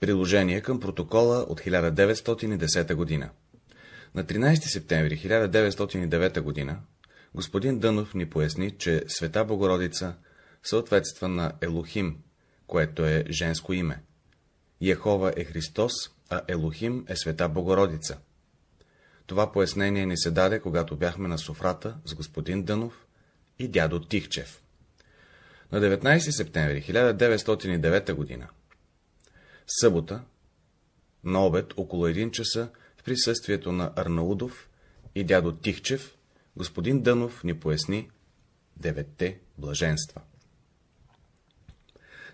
Приложение към протокола от 1910 година. На 13 септември 1909 г. господин Дънов ни поясни, че Света Богородица съответства на Елохим, което е женско име. Яхова е Христос, а Елохим е Света Богородица. Това пояснение ни се даде, когато бяхме на Софрата с господин Дънов и дядо Тихчев. На 19 септември 1909 г. събота, на обед, около 1 часа, в присъствието на Арнаудов и дядо Тихчев, господин Дънов ни поясни деветте блаженства.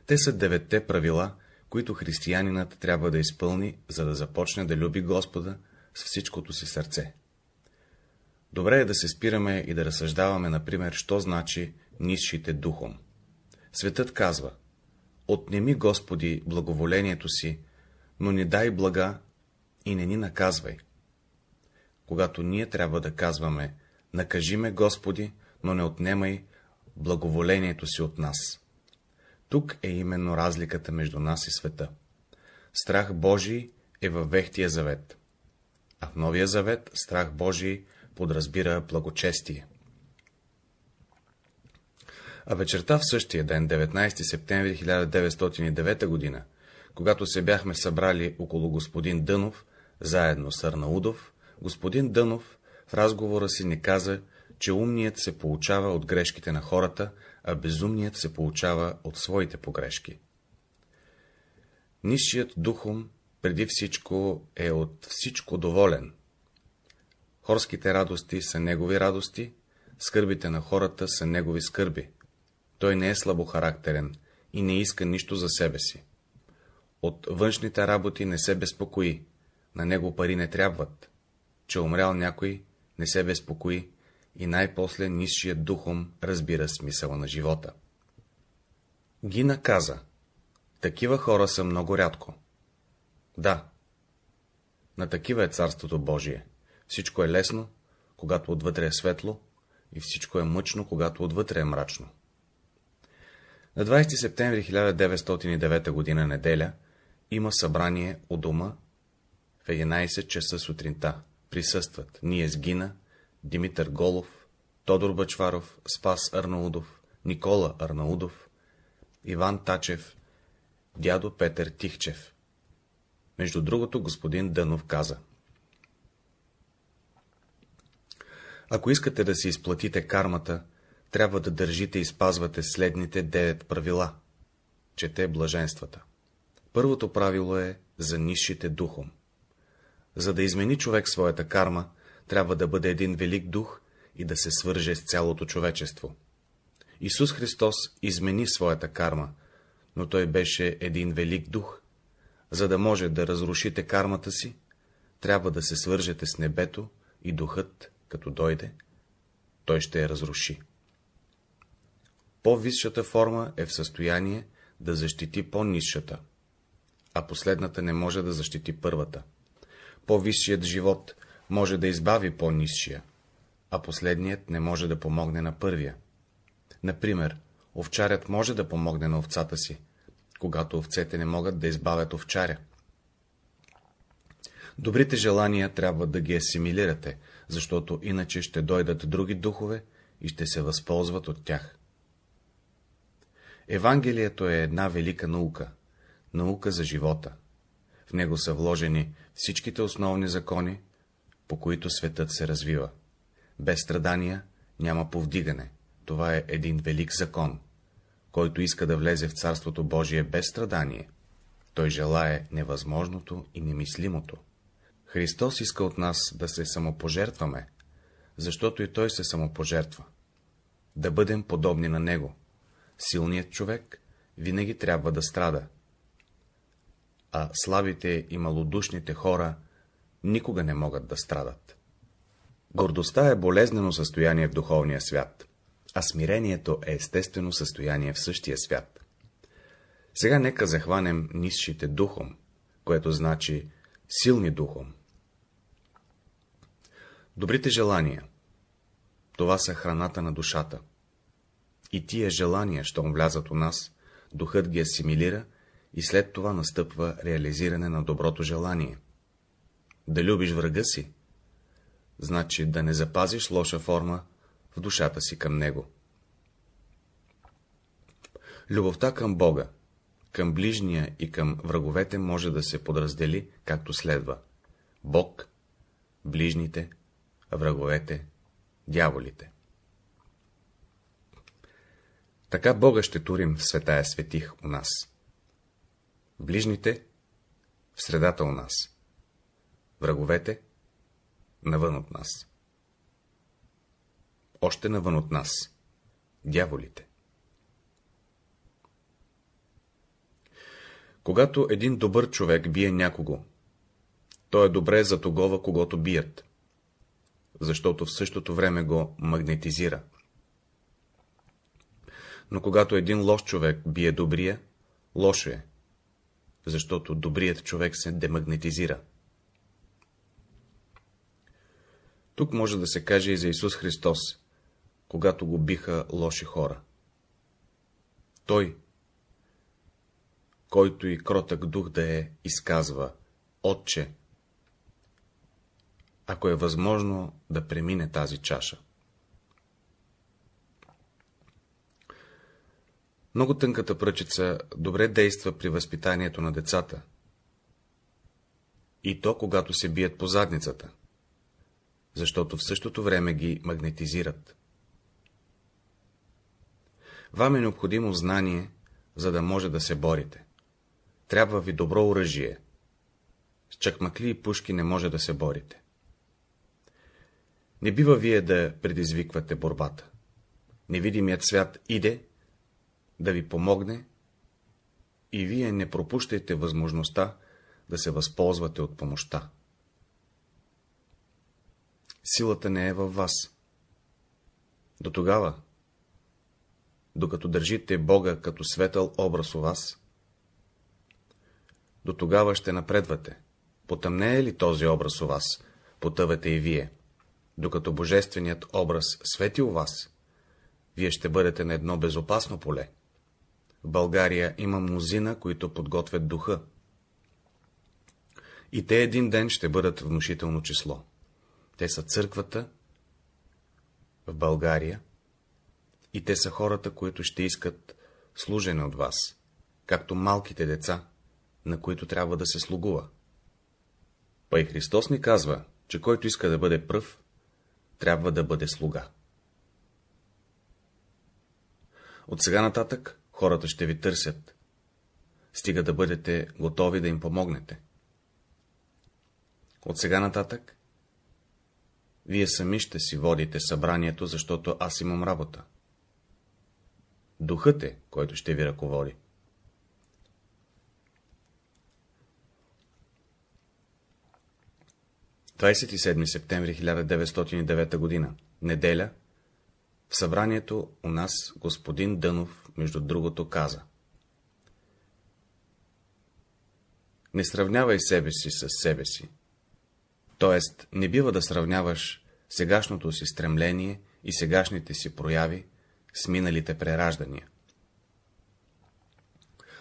Те са деветте правила, които християнинът трябва да изпълни, за да започне да люби Господа с всичкото си сърце. Добре е да се спираме и да разсъждаваме, например, що значи низшите духом. Светът казва, отнеми Господи благоволението си, но не дай блага и не ни наказвай. Когато ние трябва да казваме, накажи ме Господи, но не отнемай благоволението си от нас. Тук е именно разликата между нас и света. Страх Божий е във Вехтия завет, а в Новия завет страх Божий подразбира благочестие. А вечерта в същия ден, 19 септември 1909 г., когато се бяхме събрали около господин Дънов, заедно с Арнаудов, господин Дънов в разговора си ни каза, че умният се получава от грешките на хората, а безумният се получава от своите погрешки. Нисшият духом преди всичко е от всичко доволен. Хорските радости са негови радости, скърбите на хората са негови скърби. Той не е слабохарактерен и не иска нищо за себе си. От външните работи не се безпокои, на него пари не трябват. Че умрял някой, не се безпокои и най-после нисшият духом разбира смисъла на живота. Гина каза, такива хора са много рядко. Да, на такива е Царството Божие. Всичко е лесно, когато отвътре е светло, и всичко е мъчно, когато отвътре е мрачно. На 20 септември 1909 г. неделя има събрание у дома в 11 часа сутринта. Присъстват ние с Гина, Димитър Голов, Тодор Бачваров, Спас Арнаудов, Никола Арнаудов, Иван Тачев, дядо Петър Тихчев. Между другото, господин Дънов каза. Ако искате да си изплатите кармата, трябва да държите и спазвате следните девет правила. Чете блаженствата. Първото правило е за низшите духом. За да измени човек своята карма, трябва да бъде един велик дух и да се свърже с цялото човечество. Исус Христос измени своята карма, но той беше един велик дух. За да може да разрушите кармата си, трябва да се свържете с небето и духът, като дойде, той ще я разруши. По-висшата форма е в състояние да защити по-низшата, а последната не може да защити първата. По-висшият живот може да избави по-низшия, а последният не може да помогне на първия. Например, овчарят може да помогне на овцата си, когато овцете не могат да избавят овчаря. Добрите желания трябва да ги асимилирате, защото иначе ще дойдат други духове и ще се възползват от тях. Евангелието е една велика наука, наука за живота. В него са вложени всичките основни закони, по които светът се развива. Без страдания няма повдигане. Това е един велик закон. Който иска да влезе в Царството Божие без страдание, той желае невъзможното и немислимото. Христос иска от нас да се самопожертваме, защото и Той се самопожертва. Да бъдем подобни на Него. Силният човек винаги трябва да страда, а слабите и малодушните хора никога не могат да страдат. Гордостта е болезнено състояние в духовния свят, а смирението е естествено състояние в същия свят. Сега нека захванем нисшите духом, което значи силни духом. Добрите желания. Това са храната на душата. И тия желания, щом влязат у нас, духът ги асимилира и след това настъпва реализиране на доброто желание. Да любиш врага си, значи да не запазиш лоша форма в душата си към него. Любовта към Бога, към ближния и към враговете може да се подраздели както следва. Бог, ближните, враговете, дяволите. Така Бога ще турим в светая светих у нас. Ближните в средата у нас. Враговете навън от нас. Още навън от нас. Дяволите. Когато един добър човек бие някого, то е добре за тогова, когато бият, защото в същото време го магнетизира. Но когато един лош човек бие добрия, лошо е, защото добрият човек се демагнетизира. Тук може да се каже и за Исус Христос, когато го биха лоши хора. Той, който и кротък дух да е, изказва, Отче, ако е възможно да премине тази чаша. Много тънката пръчица добре действа при възпитанието на децата. И то, когато се бият по задницата, защото в същото време ги магнетизират. Вам е необходимо знание, за да може да се борите. Трябва ви добро оръжие. С чакмакли и пушки не може да се борите. Не бива вие да предизвиквате борбата. Невидимият свят иде да ви помогне и вие не пропущайте възможността да се възползвате от помощта. Силата не е във вас. До тогава, докато държите Бога като светъл образ у вас, до тогава ще напредвате. Потъмне е ли този образ у вас, потъвате и вие. Докато божественият образ свети у вас, вие ще бъдете на едно безопасно поле. В България има мнозина, които подготвят духа. И те един ден ще бъдат внушително число. Те са църквата в България и те са хората, които ще искат служене от вас, както малките деца, на които трябва да се слугува. Па и Христос ни казва, че който иска да бъде пръв, трябва да бъде слуга. От сега нататък хората ще ви търсят. Стига да бъдете готови да им помогнете. От сега нататък вие сами ще си водите събранието, защото аз имам работа. Духът е, който ще ви ръководи. 27 септември 1909 г. Неделя. В събранието у нас господин Дънов, между другото, каза. Не сравнявай себе си с себе си. Тоест, не бива да сравняваш сегашното си стремление и сегашните си прояви с миналите прераждания.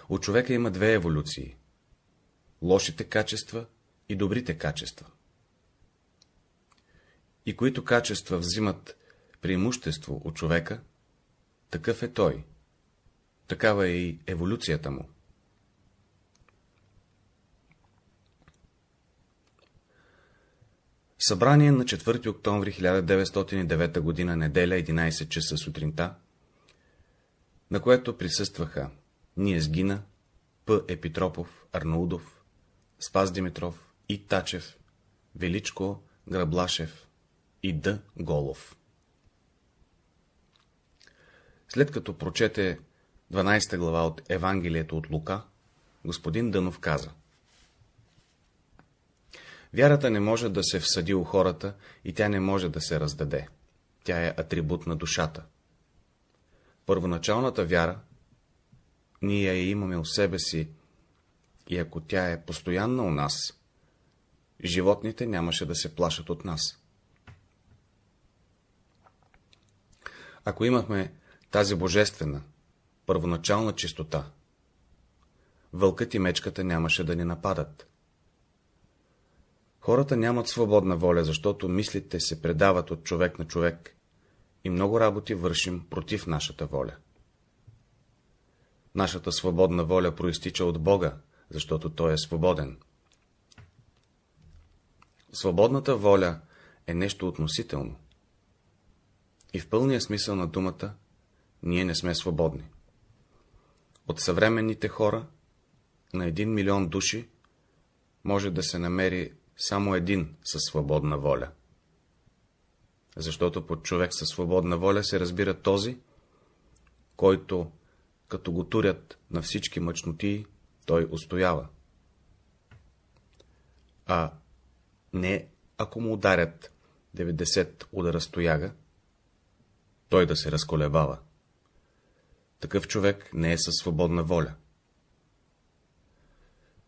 У човека има две еволюции — лошите качества и добрите качества и които качества взимат преимущество от човека, такъв е той. Такава е и еволюцията му. Събрание на 4 октомври 1909 г. неделя 11 часа сутринта, на което присъстваха Ние П. Епитропов, Арнаудов, Спас Димитров, И. Тачев, Величко Граблашев, и Д. Голов. След като прочете 12 глава от Евангелието от Лука, господин Дънов каза Вярата не може да се всъди у хората и тя не може да се раздаде. Тя е атрибут на душата. Първоначалната вяра, ние я имаме у себе си, и ако тя е постоянна у нас, животните нямаше да се плашат от нас. Ако имахме тази божествена, първоначална чистота, вълкът и мечката нямаше да ни нападат. Хората нямат свободна воля, защото мислите се предават от човек на човек и много работи вършим против нашата воля. Нашата свободна воля проистича от Бога, защото Той е свободен. Свободната воля е нещо относително. И в пълния смисъл на думата, ние не сме свободни. От съвременните хора, на един милион души, може да се намери само един със свободна воля. Защото под човек със свободна воля се разбира този, който, като го турят на всички мъчноти, той устоява. А не ако му ударят 90 удара стояга, той да се разколебава. Такъв човек не е със свободна воля.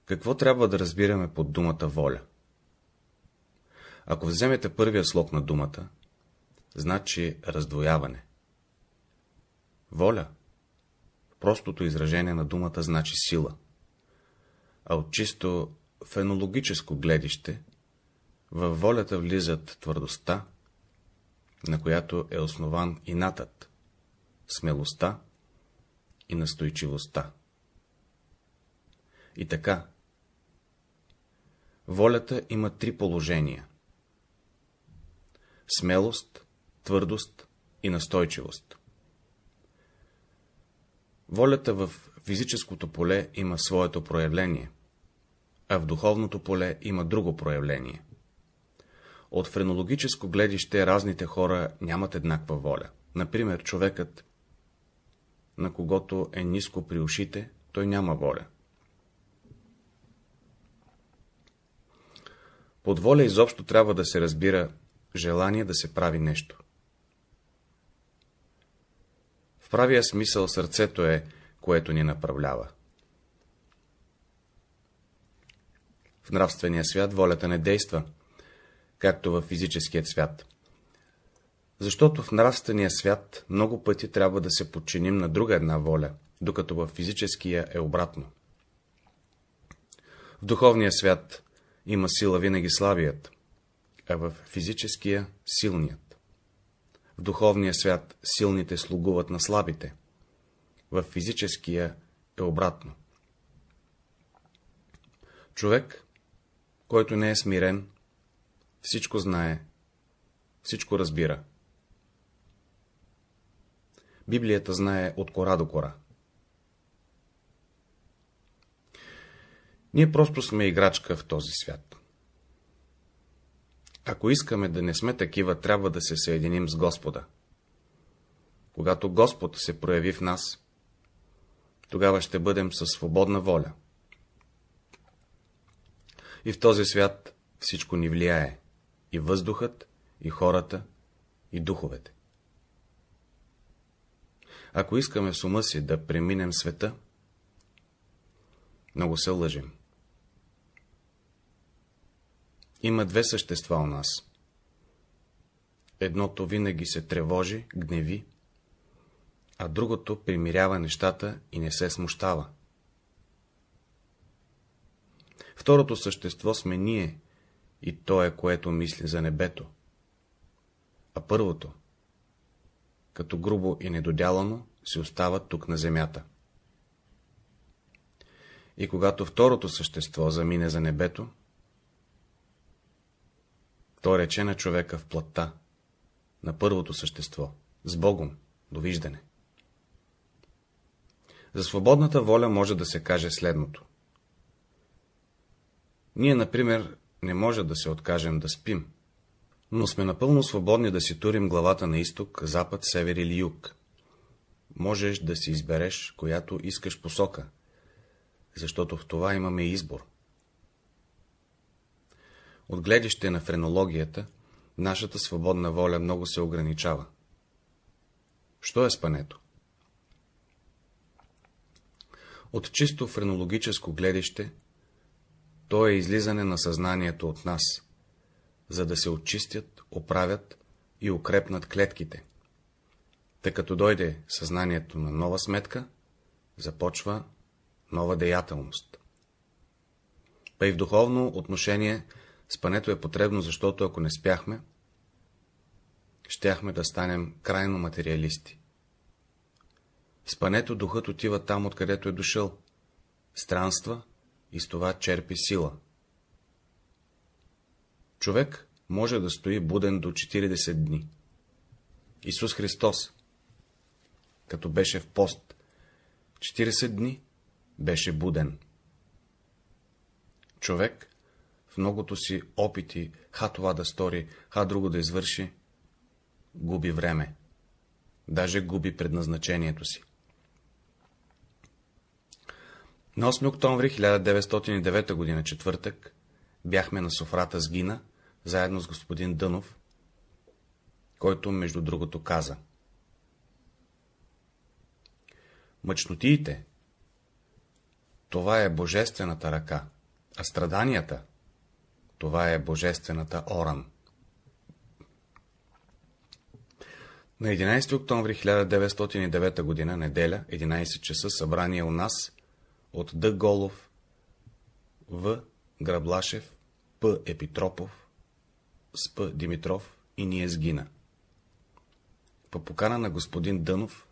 Какво трябва да разбираме под думата воля? Ако вземете първия слог на думата, значи раздвояване. Воля, простото изражение на думата, значи сила. А от чисто фенологическо гледище, във волята влизат твърдостта, на която е основан инатът, смелостта и настойчивостта. И така, волята има три положения – смелост, твърдост и настойчивост. Волята в физическото поле има своето проявление, а в духовното поле има друго проявление. От френологическо гледище разните хора нямат еднаква воля. Например, човекът, на когото е ниско при ушите, той няма воля. Под воля изобщо трябва да се разбира желание да се прави нещо. В правия смисъл сърцето е, което ни направлява. В нравствения свят волята не действа, както в физическият свят. Защото в нравствения свят много пъти трябва да се подчиним на друга една воля, докато в физическия е обратно. В духовния свят има сила винаги слабият, а в физическия – силният. В духовния свят силните слугуват на слабите, в физическия е обратно. Човек, който не е смирен, всичко знае, всичко разбира. Библията знае от кора до кора. Ние просто сме играчка в този свят. Ако искаме да не сме такива, трябва да се съединим с Господа. Когато Господ се прояви в нас, тогава ще бъдем със свободна воля. И в този свят всичко ни влияе и въздухът, и хората, и духовете. Ако искаме с ума си да преминем света, много се лъжим. Има две същества у нас. Едното винаги се тревожи, гневи, а другото примирява нещата и не се смущава. Второто същество сме ние, и то е, което мисли за небето. А първото, като грубо и недодялано, си остава тук на земята. И когато второто същество замине за небето, то рече на човека в плътта, на първото същество, с Богом, довиждане. За свободната воля може да се каже следното. Ние, например, не може да се откажем да спим, но сме напълно свободни да си турим главата на изток, запад, север или юг. Можеш да си избереш, която искаш посока, защото в това имаме избор. От гледище на френологията, нашата свободна воля много се ограничава. Що е спането? От чисто френологическо гледище, то е излизане на съзнанието от нас, за да се очистят, оправят и укрепнат клетките. Тъй като дойде съзнанието на нова сметка, започва нова деятелност. Па и в духовно отношение спането е потребно, защото ако не спяхме, щяхме да станем крайно материалисти. Спането духът отива там, откъдето е дошъл, странства и с това черпи сила. Човек може да стои буден до 40 дни. Исус Христос, като беше в пост, 40 дни беше буден. Човек в многото си опити, ха това да стори, ха друго да извърши, губи време. Даже губи предназначението си. На 8 октомври 1909 г. четвъртък бяхме на Софрата с Гина, заедно с господин Дънов, който между другото каза. Мъчнотиите, това е божествената ръка, а страданията, това е божествената оран. На 11 октомври 1909 г. неделя, 11 часа, събрание у нас от Д. Голов, В. Граблашев, П. Епитропов, с П. Димитров и ние сгина. По покана на господин Дънов,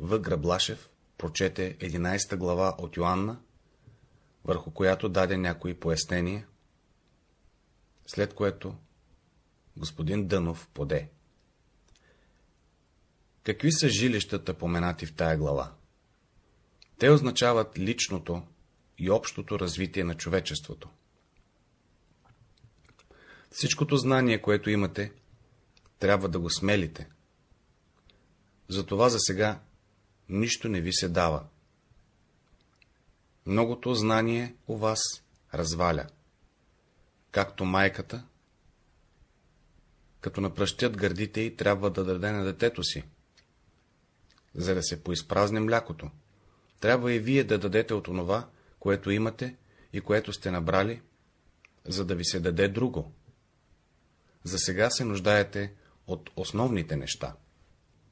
В. Граблашев прочете 11 глава от Йоанна, върху която даде някои пояснения, след което господин Дънов поде. Какви са жилищата, поменати в тая глава? Те означават личното и общото развитие на човечеството. Всичкото знание, което имате, трябва да го смелите. Затова за сега нищо не ви се дава. Многото знание у вас разваля. Както майката, като напръщят гърдите й, трябва да даде на детето си, за да се поизпразне млякото. Трябва и вие да дадете от онова, което имате и което сте набрали, за да ви се даде друго. За сега се нуждаете от основните неща.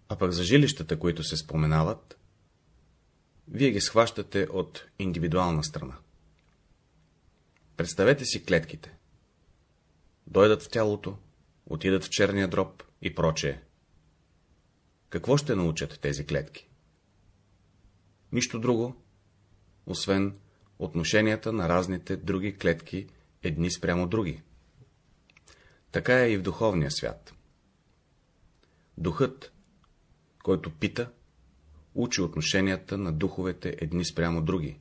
А пък за жилищата, които се споменават, вие ги схващате от индивидуална страна. Представете си клетките. Дойдат в тялото, отидат в черния дроб и прочее. Какво ще научат тези клетки? Нищо друго, освен отношенията на разните други клетки едни спрямо други. Така е и в духовния свят. Духът, който пита, учи отношенията на духовете едни спрямо други.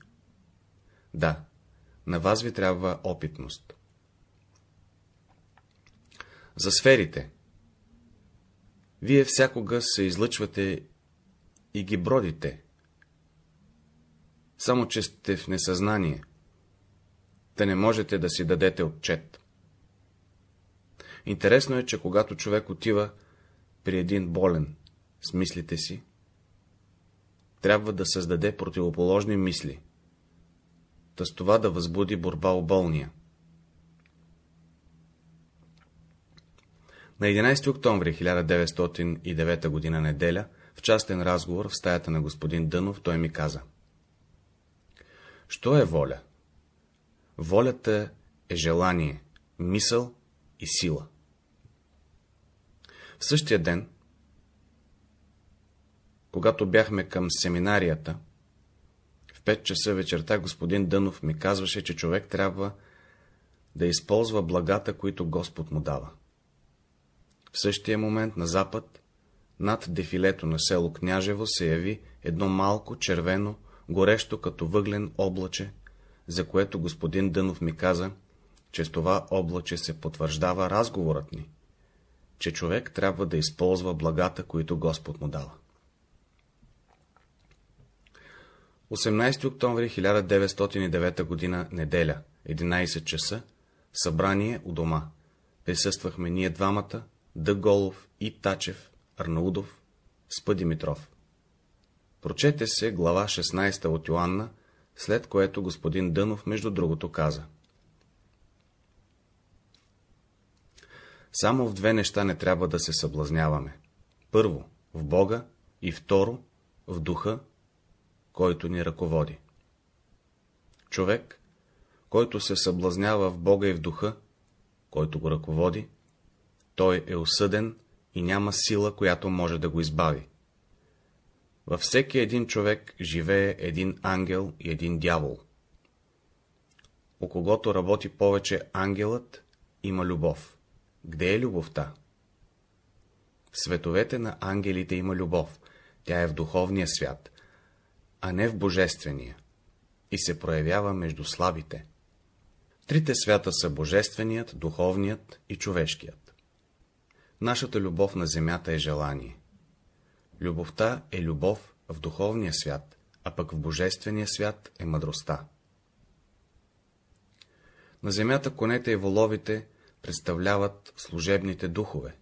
Да, на вас ви трябва опитност. За сферите. Вие всякога се излъчвате и ги бродите. Само, че сте в несъзнание. Те не можете да си дадете отчет. Интересно е, че когато човек отива при един болен с мислите си, трябва да създаде противоположни мисли, та с това да възбуди борба у болния. На 11 октомври 1909 г. неделя, в частен разговор в стаята на господин Дънов, той ми каза. Що е воля? Волята е желание, мисъл и сила. В същия ден, когато бяхме към семинарията, в 5 часа вечерта господин Дънов ми казваше, че човек трябва да използва благата, които Господ му дава. В същия момент на запад, над дефилето на село Княжево, се яви едно малко, червено, горещо като въглен облаче, за което господин Дънов ми каза, че с това облаче се потвърждава разговорът ни, че човек трябва да използва благата, които Господ му дава. 18 октомври 1909 г. неделя, 11 часа, събрание у дома. Присъствахме ние двамата, Дъголов и Тачев, Арнаудов, Спа Димитров. Прочете се глава 16 от Йоанна, след което господин Дънов между другото каза. Само в две неща не трябва да се съблазняваме. Първо, в Бога и второ, в духа, който ни ръководи. Човек, който се съблазнява в Бога и в духа, който го ръководи, той е осъден и няма сила, която може да го избави. Във всеки един човек живее един ангел и един дявол. У когото работи повече ангелът, има любов. Где е любовта? В световете на ангелите има любов. Тя е в духовния свят, а не в божествения, и се проявява между слабите. Трите свята са божественият, духовният и човешкият. Нашата любов на земята е желание. Любовта е любов в духовния свят, а пък в божествения свят е мъдростта. На земята конете и воловите представляват служебните духове.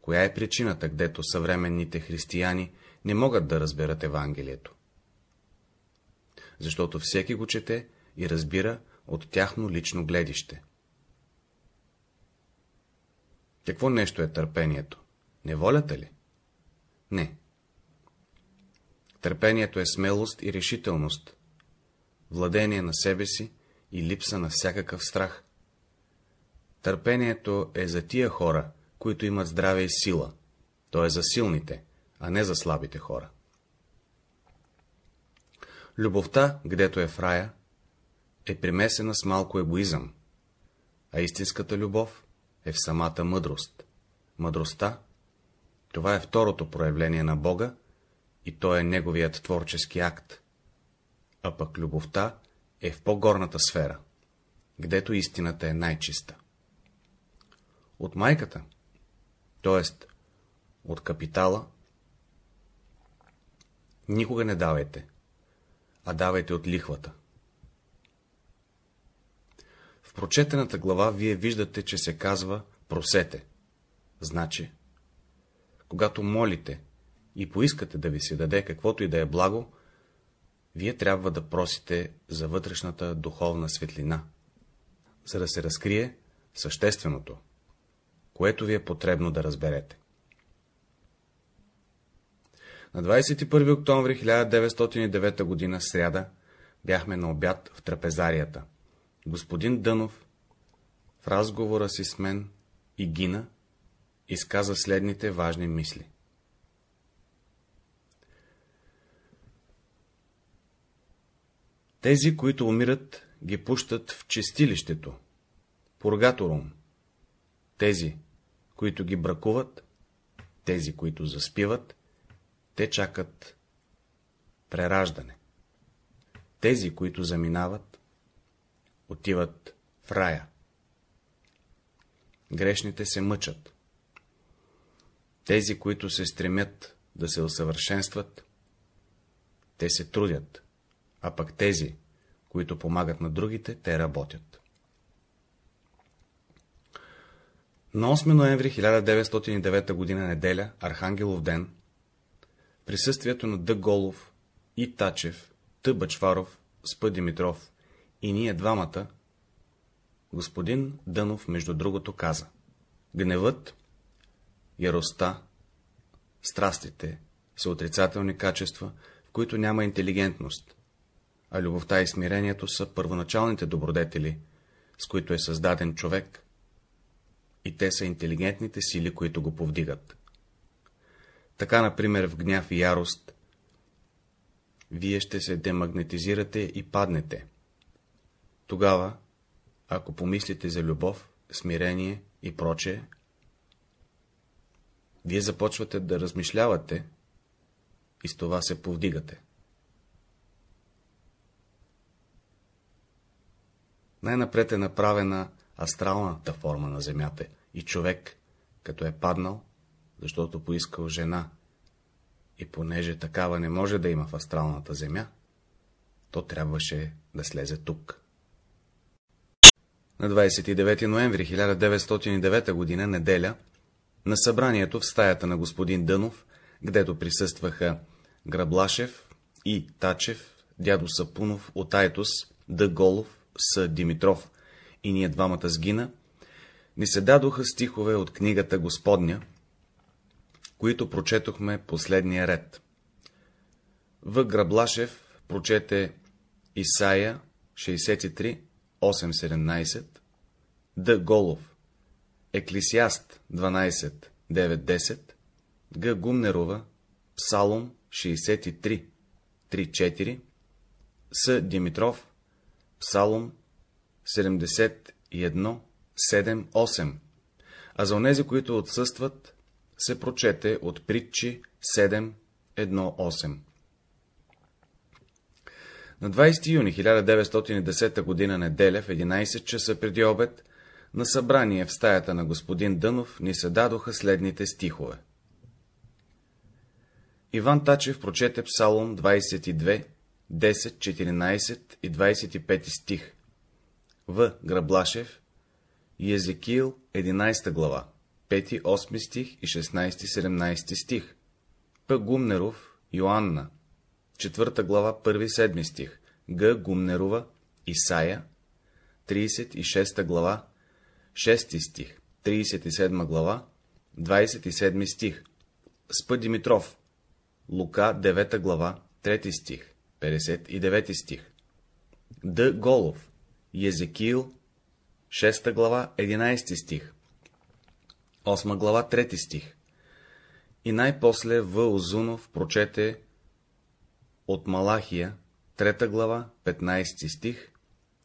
Коя е причината, гдето съвременните християни не могат да разберат Евангелието? Защото всеки го чете и разбира от тяхно лично гледище. Какво нещо е търпението? Неволята ли? Не. Търпението е смелост и решителност, владение на себе си и липса на всякакъв страх. Търпението е за тия хора, които имат здраве и сила. То е за силните, а не за слабите хора. Любовта, гдето е в рая, е примесена с малко егоизъм, а истинската любов е в самата мъдрост. Мъдростта — това е второто проявление на Бога и то е неговият творчески акт. А пък любовта е в по-горната сфера, гдето истината е най-чиста. От майката, т.е. от капитала, никога не давайте, а давайте от лихвата. В прочетената глава вие виждате, че се казва просете. Значи, когато молите и поискате да ви се даде каквото и да е благо, вие трябва да просите за вътрешната духовна светлина, за да се разкрие същественото, което ви е потребно да разберете. На 21 октомври 1909 г. сряда бяхме на обяд в трапезарията. Господин Дънов в разговора си с мен и Гина изказа следните важни мисли. Тези, които умират, ги пущат в чистилището, пургаторум. Тези, които ги бракуват, тези, които заспиват, те чакат прераждане. Тези, които заминават, отиват в рая. Грешните се мъчат. Тези, които се стремят да се усъвършенстват, те се трудят, а пък тези, които помагат на другите, те работят. На 8 ноември 1909 г. неделя, Архангелов ден, присъствието на Д. Голов и Тачев, Т. Бачваров, Спа Димитров и ние двамата, господин Дънов, между другото, каза. Гневът, яростта, страстите са отрицателни качества, в които няма интелигентност, а любовта и смирението са първоначалните добродетели, с които е създаден човек, и те са интелигентните сили, които го повдигат. Така, например, в гняв и ярост, вие ще се демагнетизирате и паднете. Тогава, ако помислите за любов, смирение и прочее, вие започвате да размишлявате и с това се повдигате. Най-напред е направена астралната форма на Земята и човек, като е паднал, защото поискал жена, и понеже такава не може да има в астралната Земя, то трябваше да слезе тук. На 29 ноември 1909 г. неделя, на събранието в стаята на господин Дънов, гдето присъстваха Граблашев и Тачев, дядо Сапунов от Айтос, Д. Голов, С. Димитров и ние двамата сгина, ни се дадоха стихове от книгата Господня, които прочетохме последния ред. В. Граблашев прочете Исаия 63, 8-17, Д. Голов, Еклисиаст 12, 9-10, Г. Гумнерова, Псалом 63, 3-4, С. Димитров, Псалом 71, 7-8, а за онези, които отсъстват, се прочете от притчи 7, 1-8. На 20 юни 1910 г. неделя в 11 часа преди обед на събрание в стаята на господин Дънов ни се дадоха следните стихове. Иван Тачев прочете Псалом 22, 10, 14 и 25 стих. В. Граблашев и Езекиил 11 глава, 5, 8 стих и 16, 17 стих. П. Гумнеров, Йоанна, 4 глава, 1, 7 стих. Г. Гумнерова, Исая, 36 глава, 6 стих, 37 глава, 27 стих. Спа Димитров, Лука, 9 глава, 3 стих, 59 стих. Д. Голов, Езекиил, 6 глава, 11 стих, 8 глава, 3 стих. И най-после В. Озунов прочете от Малахия, 3 глава, 15 стих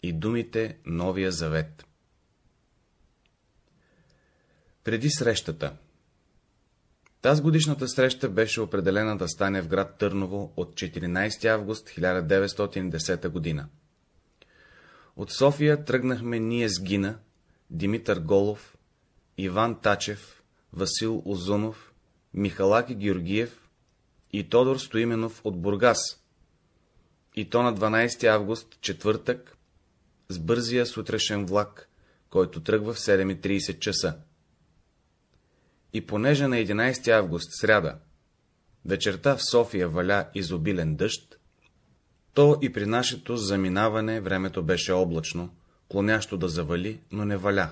и думите Новия завет. Преди срещата Таз годишната среща беше определена да стане в град Търново от 14 август 1910 г. От София тръгнахме ние с Гина, Димитър Голов, Иван Тачев, Васил Озунов, Михалаки Георгиев и Тодор Стоименов от Бургас. И то на 12 август, четвъртък, с бързия сутрешен влак, който тръгва в 7.30 часа. И понеже на 11 август, сряда, вечерта в София валя изобилен дъжд, то и при нашето заминаване времето беше облачно, клонящо да завали, но не валя.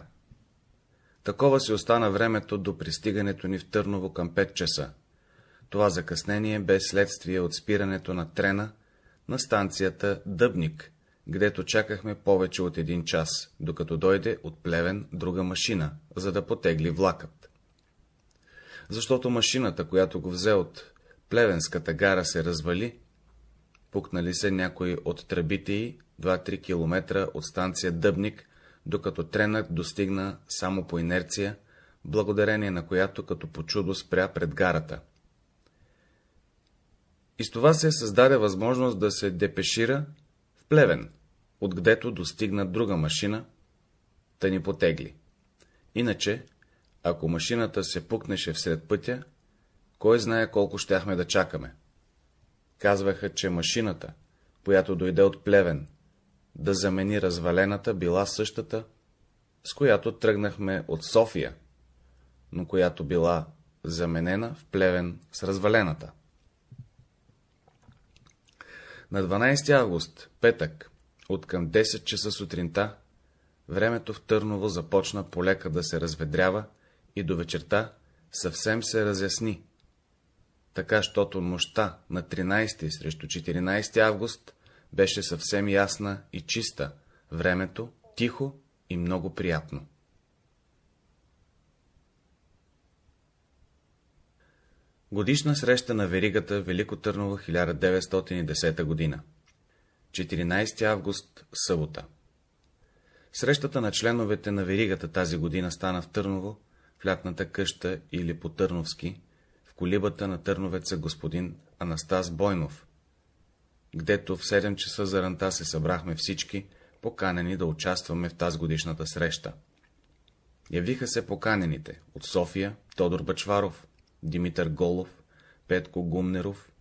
Такова си остана времето до пристигането ни в Търново към 5 часа. Това закъснение бе следствие от спирането на трена на станцията Дъбник, гдето чакахме повече от един час, докато дойде от Плевен друга машина, за да потегли влакът. Защото машината, която го взе от Плевенската гара, се развали, пукнали се някои от тръбите й 2-3 км от станция Дъбник, докато тренът достигна само по инерция, благодарение на която като по чудо спря пред гарата. И с това се създаде възможност да се депешира в Плевен, отгдето достигна друга машина, да ни потегли. Иначе, ако машината се пукнеше всред пътя, кой знае колко щяхме да чакаме. Казваха, че машината, която дойде от Плевен, да замени развалената, била същата, с която тръгнахме от София, но която била заменена в Плевен с развалената. На 12 август, петък, от към 10 часа сутринта, времето в Търново започна полека да се разведрява и до вечерта съвсем се разясни, така, щото нощта на 13 срещу 14 август беше съвсем ясна и чиста, времето тихо и много приятно. Годишна среща на Веригата Велико Търново 1910 година 14 август, събота Срещата на членовете на Веригата тази година стана в Търново, в лятната къща или по Търновски, колибата на търновеца господин Анастас Бойнов, гдето в 7 часа за ранта се събрахме всички, поканени да участваме в тази годишната среща. Явиха се поканените от София Тодор Бачваров, Димитър Голов, Петко Гумнеров,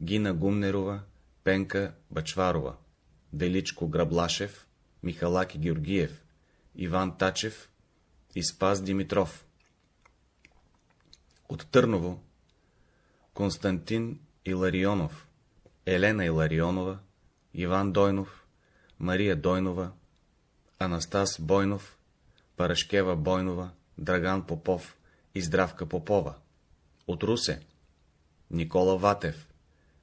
Гина Гумнерова, Пенка Бачварова, Величко Граблашев, Михалаки Георгиев, Иван Тачев и Спас Димитров. От Търново Константин Иларионов, Елена Иларионова, Иван Дойнов, Мария Дойнова, Анастас Бойнов, Парашкева Бойнова, Драган Попов и Здравка Попова. От Русе Никола Ватев,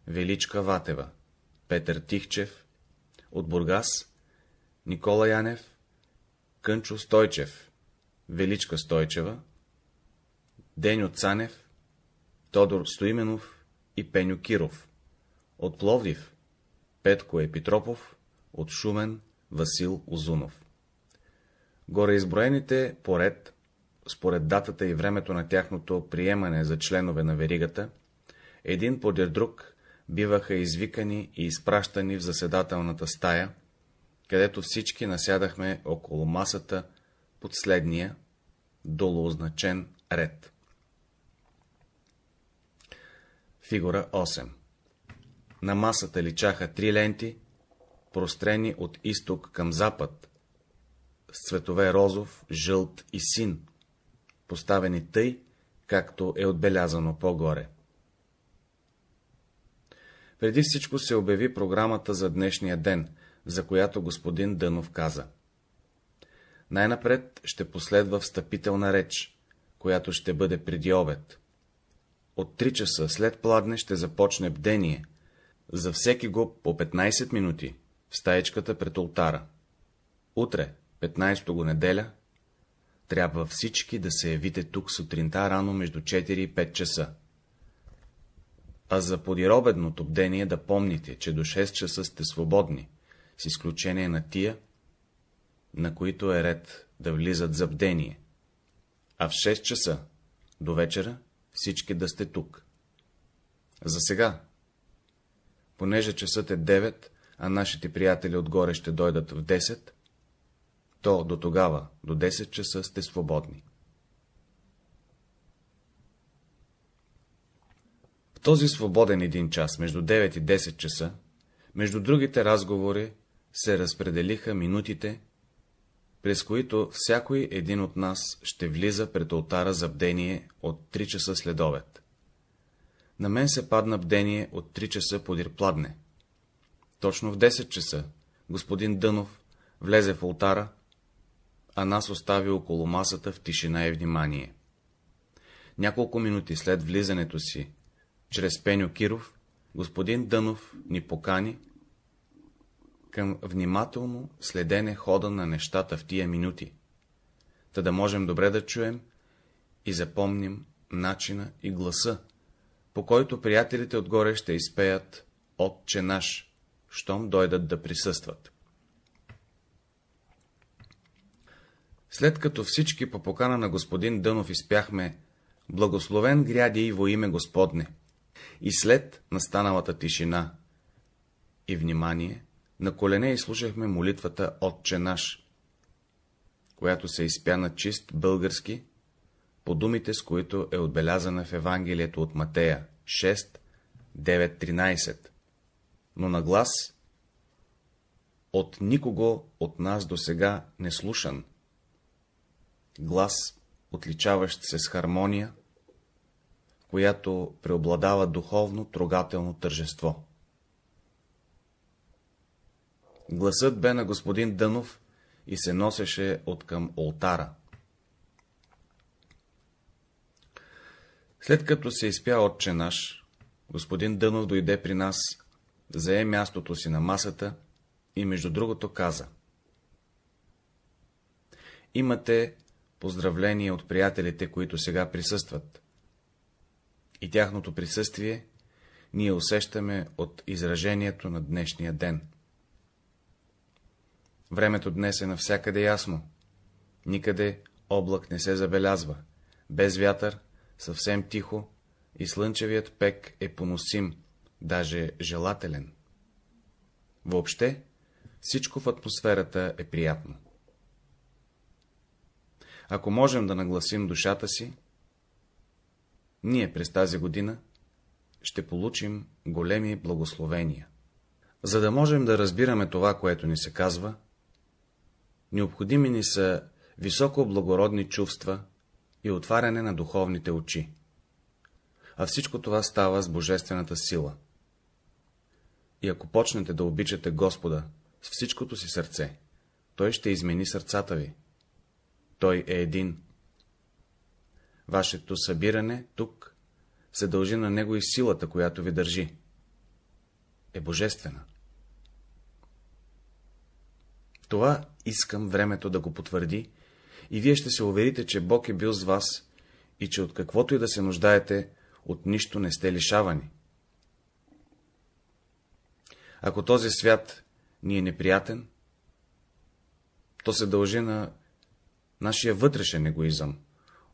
Величка Ватева, Петър Тихчев, от Бургас Никола Янев, Кънчо Стойчев, Величка Стойчева, Деню Цанев, Тодор Стоименов и Пеню Киров. От Пловдив Петко Епитропов, от Шумен Васил Озунов. Горе изброените поред, според датата и времето на тяхното приемане за членове на веригата, един подир друг биваха извикани и изпращани в заседателната стая, където всички насядахме около масата под следния долоозначен ред. Фигура 8 На масата личаха три ленти, прострени от изток към запад, с цветове розов, жълт и син, поставени тъй, както е отбелязано по-горе. Преди всичко се обяви програмата за днешния ден, за която господин Дънов каза. Най-напред ще последва встъпителна реч, която ще бъде преди обед. От 3 часа след пладне ще започне бдение, за всеки го по 15 минути, в стаечката пред ултара. Утре, 15 го неделя, трябва всички да се явите тук сутринта рано между 4 и 5 часа. А за подиробедното бдение да помните, че до 6 часа сте свободни, с изключение на тия, на които е ред да влизат за бдение, а в 6 часа до вечера всички да сте тук. За сега, понеже часът е 9, а нашите приятели отгоре ще дойдат в 10, то до тогава, до 10 часа сте свободни. В този свободен един час, между 9 и 10 часа, между другите разговори се разпределиха минутите, през които всякой един от нас ще влиза пред алтара за бдение от 3 часа след. На мен се падна бдение от 3 часа подир пладне. Точно в 10 часа господин Дънов влезе в алтара, а нас остави около масата в тишина и внимание. Няколко минути след влизането си, чрез Пеню Киров, господин Дънов ни покани към внимателно следене хода на нещата в тия минути, та да можем добре да чуем и запомним начина и гласа, по който приятелите отгоре ще изпеят Отче наш, щом дойдат да присъстват. След като всички по покана на господин Дънов изпяхме Благословен гряди и во име Господне, и след настаналата тишина и внимание, на колене изслушахме молитвата Отче наш, която се изпя на чист български, по думите, с които е отбелязана в Евангелието от Матея 6, 9, 13, но на глас от никого от нас до сега не слушан, глас, отличаващ се с хармония, която преобладава духовно трогателно тържество. Гласът бе на господин Дънов и се носеше от към олтара. След като се изпя отче наш, господин Дънов дойде при нас, зае мястото си на масата и между другото каза. Имате поздравления от приятелите, които сега присъстват. И тяхното присъствие ние усещаме от изражението на днешния ден. Времето днес е навсякъде ясно. Никъде облак не се забелязва. Без вятър, съвсем тихо и слънчевият пек е поносим, даже желателен. Въобще, всичко в атмосферата е приятно. Ако можем да нагласим душата си, ние през тази година ще получим големи благословения. За да можем да разбираме това, което ни се казва, Необходими ни са високо благородни чувства и отваряне на духовните очи. А всичко това става с божествената сила. И ако почнете да обичате Господа с всичкото си сърце, Той ще измени сърцата ви. Той е един. Вашето събиране тук се дължи на Него и силата, която ви държи. Е божествена. Това искам времето да го потвърди и вие ще се уверите, че Бог е бил с вас и че от каквото и да се нуждаете, от нищо не сте лишавани. Ако този свят ни е неприятен, то се дължи на нашия вътрешен егоизъм,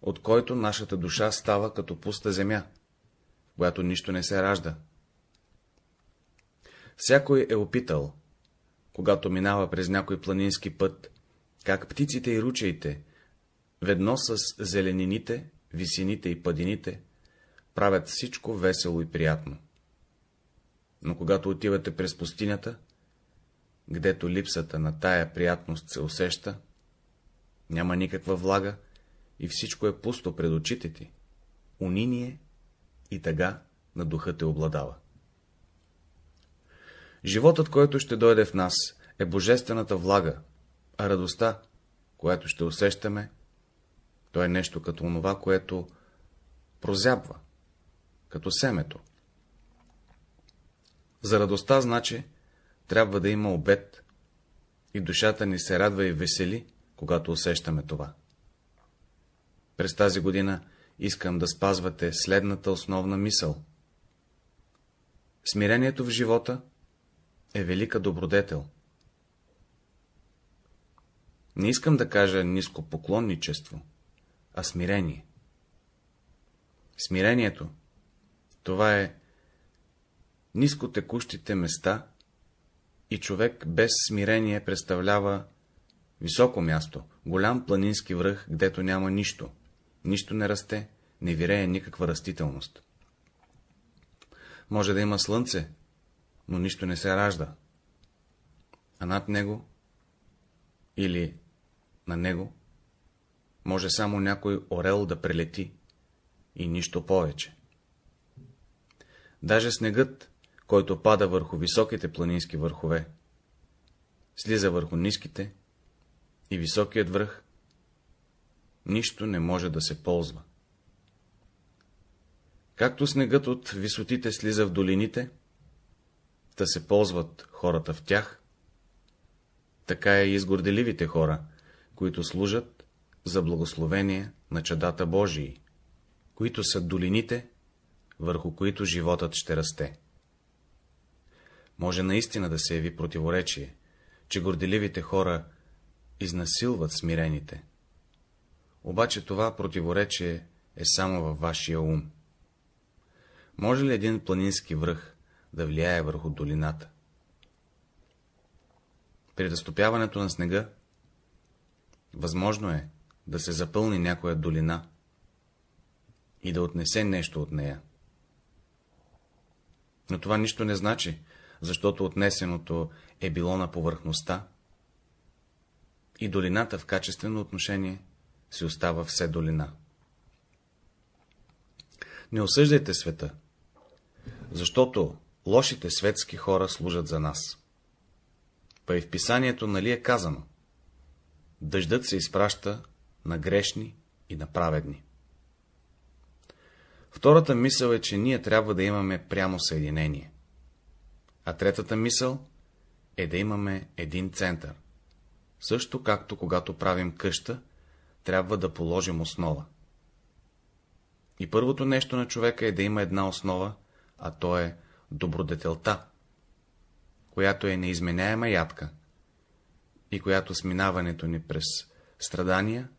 от който нашата душа става като пуста земя, в която нищо не се ражда. Всякой е опитал, когато минава през някой планински път, как птиците и ручаите, ведно с зеленините, висините и падините, правят всичко весело и приятно. Но когато отивате през пустинята, гдето липсата на тая приятност се усеща, няма никаква влага и всичко е пусто пред очите ти, униние и тъга на духа те обладава. Животът, който ще дойде в нас, е божествената влага, а радостта, която ще усещаме, то е нещо като онова, което прозябва, като семето. За радостта, значи, трябва да има обед и душата ни се радва и весели, когато усещаме това. През тази година искам да спазвате следната основна мисъл. Смирението в живота е велика добродетел. Не искам да кажа ниско поклонничество, а смирение. Смирението — това е ниско текущите места и човек без смирение представлява високо място, голям планински връх, гдето няма нищо, нищо не расте, не вирее никаква растителност. Може да има слънце, но нищо не се ражда. А над него или на него може само някой орел да прелети и нищо повече. Даже снегът, който пада върху високите планински върхове, слиза върху ниските и високият връх, нищо не може да се ползва. Както снегът от висотите слиза в долините, да се ползват хората в тях, така е и с горделивите хора, които служат за благословение на чадата Божии, които са долините, върху които животът ще расте. Може наистина да се яви противоречие, че горделивите хора изнасилват смирените. Обаче това противоречие е само във вашия ум. Може ли един планински връх да влияе върху долината? При разтопяването на снега, възможно е да се запълни някоя долина и да отнесе нещо от нея. Но това нищо не значи, защото отнесеното е било на повърхността и долината в качествено отношение си остава все долина. Не осъждайте света, защото лошите светски хора служат за нас. Па и в писанието нали е казано Дъждът се изпраща на грешни и на праведни. Втората мисъл е, че ние трябва да имаме прямо съединение. А третата мисъл е да имаме един център. Също както когато правим къща, трябва да положим основа. И първото нещо на човека е да има една основа, а то е добродетелта, която е неизменяема ядка и която с минаването ни през страдания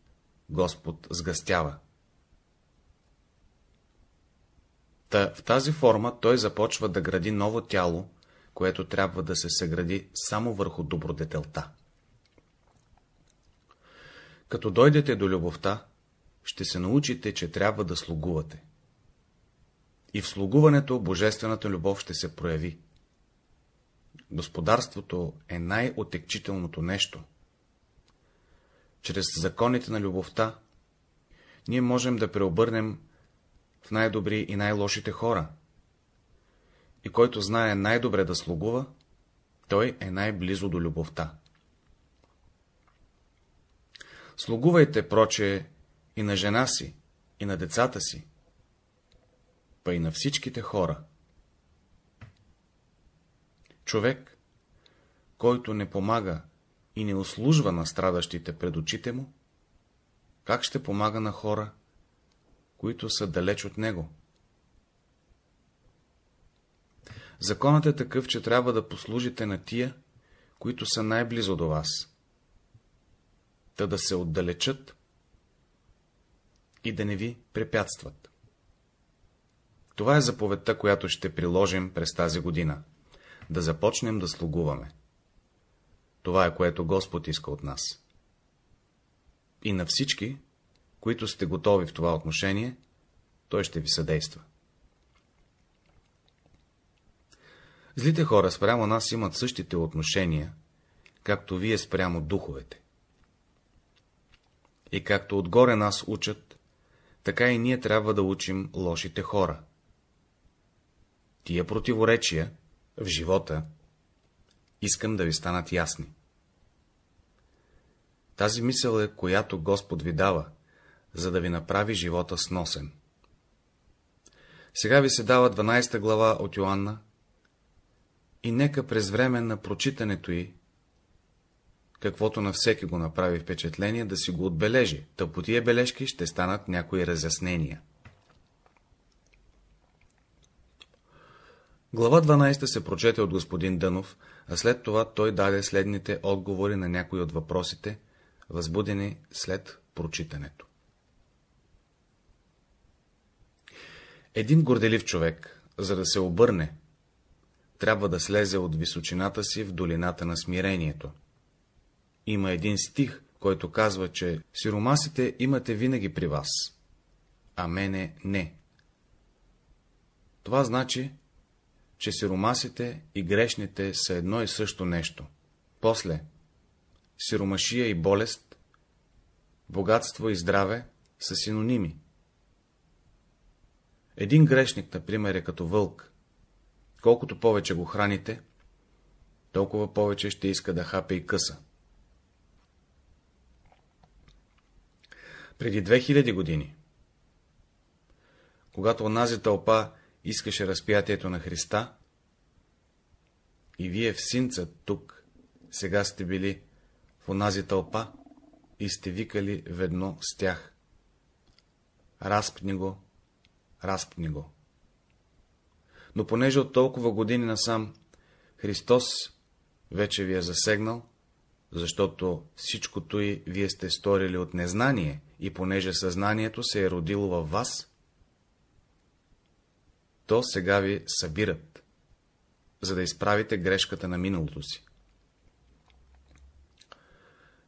Господ сгъстява. Та в тази форма той започва да гради ново тяло, което трябва да се съгради само върху добродетелта. Като дойдете до любовта, ще се научите, че трябва да слугувате. И в слугуването божествената любов ще се прояви. Господарството е най-отекчителното нещо. Чрез законите на любовта ние можем да преобърнем в най-добри и най-лошите хора. И който знае най-добре да слугува, той е най-близо до любовта. Слугувайте, проче, и на жена си, и на децата си, и на всичките хора. Човек, който не помага и не услужва на страдащите пред очите му, как ще помага на хора, които са далеч от него? Законът е такъв, че трябва да послужите на тия, които са най-близо до вас, та да се отдалечат и да не ви препятстват. Това е заповедта, която ще приложим през тази година. Да започнем да слугуваме. Това е, което Господ иска от нас. И на всички, които сте готови в това отношение, Той ще ви съдейства. Злите хора спрямо нас имат същите отношения, както вие спрямо духовете. И както отгоре нас учат, така и ние трябва да учим лошите хора. Тия противоречия в живота искам да ви станат ясни. Тази мисъл е, която Господ ви дава, за да ви направи живота сносен. Сега ви се дава 12 глава от Йоанна и нека през време на прочитането й, каквото на всеки го направи впечатление, да си го отбележи, та по тия бележки ще станат някои разяснения. Глава 12 се прочете от господин Дънов, а след това той даде следните отговори на някои от въпросите, възбудени след прочитането. Един горделив човек, за да се обърне, трябва да слезе от височината си в долината на смирението. Има един стих, който казва, че сиромасите имате винаги при вас, а мене не. Това значи, че сиромасите и грешните са едно и също нещо. После, сиромашия и болест, богатство и здраве са синоними. Един грешник, например, е като вълк. Колкото повече го храните, толкова повече ще иска да хапе и къса. Преди 2000 години, когато онази тълпа искаше разпятието на Христа, и вие в синца тук, сега сте били в онази тълпа и сте викали ведно с тях. Разпни го, разпни го. Но понеже от толкова години насам Христос вече ви е засегнал, защото всичкото и вие сте сторили от незнание, и понеже съзнанието се е родило във вас, то сега ви събират, за да изправите грешката на миналото си.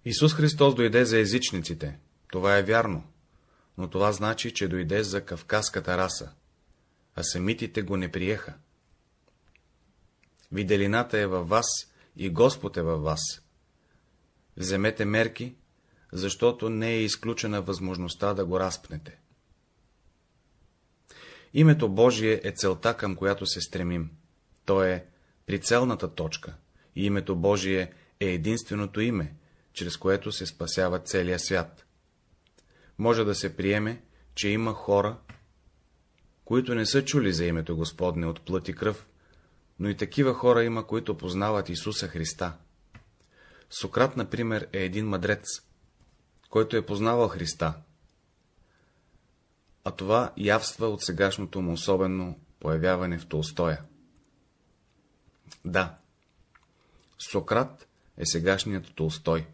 Исус Христос дойде за езичниците, това е вярно, но това значи, че дойде за кавказската раса, а самитите го не приеха. Виделината е във вас и Господ е във вас. Вземете мерки, защото не е изключена възможността да го разпнете. Името Божие е целта, към която се стремим. То е прицелната точка и името Божие е единственото име, чрез което се спасява целия свят. Може да се приеме, че има хора, които не са чули за името Господне от плът и кръв, но и такива хора има, които познават Исуса Христа. Сократ, например, е един мъдрец, който е познавал Христа, а това явства от сегашното му особено появяване в Толстоя. Да, Сократ е сегашният Толстой.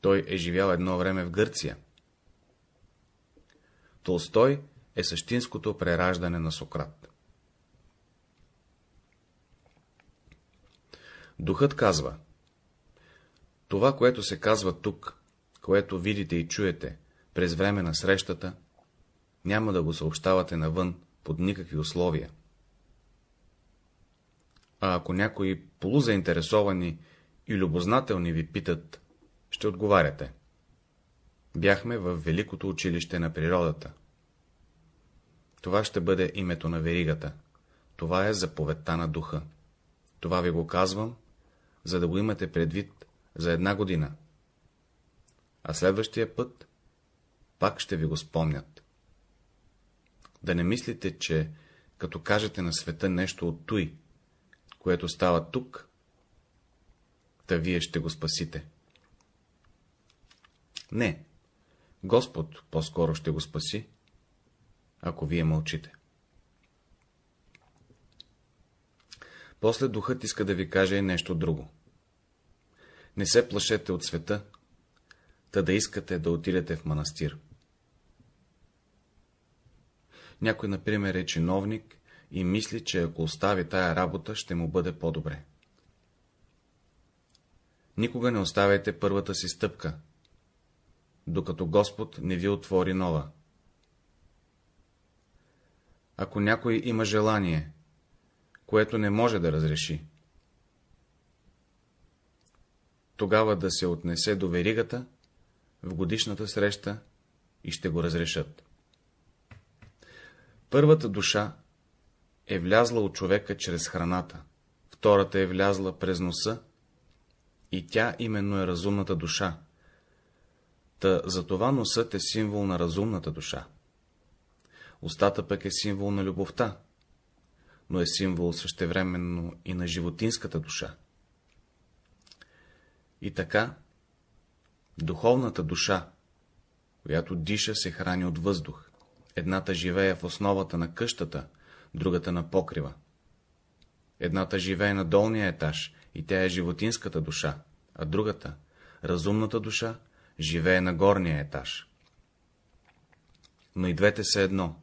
Той е живял едно време в Гърция. Толстой е същинското прераждане на Сократ. Духът казва Това, което се казва тук, което видите и чуете през време на срещата, няма да го съобщавате навън под никакви условия. А ако някои полузаинтересовани и любознателни ви питат, ще отговаряте. Бяхме в Великото училище на природата. Това ще бъде името на веригата. Това е заповедта на духа. Това ви го казвам, за да го имате предвид за една година. А следващия път пак ще ви го спомнят. Да не мислите, че като кажете на света нещо от той, което става тук, та вие ще го спасите. Не, Господ по-скоро ще го спаси, ако вие мълчите. После духът иска да ви каже нещо друго. Не се плашете от света, та да искате да отидете в манастир. Някой, например, е чиновник и мисли, че ако остави тая работа, ще му бъде по-добре. Никога не оставяйте първата си стъпка, докато Господ не ви отвори нова. Ако някой има желание, което не може да разреши, тогава да се отнесе до веригата в годишната среща и ще го разрешат. Първата душа е влязла от човека чрез храната, втората е влязла през носа и тя именно е разумната душа. Та затова носът е символ на разумната душа. Устата пък е символ на любовта, но е символ същевременно и на животинската душа. И така, духовната душа, която диша, се храни от въздух. Едната живее в основата на къщата, другата на покрива. Едната живее на долния етаж и тя е животинската душа, а другата, разумната душа, живее на горния етаж. Но и двете са едно.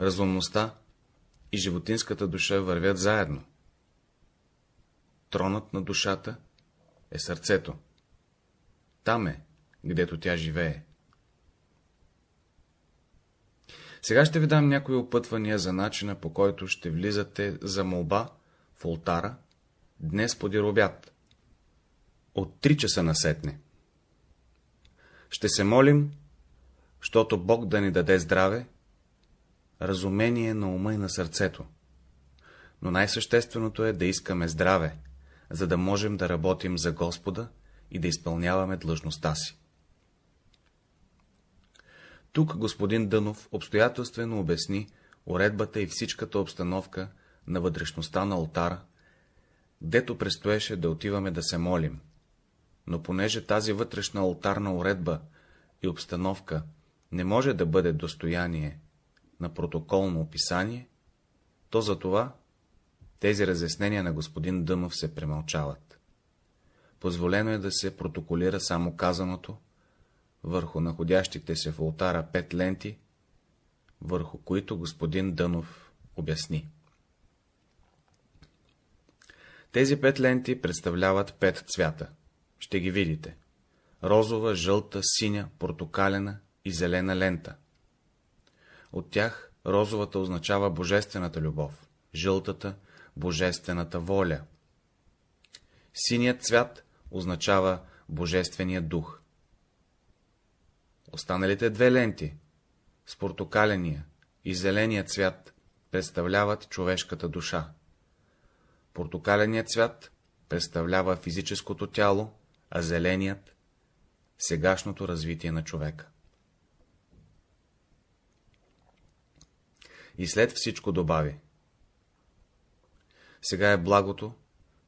Разумността и животинската душа вървят заедно. Тронът на душата е сърцето. Там е, гдето тя живее. Сега ще ви дам някои опътвания за начина, по който ще влизате за молба в ултара, днес подир обяд. От три часа насетне. Ще се молим, щото Бог да ни даде здраве, разумение на ума и на сърцето. Но най-същественото е да искаме здраве, за да можем да работим за Господа и да изпълняваме длъжността си. Тук господин Дънов обстоятелствено обясни уредбата и всичката обстановка на вътрешността на алтара, дето предстоеше да отиваме да се молим. Но понеже тази вътрешна алтарна уредба и обстановка не може да бъде достояние на протоколно описание, то за това тези разяснения на господин Дънов се премълчават. Позволено е да се протоколира само казаното, върху находящите се в ултара пет ленти, върху които господин Дънов обясни. Тези пет ленти представляват пет цвята. Ще ги видите. Розова, жълта, синя, портокалена и зелена лента. От тях розовата означава божествената любов, жълтата — божествената воля. Синият цвят означава божествения дух. Останалите две ленти, с портокаления и зеления цвят, представляват човешката душа. Портокаленият цвят представлява физическото тяло, а зеленият — сегашното развитие на човека. И след всичко добави. Сега е благото,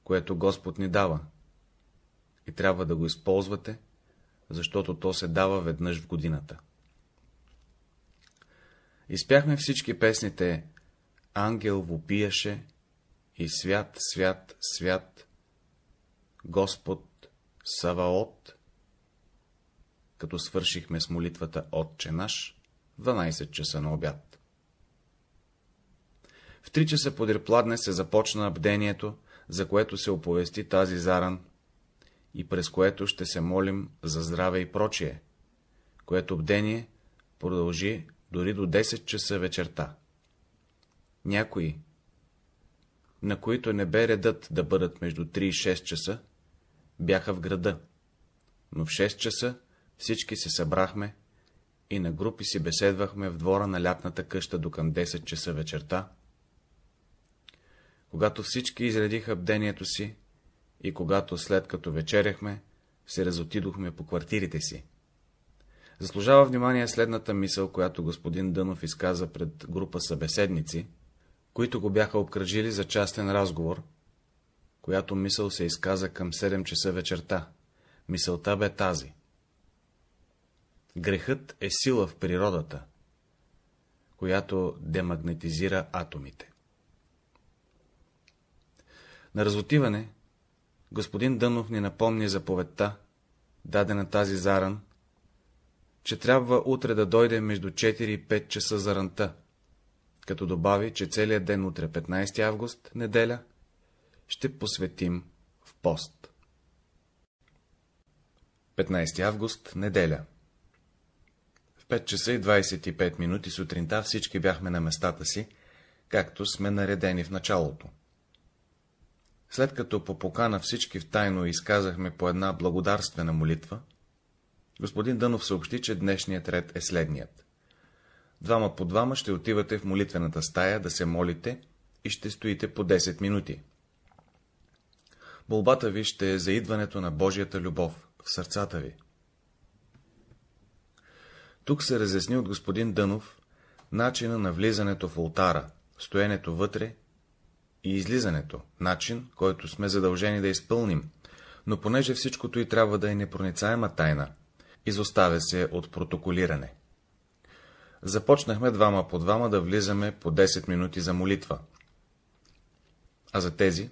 което Господ ни дава, и трябва да го използвате, защото то се дава веднъж в годината. Изпяхме всички песните Ангел вопияше и Свят, свят, свят, Господ Саваот, като свършихме с молитвата Отче наш, 12 часа на обяд. В 3 часа подир пладне се започна бдението, за което се оповести тази заран и през което ще се молим за здраве и прочие, което бдение продължи дори до 10 часа вечерта. Някои, на които не бе редът да бъдат между 3 и 6 часа, бяха в града, но в 6 часа всички се събрахме и на групи си беседвахме в двора на лятната къща до към 10 часа вечерта. Когато всички изредиха бдението си, и когато след като вечеряхме, се разотидохме по квартирите си. Заслужава внимание следната мисъл, която господин Дънов изказа пред група събеседници, които го бяха обкръжили за частен разговор, която мисъл се изказа към 7 часа вечерта. Мисълта бе тази. Грехът е сила в природата, която демагнетизира атомите. На разотиване, господин Дънов ни напомни заповедта, дадена тази заран, че трябва утре да дойде между 4 и 5 часа заранта, като добави, че целият ден утре, 15 август, неделя, ще посветим в пост. 15 август, неделя В 5 часа и 25 минути сутринта всички бяхме на местата си, както сме наредени в началото. След като по покана всички в тайно изказахме по една благодарствена молитва, господин Дънов съобщи, че днешният ред е следният. Двама по двама ще отивате в молитвената стая да се молите и ще стоите по 10 минути. Молбата ви ще е за идването на Божията любов в сърцата ви. Тук се разясни от господин Дънов начина на влизането в ултара, стоенето вътре и излизането, начин, който сме задължени да изпълним, но понеже всичкото и трябва да е непроницаема тайна, изоставя се от протоколиране. Започнахме двама по двама да влизаме по 10 минути за молитва. А за тези,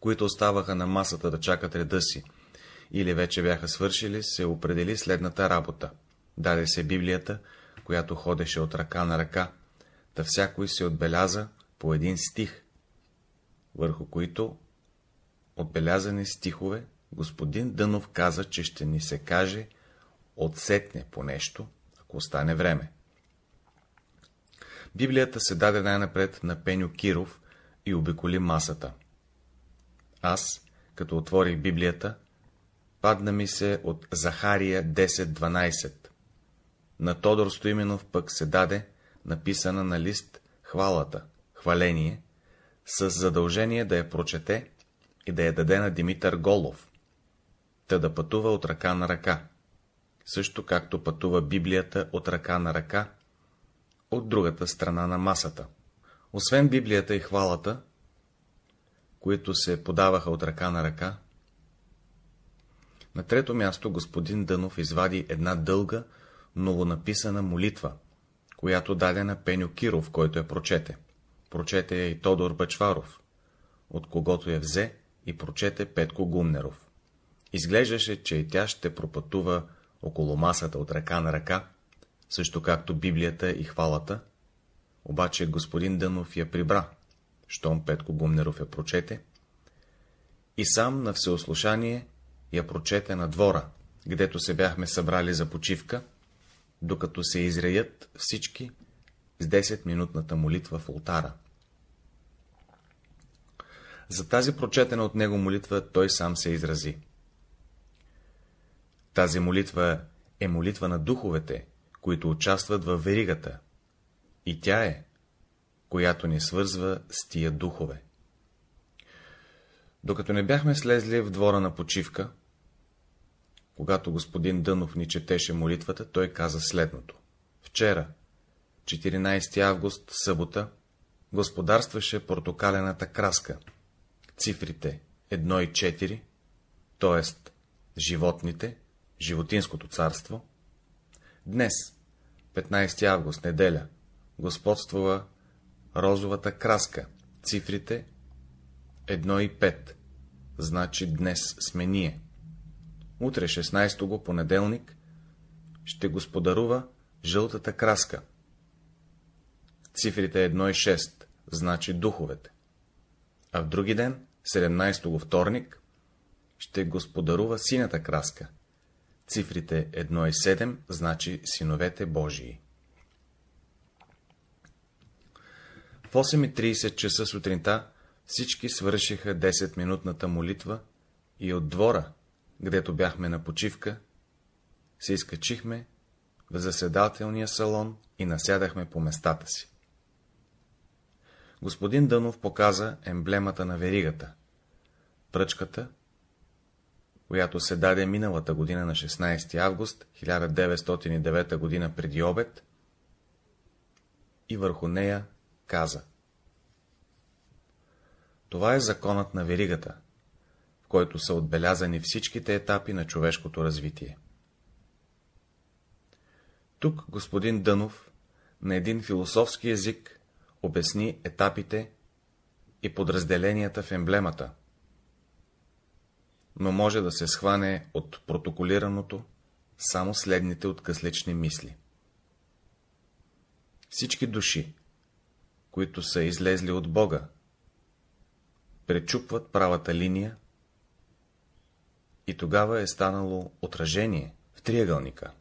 които оставаха на масата да чакат реда си, или вече бяха свършили, се определи следната работа. Даде се Библията, която ходеше от ръка на ръка, да всякой се отбеляза по един стих, върху които отбелязани стихове, господин Дънов каза, че ще ни се каже отсетне по нещо, ако остане време. Библията се даде най-напред на Пеню Киров и обиколи масата. Аз, като отворих Библията, падна ми се от Захария 10.12. На Тодор Стоименов пък се даде, написана на лист, хвалата, хваление, с задължение да я прочете и да я даде на Димитър Голов, та да пътува от ръка на ръка, също както пътува Библията от ръка на ръка, от другата страна на масата. Освен Библията и хвалата, които се подаваха от ръка на ръка, на трето място господин Дънов извади една дълга, новонаписана молитва, която даде на Пеню Киров, който я прочете. Прочете я и Тодор Бачваров, от когото я взе и прочете Петко Гумнеров. Изглеждаше, че и тя ще пропътува около масата от ръка на ръка, също както Библията и хвалата, обаче господин Дънов я прибра, щом Петко Гумнеров я прочете, и сам на всеослушание я прочете на двора, гдето се бяхме събрали за почивка, докато се изреят всички с 10-минутната молитва в ултара. За тази прочетена от него молитва той сам се изрази. Тази молитва е молитва на духовете, които участват във веригата, и тя е, която ни свързва с тия духове. Докато не бяхме слезли в двора на почивка, когато господин Дънов ни четеше молитвата, той каза следното. Вчера, 14 август, събота, господарстваше портокалената краска, цифрите 1 и 4, т.е. животните, животинското царство. Днес, 15 август, неделя, господствува розовата краска, цифрите 1 и 5, значи днес сме ние. Утре, 16 го понеделник, ще господарува жълтата краска. Цифрите 1 и 6, значи духовете. А в други ден, 17 го вторник, ще господарува синята краска. Цифрите 1 и 7, значи синовете Божии. В 8.30 часа сутринта всички свършиха 10-минутната молитва и от двора, гдето бяхме на почивка, се изкачихме в заседателния салон и насядахме по местата си. Господин Дънов показа емблемата на веригата, пръчката, която се даде миналата година на 16 август 1909 година преди обед, и върху нея каза Това е законът на веригата, в който са отбелязани всичките етапи на човешкото развитие. Тук господин Дънов на един философски език обясни етапите и подразделенията в емблемата, но може да се схване от протоколираното само следните откъслични мисли. Всички души, които са излезли от Бога, пречупват правата линия и тогава е станало отражение в триъгълника,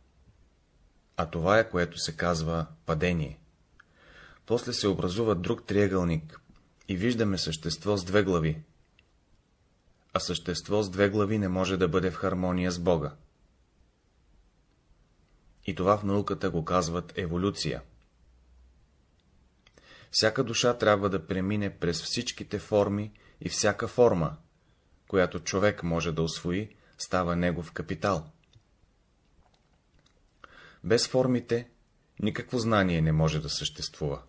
а това е, което се казва падение. После се образува друг триъгълник и виждаме същество с две глави, а същество с две глави не може да бъде в хармония с Бога. И това в науката го казват еволюция. Всяка душа трябва да премине през всичките форми и всяка форма, която човек може да освои, става негов капитал. Без формите никакво знание не може да съществува.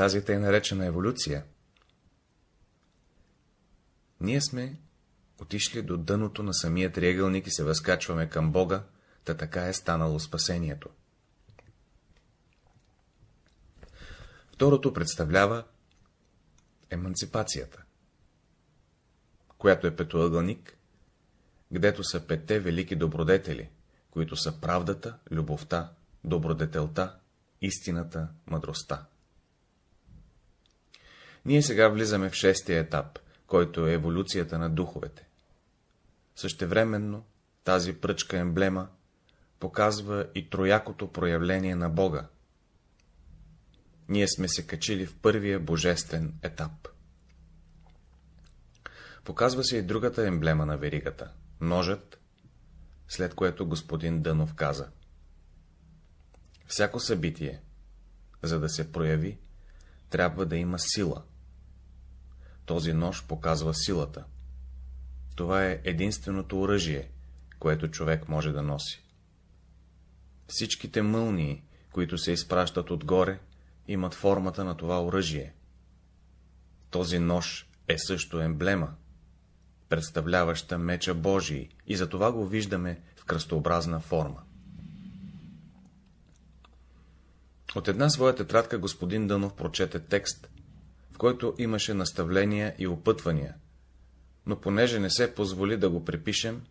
Тази тъй наречена еволюция ние сме отишли до дъното на самия триъгълник и се възкачваме към Бога, та така е станало спасението. Второто представлява еманципацията, която е петоъгълник, гдето са пете велики добродетели, които са правдата, любовта, добродетелта, истината, мъдростта. Ние сега влизаме в шестия етап, който е еволюцията на духовете. Същевременно тази пръчка емблема показва и троякото проявление на Бога. Ние сме се качили в първия божествен етап. Показва се и другата емблема на веригата — ножът, след което господин Дънов каза. Всяко събитие, за да се прояви, трябва да има сила. Този нож показва силата. Това е единственото оръжие, което човек може да носи. Всичките мълнии, които се изпращат отгоре, имат формата на това оръжие. Този нож е също емблема, представляваща меча Божий, и затова го виждаме в кръстообразна форма. От една своя тетрадка господин Дънов прочете текст, който имаше наставления и опътвания, но понеже не се позволи да го препишем,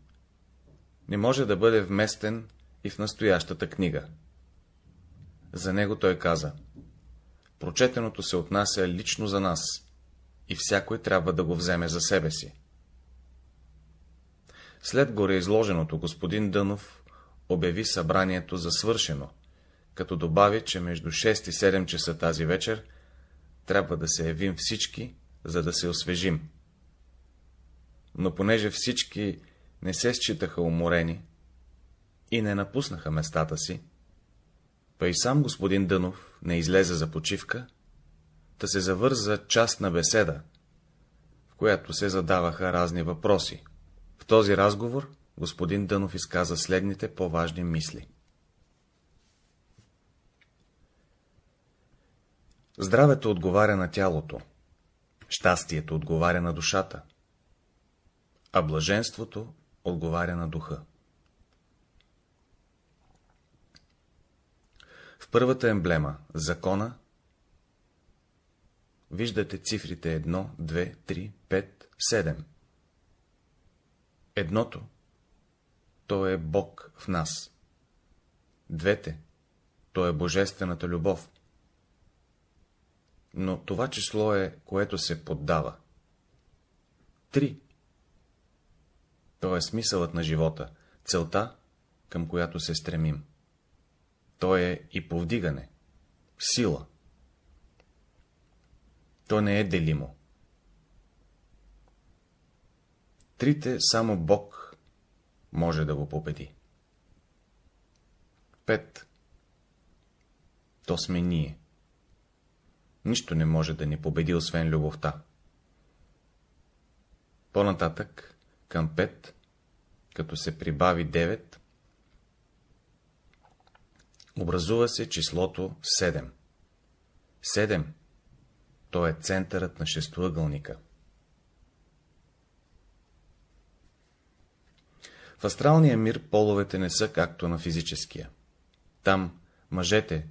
не може да бъде вместен и в настоящата книга. За него той каза, прочетеното се отнася лично за нас, и всякой трябва да го вземе за себе си. След горе изложеното господин Дънов обяви събранието за свършено, като добави, че между 6 и 7 часа тази вечер трябва да се явим всички, за да се освежим. Но понеже всички не се считаха уморени и не напуснаха местата си, па и сам господин Дънов не излезе за почивка, да се завърза частна беседа, в която се задаваха разни въпроси. В този разговор господин Дънов изказа следните по-важни мисли. Здравето отговаря на тялото, щастието отговаря на душата, а блаженството отговаря на духа. В първата емблема, закона, виждате цифрите 1, 2, 3, 5, 7. Едното, то е Бог в нас. Двете, то е Божествената любов. Но това число е, което се поддава. Три. То е смисълът на живота, целта, към която се стремим. То е и повдигане, сила. То не е делимо. Трите само Бог може да го победи. Пет. То сме ние. Нищо не може да ни победи, освен любовта. По-нататък, към пет, като се прибави 9, образува се числото 7. 7 той е центърът на шестоъгълника. В астралния мир половете не са както на физическия. Там мъжете,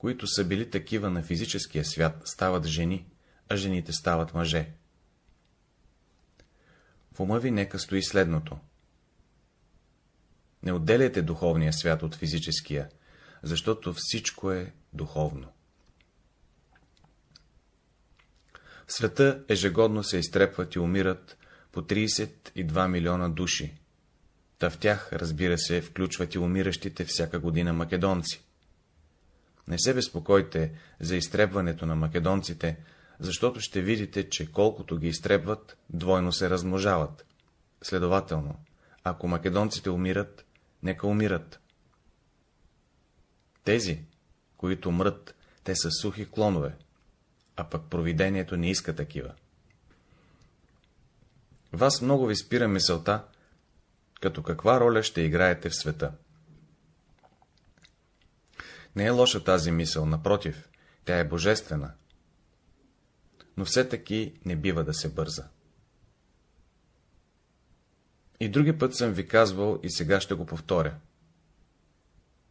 които са били такива на физическия свят, стават жени, а жените стават мъже. В ума ви нека стои следното. Не отделяйте духовния свят от физическия, защото всичко е духовно. В света ежегодно се изтрепват и умират по 32 милиона души. Та в тях, разбира се, включват и умиращите всяка година македонци. Не се безпокойте за изтребването на македонците, защото ще видите, че колкото ги изтребват, двойно се размножават. Следователно, ако македонците умират, нека умират. Тези, които мрат, те са сухи клонове, а пък провидението не иска такива. Вас много ви спира мисълта, като каква роля ще играете в света. Не е лоша тази мисъл, напротив, тя е божествена. Но все таки не бива да се бърза. И други път съм ви казвал и сега ще го повторя.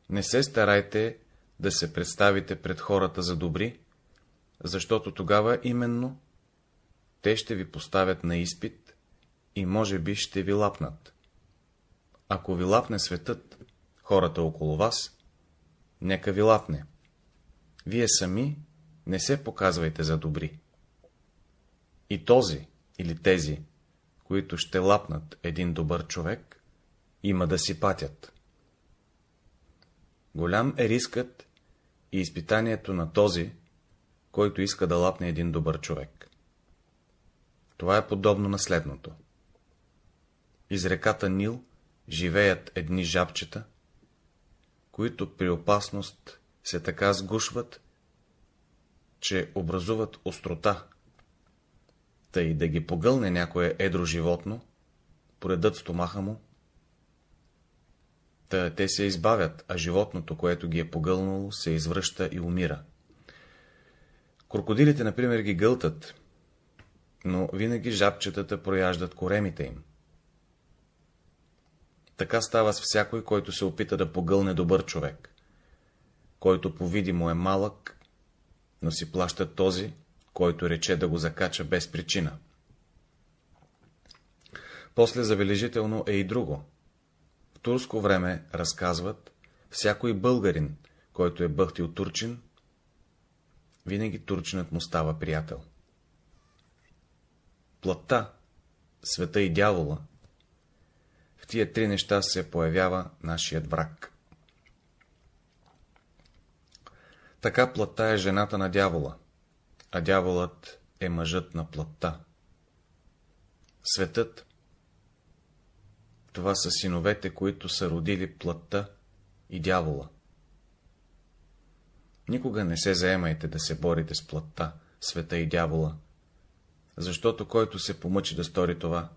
Не се старайте да се представите пред хората за добри, защото тогава именно те ще ви поставят на изпит и може би ще ви лапнат. Ако ви лапне светът, хората около вас, нека ви лапне. Вие сами не се показвайте за добри. И този или тези, които ще лапнат един добър човек, има да си патят. Голям е рискът и изпитанието на този, който иска да лапне един добър човек. Това е подобно на следното. Из реката Нил живеят едни жабчета, които при опасност се така сгушват, че образуват острота, тъй да ги погълне някое едро животно, поредът стомаха му, та те се избавят, а животното, което ги е погълнало, се извръща и умира. Крокодилите, например, ги гълтат, но винаги жабчетата прояждат коремите им. Така става с всякой, който се опита да погълне добър човек, който по-видимо е малък, но си плаща този, който рече да го закача без причина. После забележително е и друго. В турско време разказват, всякой българин, който е бъхтил турчин, винаги турчинът му става приятел. Плътта, света и дявола, тия три неща се появява нашият враг. Така плътта е жената на дявола, а дяволът е мъжът на плътта. Светът това са синовете, които са родили плътта и дявола. Никога не се заемайте да се борите с плътта, света и дявола, защото който се помъчи да стори това,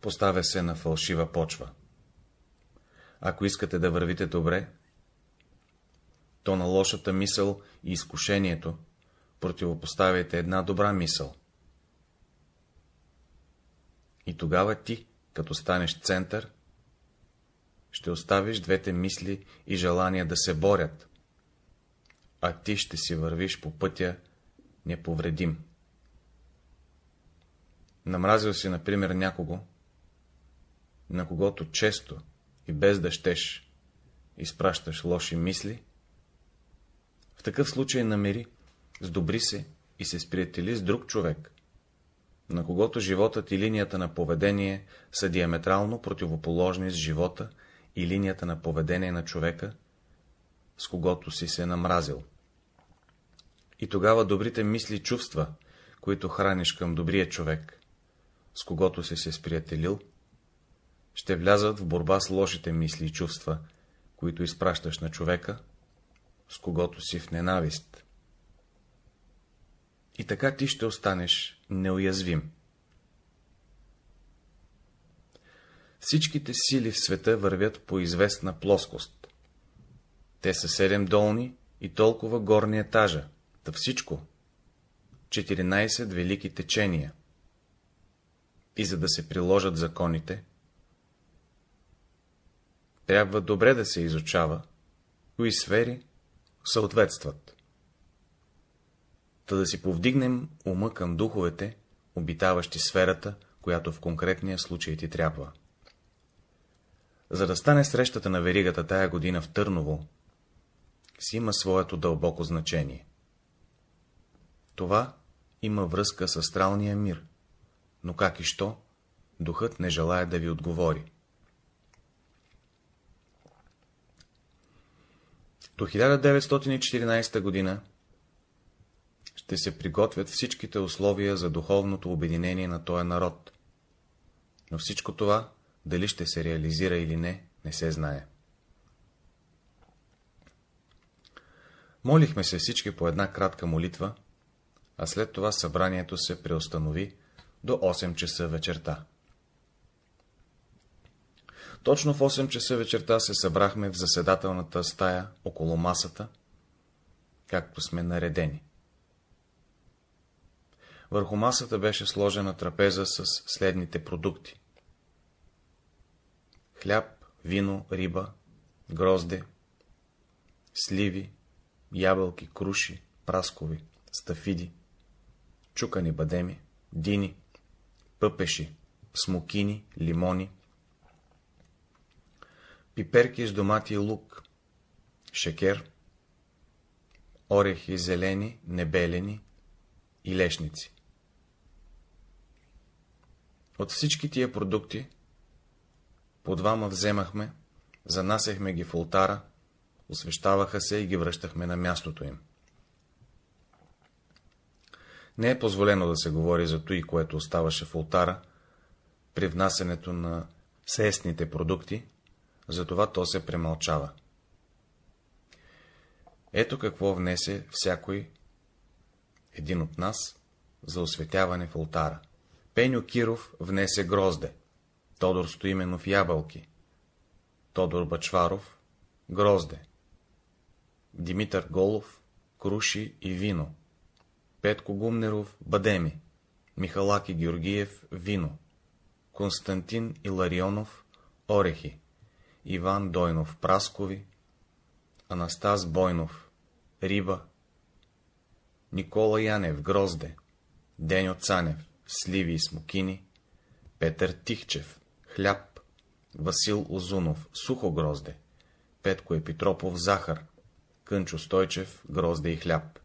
поставя се на фалшива почва. Ако искате да вървите добре, то на лошата мисъл и изкушението противопоставяйте една добра мисъл. И тогава ти, като станеш център, ще оставиш двете мисли и желания да се борят, а ти ще си вървиш по пътя неповредим. Намразил си, например, някого, на когото често и без да щеш изпращаш лоши мисли, в такъв случай намери, сдобри се и се сприятели с друг човек, на когото животът и линията на поведение са диаметрално противоположни с живота и линията на поведение на човека, с когото си се намразил. И тогава добрите мисли чувства, които храниш към добрия човек, с когото си се сприятелил, ще влязат в борба с лошите мисли и чувства, които изпращаш на човека, с когото си в ненавист. И така ти ще останеш неуязвим. Всичките сили в света вървят по известна плоскост. Те са седем долни и толкова горни етажа, та всичко, 14 велики течения. И за да се приложат законите, трябва добре да се изучава, кои сфери съответстват. Та да си повдигнем ума към духовете, обитаващи сферата, която в конкретния случай ти трябва. За да стане срещата на веригата тая година в Търново, си има своето дълбоко значение. Това има връзка с астралния мир, но как и що, духът не желая да ви отговори. До 1914 година ще се приготвят всичките условия за духовното обединение на този народ. Но всичко това, дали ще се реализира или не, не се знае. Молихме се всички по една кратка молитва, а след това събранието се преустанови до 8 часа вечерта. Точно в 8 часа вечерта се събрахме в заседателната стая около масата, както сме наредени. Върху масата беше сложена трапеза с следните продукти. Хляб, вино, риба, грозде, сливи, ябълки, круши, праскови, стафиди, чукани бадеми, дини, пъпеши, смокини, лимони, пиперки с домати и лук, шекер, орехи зелени, небелени и лешници. От всички тия продукти по двама вземахме, занасяхме ги в ултара, освещаваха се и ги връщахме на мястото им. Не е позволено да се говори за той, което оставаше в ултара, при внасенето на сеестните продукти, затова то се премълчава. Ето какво внесе всякой един от нас за осветяване в ултара. Пеню Киров внесе грозде, Тодор Стоименов ябълки, Тодор Бачваров грозде, Димитър Голов круши и вино, Петко Гумнеров бадеми, Михалаки Георгиев вино, Константин Иларионов орехи, Иван Дойнов праскови, Анастас Бойнов риба, Никола Янев грозде, Деньо Цанев сливи и смокини, Петър Тихчев хляб, Васил Озунов сухо грозде, Петко Епитропов захар, Кънчо Стойчев грозде и хляб,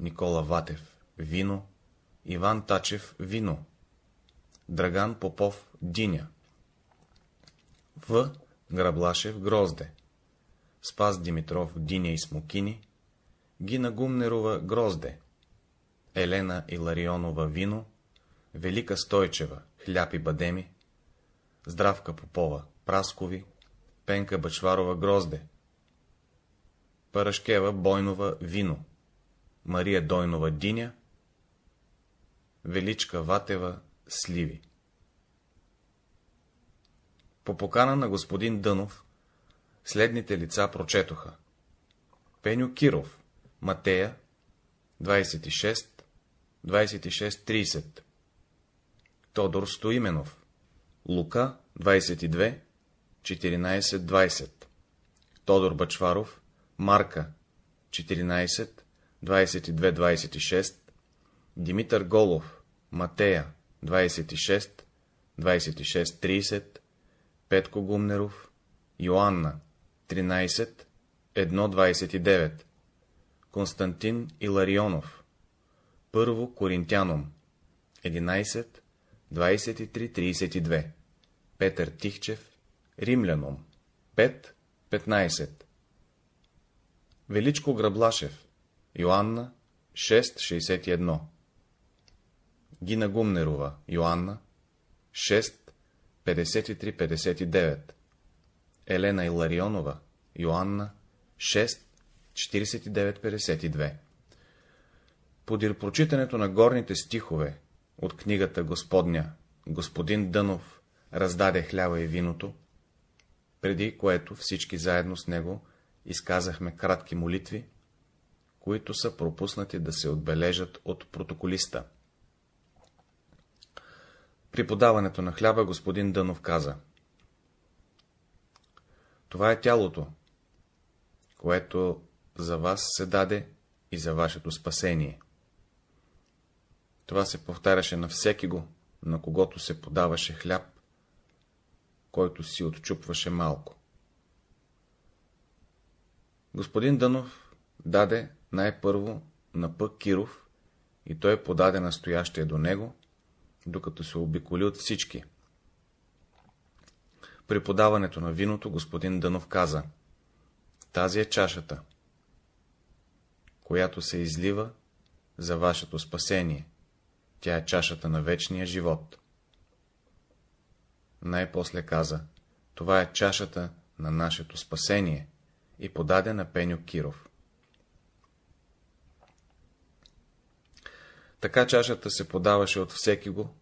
Никола Ватев вино, Иван Тачев вино, Драган Попов диня, В. Граблашев грозде, Спас Димитров диня и смокини, Гина Гумнерова грозде, Елена Иларионова вино, Велика Стойчева хляб и бадеми, Здравка Попова праскови, Пенка Бачварова грозде, Парашкева Бойнова вино, Мария Дойнова диня, Величка Ватева сливи. По покана на господин Дънов, следните лица прочетоха. Пеню Киров, Матея, 26, 26-30. Тодор Стоименов, Лука, 22, 14-20. Тодор Бачваров, Марка, 14, 22-26. Димитър Голов, Матея, 26, 26-30. Петко Гумнеров, Йоанна, 13, 1.29. Константин Иларионов, Първо Коринтяном, 11, 23-32. Петър Тихчев, Римляном, 5, 15. Величко Граблашев, Йоанна, 6.61. Гина Гумнерова, Йоанна, 6, 53-59. Елена Иларионова, Йоанна, 6, 49-52. Подир прочитането на горните стихове от книгата Господня, господин Дънов раздаде хляба и виното, преди което всички заедно с него изказахме кратки молитви, които са пропуснати да се отбележат от протоколиста. При подаването на хляба господин Дънов каза Това е тялото, което за вас се даде и за вашето спасение. Това се повтаряше на всеки го, на когото се подаваше хляб, който си отчупваше малко. Господин Дънов даде най-първо на Пък Киров и той подаде настоящия до него, докато се обиколи от всички. При подаването на виното господин Дънов каза, тази е чашата, която се излива за вашето спасение. Тя е чашата на вечния живот. Най-после каза, това е чашата на нашето спасение и подаде на Пеню Киров. Така чашата се подаваше от всеки го,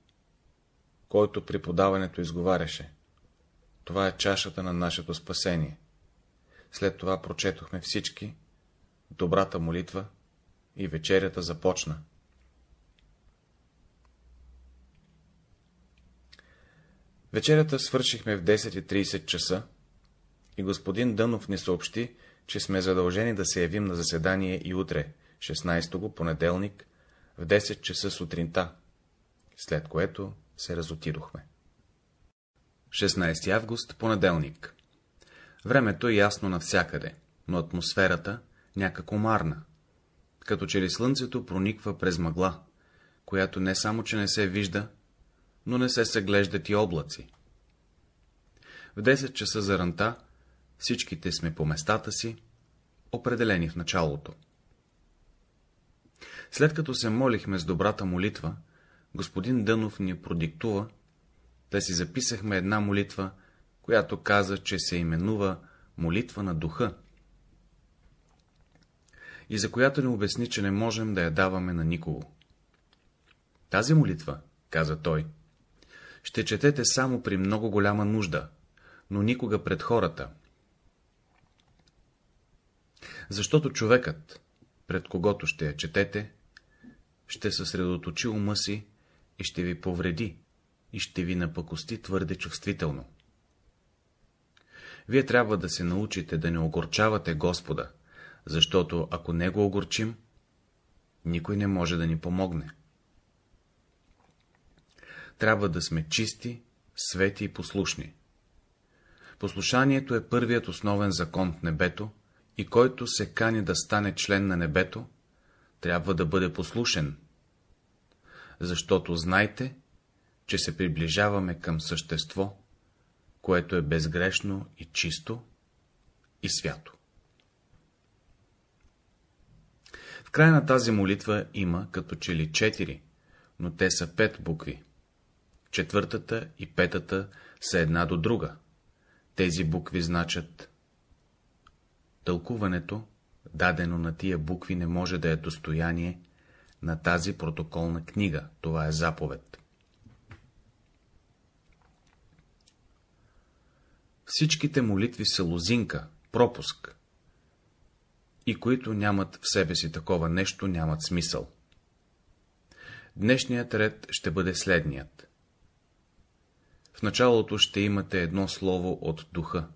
който при подаването изговаряше. Това е чашата на нашето спасение. След това прочетохме всички добрата молитва и вечерята започна. Вечерята свършихме в 10.30 часа и господин Дънов ни съобщи, че сме задължени да се явим на заседание и утре, 16 го понеделник, в 10 часа сутринта, след което се разотидохме. 16 август, понеделник. Времето е ясно навсякъде, но атмосферата някак омарна, като че ли слънцето прониква през мъгла, която не само, че не се вижда, но не се съглеждат и облаци. В 10 часа за ранта всичките сме по местата си, определени в началото. След като се молихме с добрата молитва, господин Дънов ни продиктува, да си записахме една молитва, която каза, че се именува молитва на духа и за която ни обясни, че не можем да я даваме на никого. Тази молитва, каза той, ще четете само при много голяма нужда, но никога пред хората. Защото човекът, пред когото ще я четете, ще съсредоточи ума си и ще ви повреди, и ще ви напъкости твърде чувствително. Вие трябва да се научите да не огорчавате Господа, защото ако не го огорчим, никой не може да ни помогне. Трябва да сме чисти, свети и послушни. Послушанието е първият основен закон в небето и който се кани да стане член на небето, трябва да бъде послушен, защото знайте, че се приближаваме към същество, което е безгрешно и чисто и свято. В края на тази молитва има като че ли четири, но те са пет букви. Четвъртата и петата са една до друга. Тези букви значат Тълкуването, дадено на тия букви, не може да е достояние на тази протоколна книга, това е заповед. Всичките молитви са лозинка, пропуск, и които нямат в себе си такова нещо, нямат смисъл. Днешният ред ще бъде следният. В началото ще имате едно слово от духа.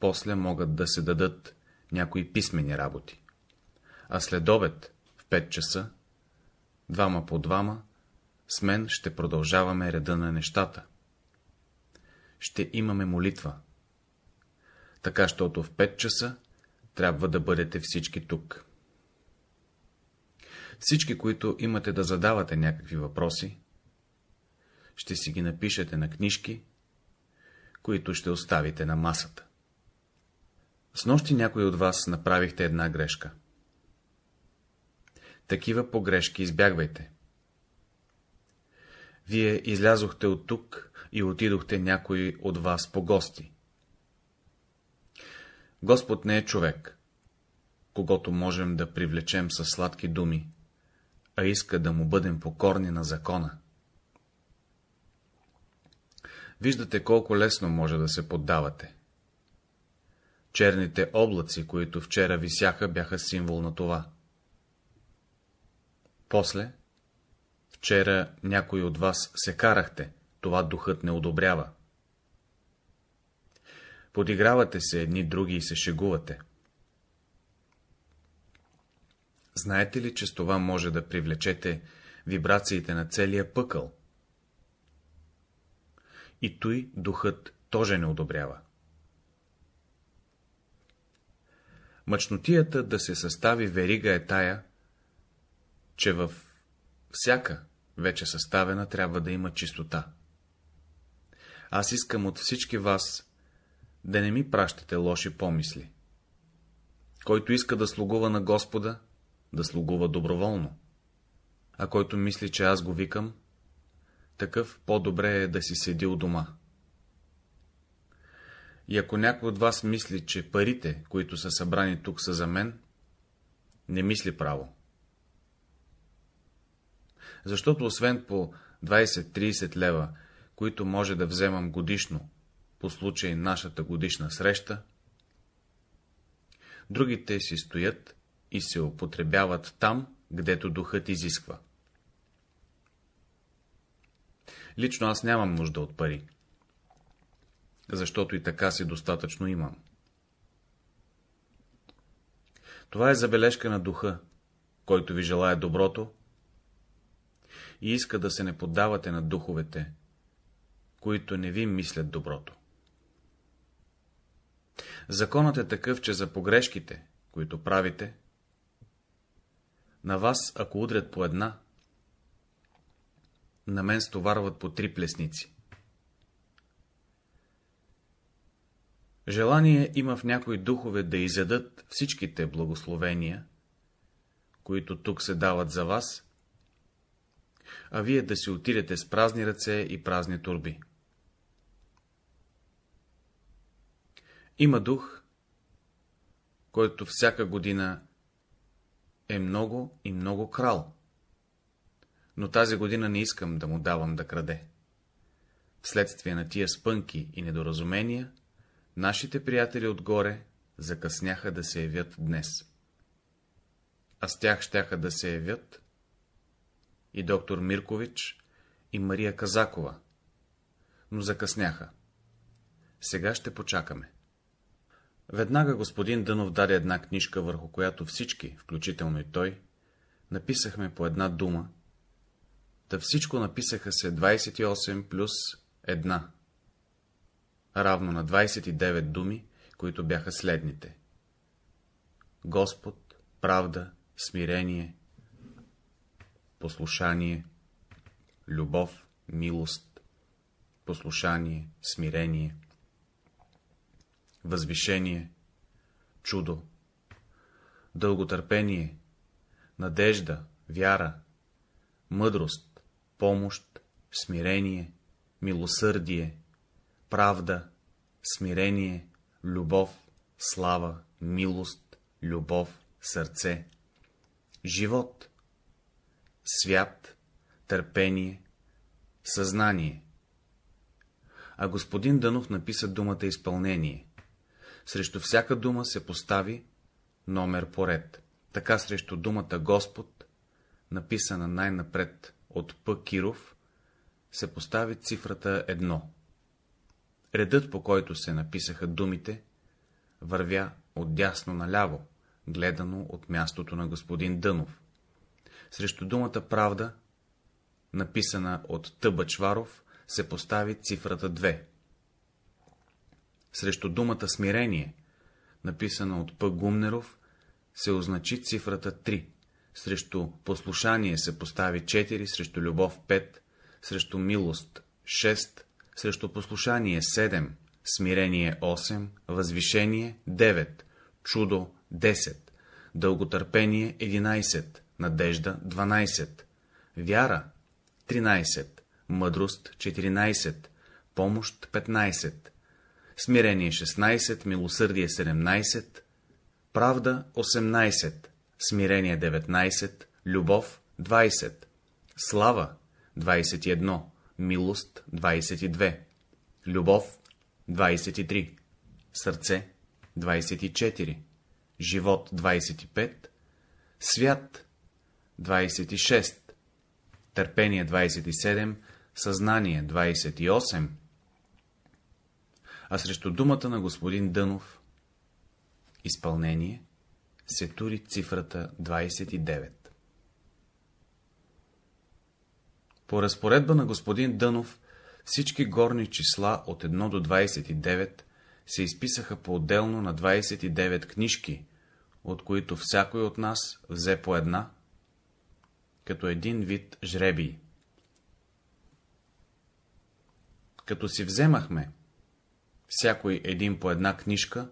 После могат да се дадат някои писмени работи. А след обед, в 5 часа, двама по двама, с мен ще продължаваме реда на нещата. Ще имаме молитва. Така, щото в 5 часа трябва да бъдете всички тук. Всички, които имате да задавате някакви въпроси, ще си ги напишете на книжки, които ще оставите на масата. С нощи някой от вас направихте една грешка. Такива погрешки избягвайте. Вие излязохте от тук и отидохте някой от вас по гости. Господ не е човек, когато можем да привлечем със сладки думи, а иска да му бъдем покорни на закона. Виждате колко лесно може да се поддавате. Черните облаци, които вчера висяха, бяха символ на това. После, вчера някой от вас се карахте, това духът не одобрява. Подигравате се едни други и се шегувате. Знаете ли, че с това може да привлечете вибрациите на целия пъкъл? И той духът тоже не одобрява. Мъчнотията да се състави верига е тая, че във всяка вече съставена трябва да има чистота. Аз искам от всички вас да не ми пращате лоши помисли. Който иска да слугува на Господа, да слугува доброволно. А който мисли, че аз го викам, такъв по-добре е да си седи у дома. И ако някой от вас мисли, че парите, които са събрани тук, са за мен, не мисли право. Защото освен по 20-30 лева, които може да вземам годишно, по случай нашата годишна среща, другите си стоят и се употребяват там, гдето духът изисква. Лично аз нямам нужда от пари, защото и така си достатъчно имам. Това е забележка на духа, който ви желая доброто и иска да се не поддавате на духовете, които не ви мислят доброто. Законът е такъв, че за погрешките, които правите, на вас, ако удрят по една, на мен стоварват по три плесници. Желание има в някои духове да изядат всичките благословения, които тук се дават за вас, а вие да си отидете с празни ръце и празни турби. Има дух, който всяка година е много и много крал, но тази година не искам да му давам да краде. Вследствие на тия спънки и недоразумения, нашите приятели отгоре закъсняха да се явят днес. А с тях щяха да се явят и доктор Миркович, и Мария Казакова, но закъсняха. Сега ще почакаме. Веднага господин Дънов даде една книжка, върху която всички, включително и той, написахме по една дума, Та всичко написаха се 28 плюс 1, равно на 29 думи, които бяха следните. Господ, правда, смирение, послушание, любов, милост, послушание, смирение, възвишение, чудо, дълготърпение, надежда, вяра, мъдрост, помощ, смирение, милосърдие, правда, смирение, любов, слава, милост, любов, сърце, живот, свят, търпение, съзнание. А господин Дънов написа думата изпълнение. Срещу всяка дума се постави номер поред. Така срещу думата Господ, написана най-напред от П. Киров се постави цифрата 1. Редът, по който се написаха думите, вървя от дясно наляво, гледано от мястото на господин Дънов. Срещу думата правда, написана от Т. Бачваров, се постави цифрата 2. Срещу думата смирение, написана от П. Гумнеров, се означи цифрата 3 срещу послушание се постави 4, срещу любов 5, срещу милост 6, срещу послушание 7, смирение 8, възвишение 9, чудо 10, дълготърпение 11, надежда 12, вяра 13, мъдрост 14, помощ 15, смирение 16, милосърдие 17, правда 18, смирение 19, любов 20, слава 21, милост 22, любов 23, сърце 24, живот 25, свят 26, търпение 27, съзнание 28, а срещу думата на господин Дънов изпълнение се тури цифрата 29. По разпоредба на господин Дънов всички горни числа от 1 до 29 се изписаха по-отделно на 29 книжки, от които всякой от нас взе по една, като един вид жребий. Като си вземахме всякой един по една книжка,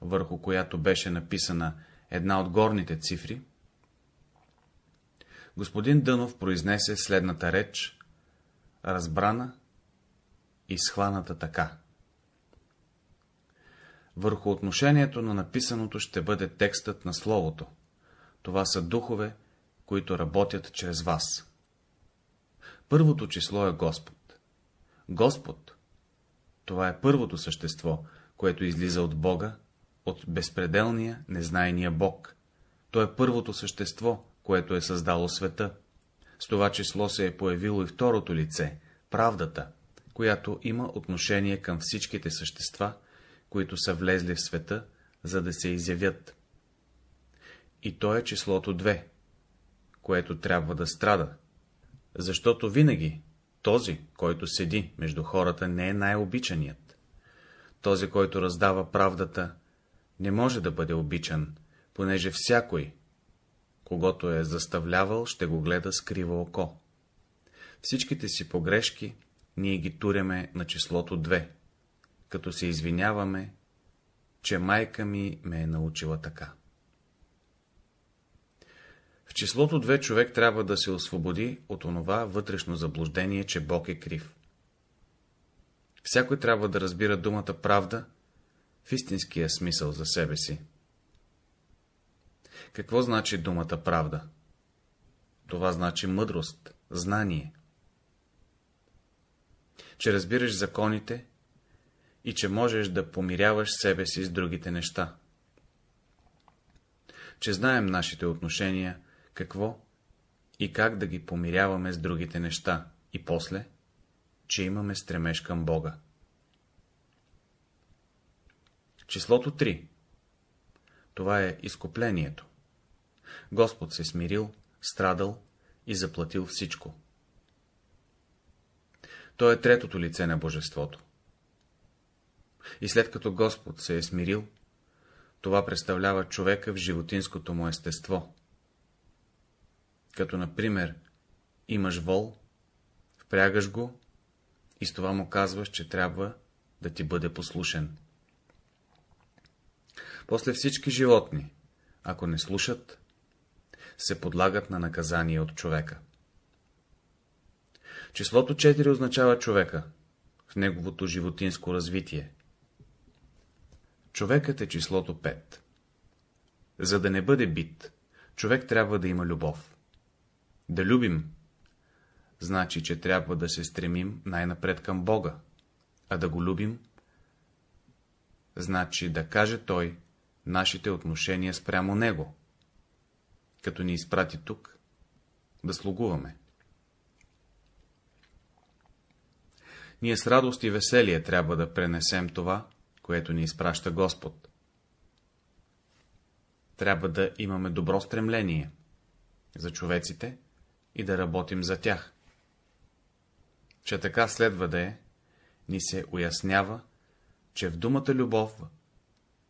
върху която беше написана една от горните цифри, господин Дънов произнесе следната реч, разбрана и схваната така. Върху отношението на написаното ще бъде текстът на Словото. Това са духове, които работят чрез вас. Първото число е Господ. Господ — това е първото същество, което излиза от Бога, от безпределния, незнайния Бог. То е първото същество, което е създало света. С това число се е появило и второто лице, правдата, която има отношение към всичките същества, които са влезли в света, за да се изявят. И то е числото 2, което трябва да страда, защото винаги този, който седи между хората, не е най-обичаният. Този, който раздава правдата, не може да бъде обичан, понеже всякой, когато е заставлявал, ще го гледа с криво око. Всичките си погрешки ние ги туряме на числото 2, като се извиняваме, че майка ми ме е научила така. В числото 2 човек трябва да се освободи от онова вътрешно заблуждение, че Бог е крив. Всякой трябва да разбира думата правда в истинския смисъл за себе си. Какво значи думата правда? Това значи мъдрост, знание. Че разбираш законите и че можеш да помиряваш себе си с другите неща. Че знаем нашите отношения, какво и как да ги помиряваме с другите неща, и после, че имаме стремеж към Бога. Числото 3 Това е изкуплението. Господ се смирил, страдал и заплатил всичко. То е третото лице на Божеството. И след като Господ се е смирил, това представлява човека в животинското му естество. Като, например, имаш вол, впрягаш го и с това му казваш, че трябва да ти бъде послушен. После всички животни, ако не слушат, се подлагат на наказание от човека. Числото 4 означава човека в неговото животинско развитие. Човекът е числото 5. За да не бъде бит, човек трябва да има любов. Да любим, значи, че трябва да се стремим най-напред към Бога, а да го любим, значи да каже Той нашите отношения спрямо Него, като ни изпрати тук, да слугуваме. Ние с радост и веселие трябва да пренесем това, което ни изпраща Господ. Трябва да имаме добро стремление за човеците и да работим за тях. Че така следва да е, ни се уяснява, че в думата любов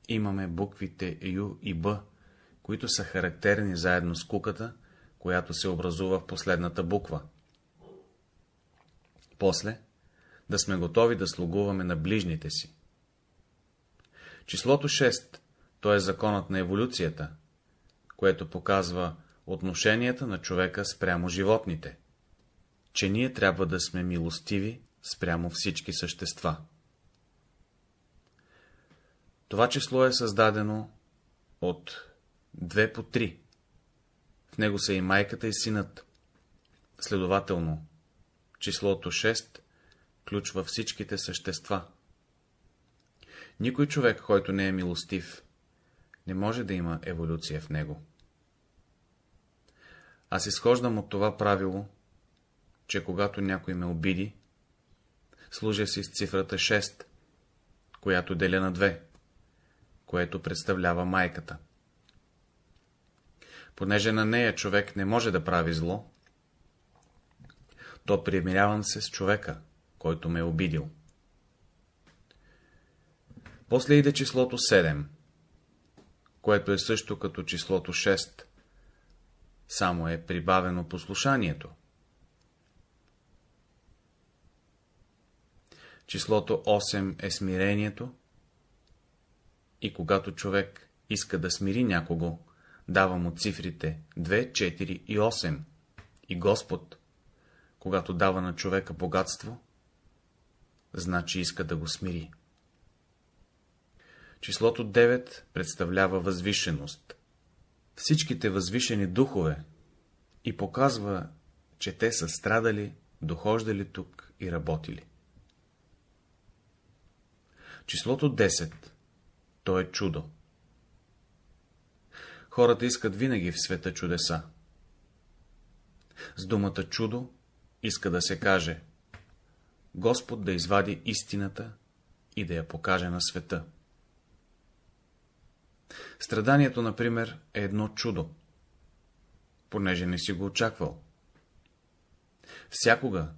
имаме буквите Ю и Б, които са характерни заедно с куката, която се образува в последната буква. После, да сме готови да слугуваме на ближните си. Числото 6, то е законът на еволюцията, което показва отношенията на човека спрямо животните, че ние трябва да сме милостиви спрямо всички същества. Това число е създадено от две по три. В него са и майката и синът. Следователно, числото 6 включва всичките същества. Никой човек, който не е милостив, не може да има еволюция в него. Аз изхождам от това правило, че когато някой ме обиди, служа си с цифрата 6, която деля на 2, което представлява майката. Понеже на нея човек не може да прави зло, то примирявам се с човека, който ме е обидил. После иде числото 7, което е също като числото 6, само е прибавено послушанието. Числото 8 е смирението и когато човек иска да смири някого, дава му цифрите 2, 4 и 8. И Господ, когато дава на човека богатство, значи иска да го смири. Числото 9 представлява възвишеност. Всичките възвишени духове и показва, че те са страдали, дохождали тук и работили. Числото 10 то е чудо. Хората искат винаги в света чудеса. С думата чудо иска да се каже Господ да извади истината и да я покаже на света. Страданието, например, е едно чудо, понеже не си го очаквал. Всякога,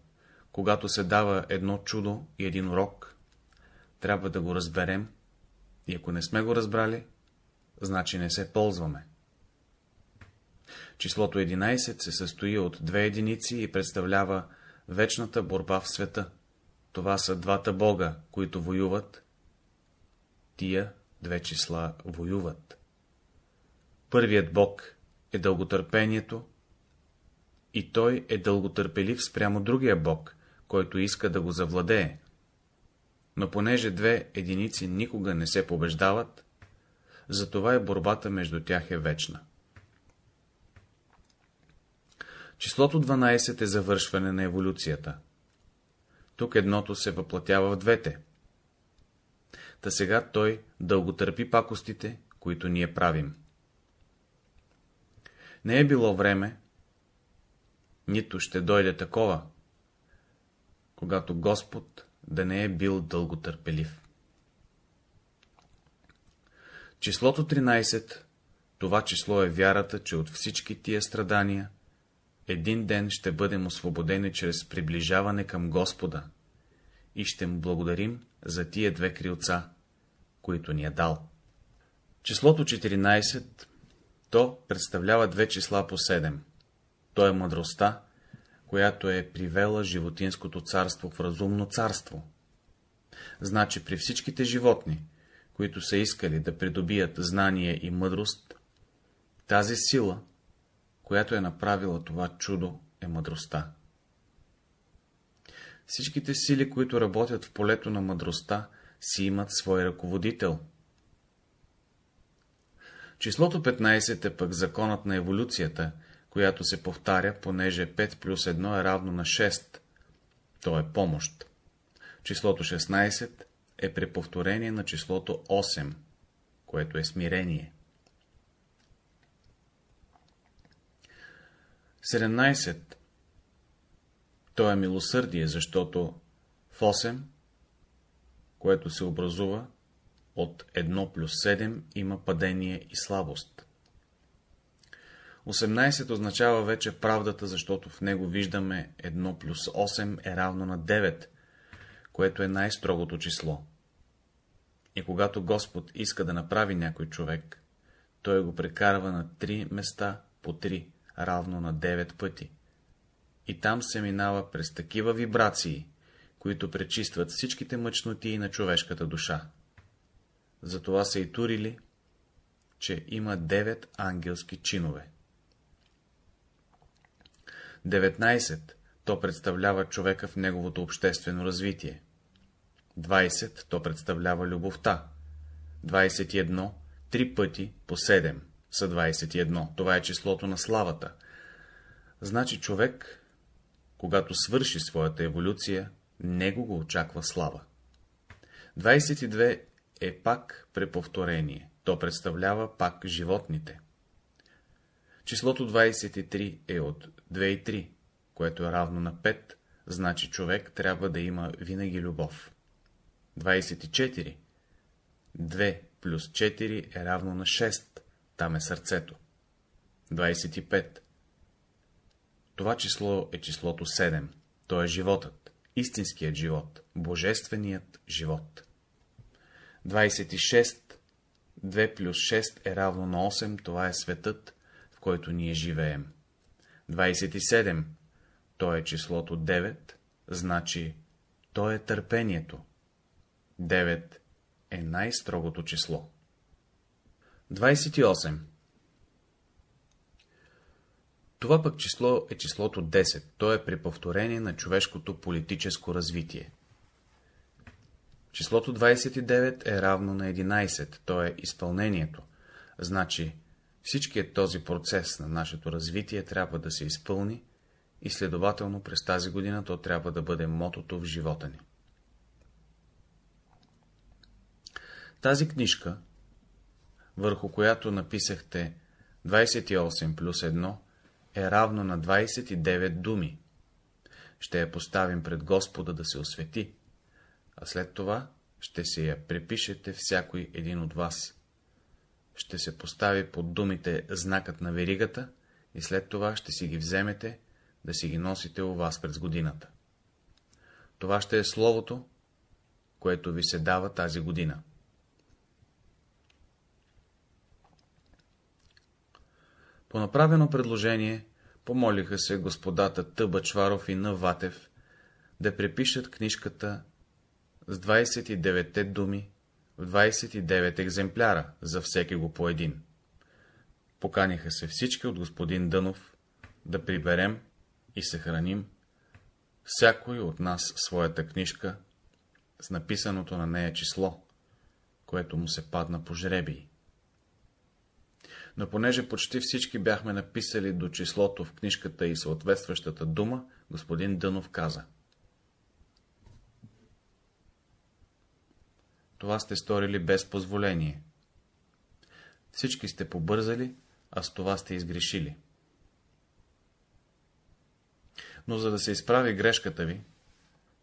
когато се дава едно чудо и един урок, трябва да го разберем и ако не сме го разбрали, значи не се ползваме. Числото 11 се състои от две единици и представлява вечната борба в света. Това са двата бога, които воюват. Тия две числа воюват. Първият бог е дълготърпението и той е дълготърпелив спрямо другия бог, който иска да го завладее. Но понеже две единици никога не се побеждават, затова и борбата между тях е вечна. Числото 12 е завършване на еволюцията. Тук едното се въплатява в двете. Та сега той дълго търпи пакостите, които ние правим. Не е било време, нито ще дойде такова, когато Господ да не е бил дълготърпелив. Числото 13, това число е вярата, че от всички тия страдания един ден ще бъдем освободени чрез приближаване към Господа и ще му благодарим за тия две крилца, които ни е дал. Числото 14, то представлява две числа по 7. То е мъдростта, която е привела животинското царство в разумно царство. Значи при всичките животни, които са искали да придобият знание и мъдрост, тази сила, която е направила това чудо, е мъдростта. Всичките сили, които работят в полето на мъдростта, си имат свой ръководител. Числото 15 е пък законът на еволюцията, която се повтаря, понеже 5 плюс 1 е равно на 6. То е помощ. Числото 16 е преповторение на числото 8, което е смирение. 17. То е милосърдие, защото в 8, което се образува от 1 плюс 7, има падение и слабост. 18 означава вече правдата, защото в него виждаме 1 плюс 8 е равно на 9, което е най-строгото число. И когато Господ иска да направи някой човек, той го прекарва на три места по три, равно на 9 пъти. И там се минава през такива вибрации, които пречистват всичките мъчноти на човешката душа. Затова са и турили, че има девет ангелски чинове. 19. То представлява човека в неговото обществено развитие. 20. То представлява любовта. 21. Три пъти по 7 са 21. Това е числото на славата. Значи човек, когато свърши своята еволюция, него го очаква слава. 22 е пак преповторение. То представлява пак животните. Числото 23 е от 2 и 3, което е равно на 5, значи човек трябва да има винаги любов. 24. 2 плюс 4 е равно на 6, там е сърцето. 25. Това число е числото 7, то е животът, истинският живот, божественият живот. 26. 2 плюс 6 е равно на 8, това е светът, в който ние живеем. 27. То е числото 9, значи то е търпението. 9 е най-строгото число. 28. Това пък число е числото 10, то е при повторение на човешкото политическо развитие. Числото 29 е равно на 11, то е изпълнението, значи всичкият този процес на нашето развитие трябва да се изпълни и следователно през тази година то трябва да бъде мотото в живота ни. Тази книжка, върху която написахте 28 плюс 1, е равно на 29 думи. Ще я поставим пред Господа да се освети, а след това ще се я препишете всякой един от вас. Ще се постави под думите знакът на веригата и след това ще си ги вземете, да си ги носите у вас през годината. Това ще е словото, което ви се дава тази година. По направено предложение помолиха се господата Т. Бачваров и Н. Ватев да препишат книжката с 29-те думи в 29 екземпляра, за всеки го по един. Поканиха се всички от господин Дънов да приберем и съхраним всякой от нас своята книжка с написаното на нея число, което му се падна по жребий но понеже почти всички бяхме написали до числото в книжката и съответстващата дума, господин Дънов каза. Това сте сторили без позволение. Всички сте побързали, а с това сте изгрешили. Но за да се изправи грешката ви,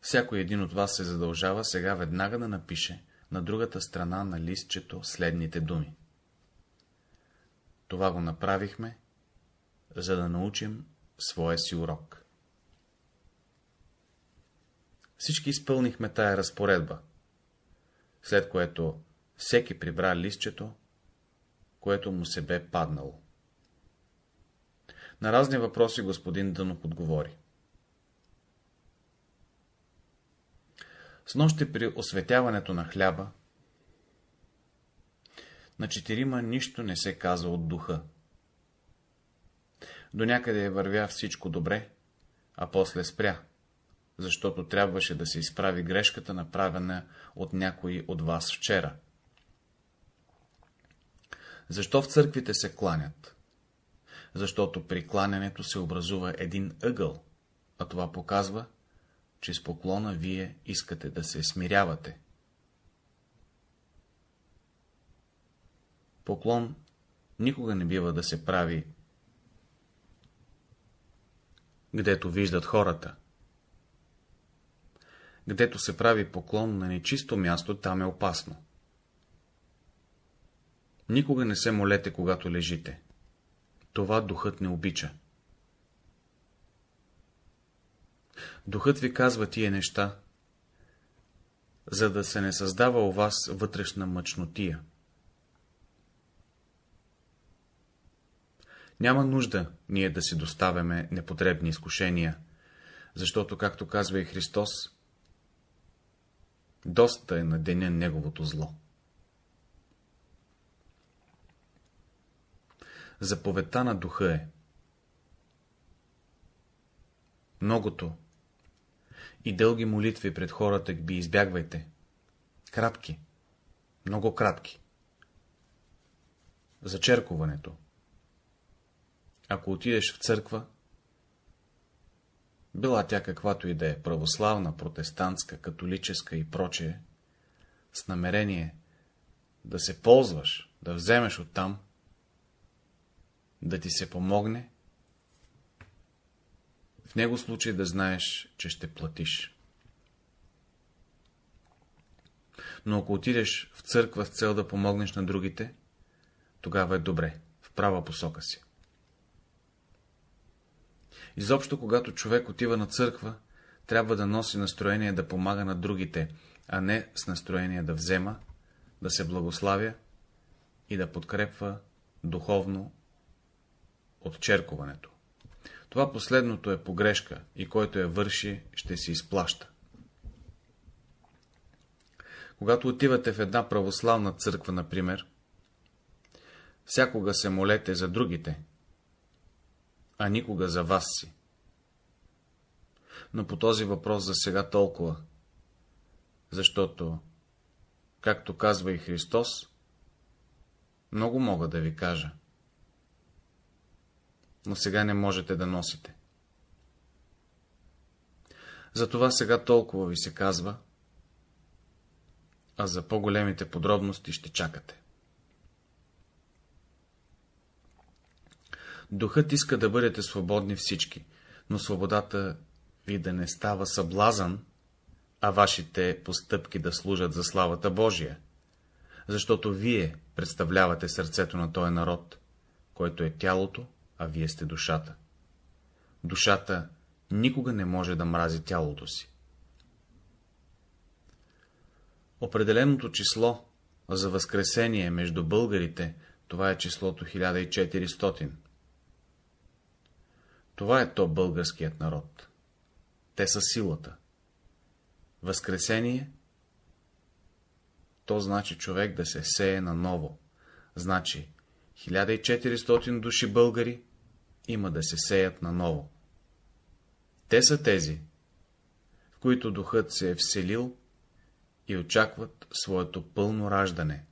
всяко един от вас се задължава сега веднага да напише на другата страна на листчето следните думи. Това го направихме, за да научим своя си урок. Всички изпълнихме тая разпоредба, след което всеки прибра листчето, което му се бе паднало. На разни въпроси господин Дънов отговори. С нощи при осветяването на хляба на четирима нищо не се каза от духа. До някъде вървя всичко добре, а после спря, защото трябваше да се изправи грешката, направена от някой от вас вчера. Защо в църквите се кланят? Защото при кланянето се образува един ъгъл, а това показва, че с поклона вие искате да се смирявате. Поклон никога не бива да се прави, гдето виждат хората. Гдето се прави поклон на нечисто място, там е опасно. Никога не се молете, когато лежите. Това духът не обича. Духът ви казва тия неща, за да се не създава у вас вътрешна мъчнотия. Няма нужда ние да си доставяме непотребни изкушения, защото, както казва и Христос, доста е на деня неговото зло. Заповедта на духа е Многото и дълги молитви пред хората ги избягвайте. Кратки, много кратки. Зачеркуването ако отидеш в църква, била тя каквато и да е, православна, протестантска, католическа и прочее, с намерение да се ползваш, да вземеш оттам, да ти се помогне, в него случай да знаеш, че ще платиш. Но ако отидеш в църква с цел да помогнеш на другите, тогава е добре, в права посока си. Изобщо, когато човек отива на църква, трябва да носи настроение да помага на другите, а не с настроение да взема, да се благославя и да подкрепва духовно отчеркването. Това последното е погрешка и който я върши, ще си изплаща. Когато отивате в една православна църква, например, всякога се молете за другите, а никога за вас си. Но по този въпрос за сега толкова, защото, както казва и Христос, много мога да ви кажа но сега не можете да носите. Затова сега толкова ви се казва, а за по-големите подробности ще чакате. Духът иска да бъдете свободни всички, но свободата ви да не става съблазън, а вашите постъпки да служат за славата Божия, защото вие представлявате сърцето на този народ, който е тялото, а вие сте душата. Душата никога не може да мрази тялото си. Определеното число за възкресение между българите, това е числото 1400. Това е то българският народ. Те са силата. Възкресение, то значи човек да се сее наново, значи 1400 души българи има да се сеят наново. Те са тези, в които духът се е вселил и очакват своето пълно раждане.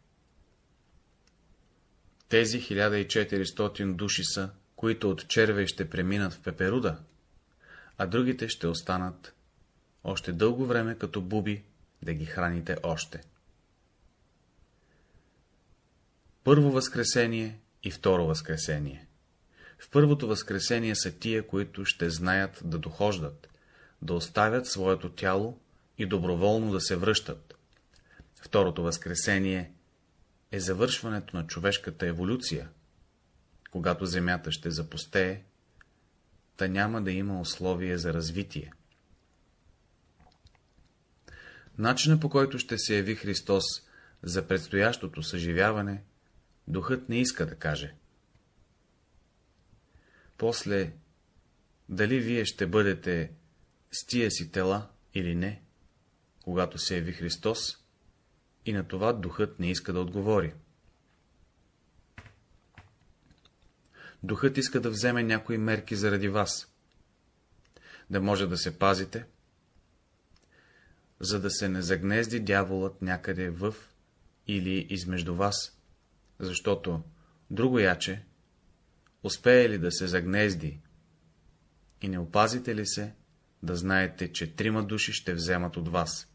Тези 1400 души са, които от червей ще преминат в пеперуда, а другите ще останат още дълго време като буби да ги храните още. Първо възкресение и второ възкресение. В първото възкресение са тия, които ще знаят да дохождат, да оставят своето тяло и доброволно да се връщат. Второто възкресение е завършването на човешката еволюция, когато земята ще запустее, та няма да има условие за развитие. Начина по който ще се яви Христос за предстоящото съживяване, духът не иска да каже. После, дали вие ще бъдете с тия си тела или не, когато се яви Христос, и на това духът не иска да отговори. Духът иска да вземе някои мерки заради вас, да може да се пазите, за да се не загнезди дяволът някъде в или измежду вас, защото друго яче, успее ли да се загнезди? И не опазите ли се, да знаете, че трима души ще вземат от вас,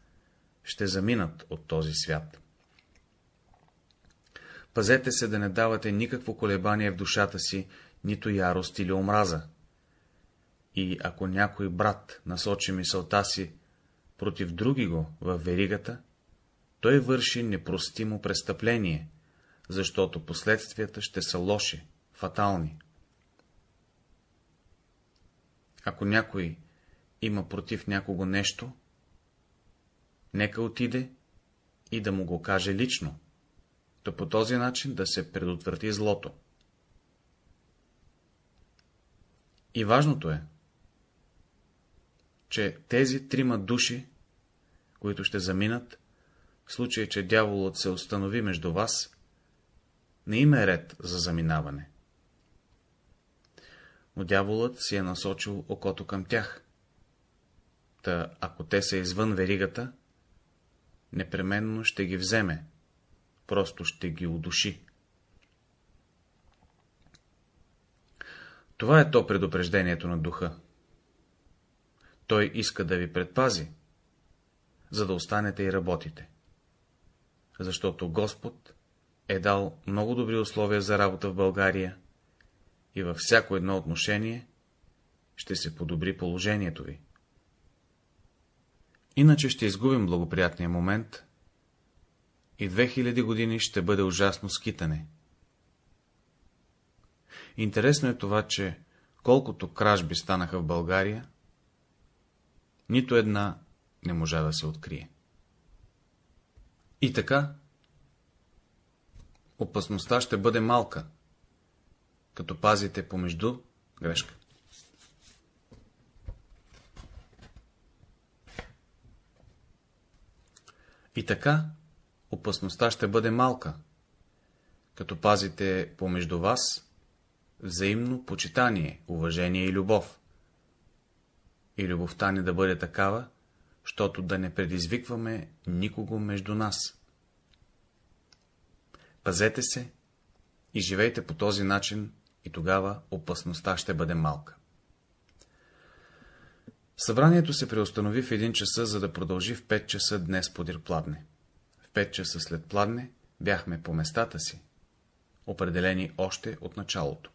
ще заминат от този свят. Пазете се да не давате никакво колебание в душата си, нито ярост или омраза. И ако някой брат насочи мисълта си против други го в веригата, той върши непростимо престъпление, защото последствията ще са лоши, фатални. Ако някой има против някого нещо, нека отиде и да му го каже лично, то по този начин да се предотврати злото. И важното е, че тези трима души, които ще заминат, в случай, че дяволът се установи между вас, не има е ред за заминаване но дяволът си е насочил окото към тях. Та, ако те са извън веригата, непременно ще ги вземе, просто ще ги удуши. Това е то предупреждението на духа. Той иска да ви предпази, за да останете и работите. Защото Господ е дал много добри условия за работа в България и във всяко едно отношение ще се подобри положението ви. Иначе ще изгубим благоприятния момент и 2000 години ще бъде ужасно скитане. Интересно е това, че колкото кражби станаха в България, нито една не можа да се открие. И така, опасността ще бъде малка, като пазите помежду грешка. И така, опасността ще бъде малка, като пазите помежду вас взаимно почитание, уважение и любов. И любовта ни да бъде такава, щото да не предизвикваме никого между нас. Пазете се и живейте по този начин, и тогава опасността ще бъде малка. Събранието се преустанови в един часа, за да продължи в 5 часа днес подир пладне. В 5 часа след пладне бяхме по местата си, определени още от началото.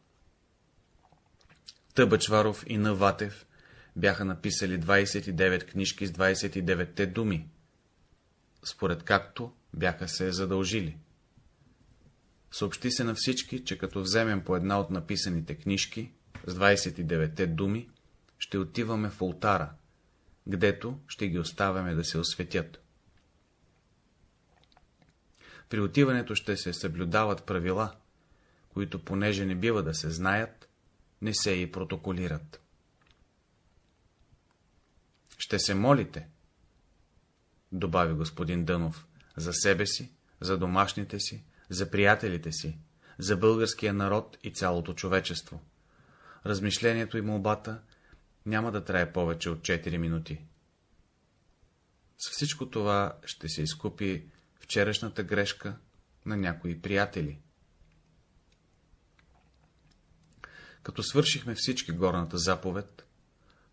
Тъбачваров и Наватев бяха написали 29 книжки с 29-те думи, според както бяха се задължили. Съобщи се на всички, че като вземем по една от написаните книжки с 29-те думи, ще отиваме в ултара, гдето ще ги оставяме да се осветят. При отиването ще се съблюдават правила, които, понеже не бива да се знаят, не се и протоколират. Ще се молите, добави господин Дънов, за себе си, за домашните си, за приятелите си, за българския народ и цялото човечество. Размишлението и молбата няма да трае повече от 4 минути. С всичко това ще се изкупи вчерашната грешка на някои приятели. Като свършихме всички горната заповед,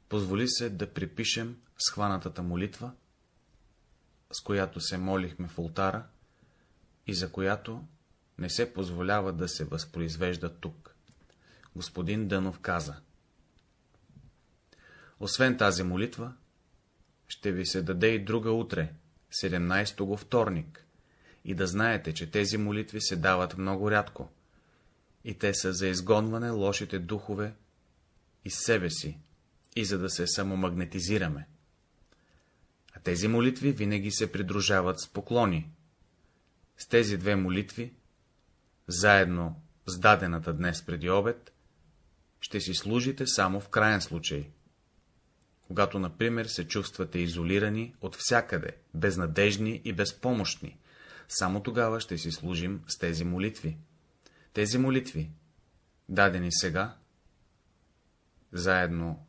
позволи се да припишем схванатата молитва, с която се молихме в ултара и за която не се позволява да се възпроизвежда тук. Господин Дънов каза. Освен тази молитва, ще ви се даде и друга утре, 17 го вторник, и да знаете, че тези молитви се дават много рядко, и те са за изгонване лошите духове из себе си, и за да се самомагнетизираме. А тези молитви винаги се придружават с поклони. С тези две молитви, заедно с дадената днес преди обед, ще си служите само в крайен случай. Когато, например, се чувствате изолирани от всякъде, безнадежни и безпомощни, само тогава ще си служим с тези молитви. Тези молитви, дадени сега, заедно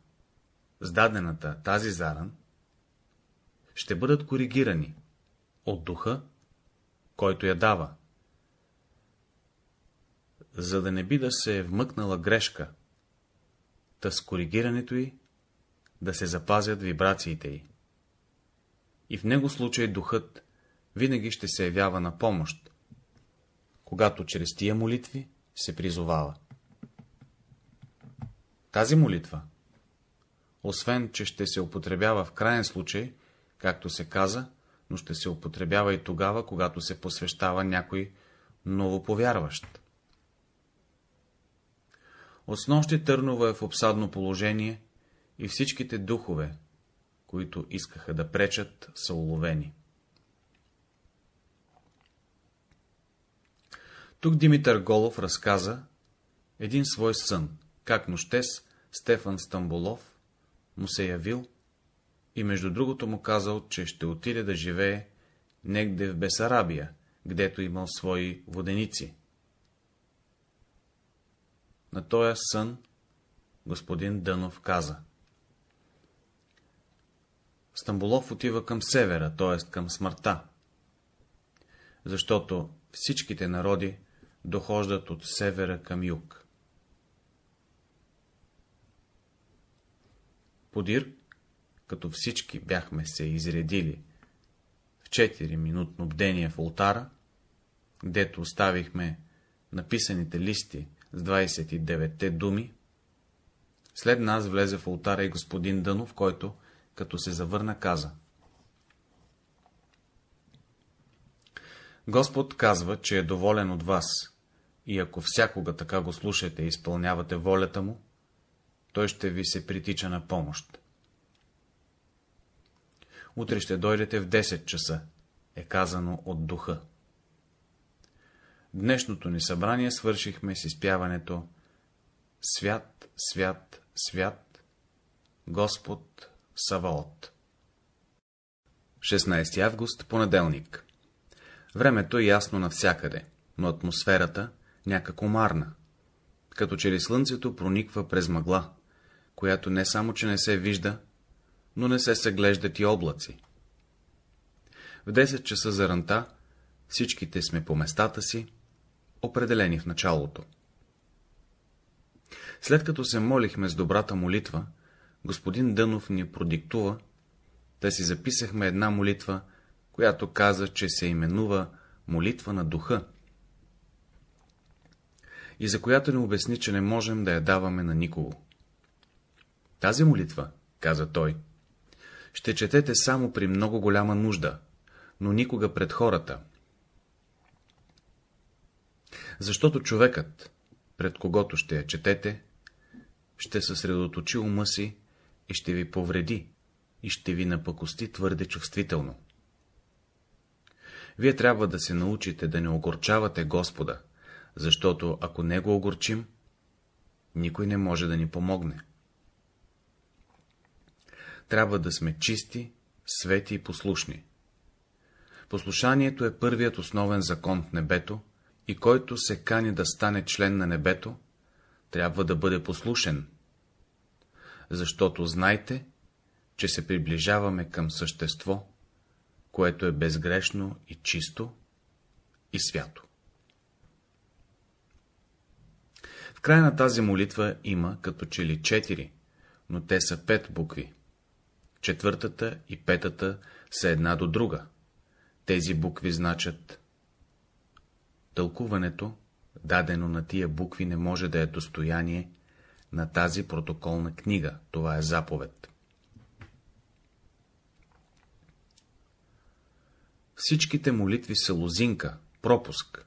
с дадената тази заран, ще бъдат коригирани от духа, който я дава, за да не би да се е вмъкнала грешка, та с коригирането й да се запазят вибрациите й. И в него случай духът винаги ще се явява на помощ, когато чрез тия молитви се призовава. Тази молитва, освен, че ще се употребява в крайен случай, както се каза, но ще се употребява и тогава, когато се посвещава някой новоповярващ. От снощи Търнова е в обсадно положение и всичките духове, които искаха да пречат, са уловени. Тук Димитър Голов разказа един свой сън, как нощес Стефан Стамбулов му се явил и между другото му казал, че ще отиде да живее негде в Бесарабия, гдето имал свои воденици. На този сън господин Дънов каза. Стамбулов отива към севера, т.е. към смъртта, защото всичките народи дохождат от севера към юг. Подир, като всички бяхме се изредили в 4-минутно бдение в ултара, гдето оставихме написаните листи с 29-те думи, след нас влезе в ултара и господин Дънов, който, като се завърна, каза. Господ казва, че е доволен от вас, и ако всякога така го слушате и изпълнявате волята му, той ще ви се притича на помощ. Утре ще дойдете в 10 часа, е казано от духа. Днешното ни събрание свършихме с изпяването Свят, свят, свят, Господ Саваот. 16 август, понеделник. Времето е ясно навсякъде, но атмосферата някак омарна, като че ли слънцето прониква през мъгла, която не само, че не се вижда, но не се съглеждат и облаци. В 10 часа за ранта всичките сме по местата си, определени в началото. След като се молихме с добрата молитва, господин Дънов ни продиктува, да си записахме една молитва, която каза, че се именува молитва на духа и за която ни обясни, че не можем да я даваме на никого. Тази молитва, каза той, ще четете само при много голяма нужда, но никога пред хората. Защото човекът, пред когото ще я четете, ще съсредоточи ума си и ще ви повреди, и ще ви напъкости твърде чувствително. Вие трябва да се научите да не огорчавате Господа, защото ако не го огорчим, никой не може да ни помогне. Трябва да сме чисти, свети и послушни. Послушанието е първият основен закон в небето, и който се кани да стане член на небето, трябва да бъде послушен, защото знайте, че се приближаваме към същество, което е безгрешно и чисто и свято. В края на тази молитва има като че ли четири, но те са пет букви. Четвъртата и петата са една до друга. Тези букви значат Тълкуването, дадено на тия букви, не може да е достояние на тази протоколна книга. Това е заповед. Всичките молитви са лозинка, пропуск,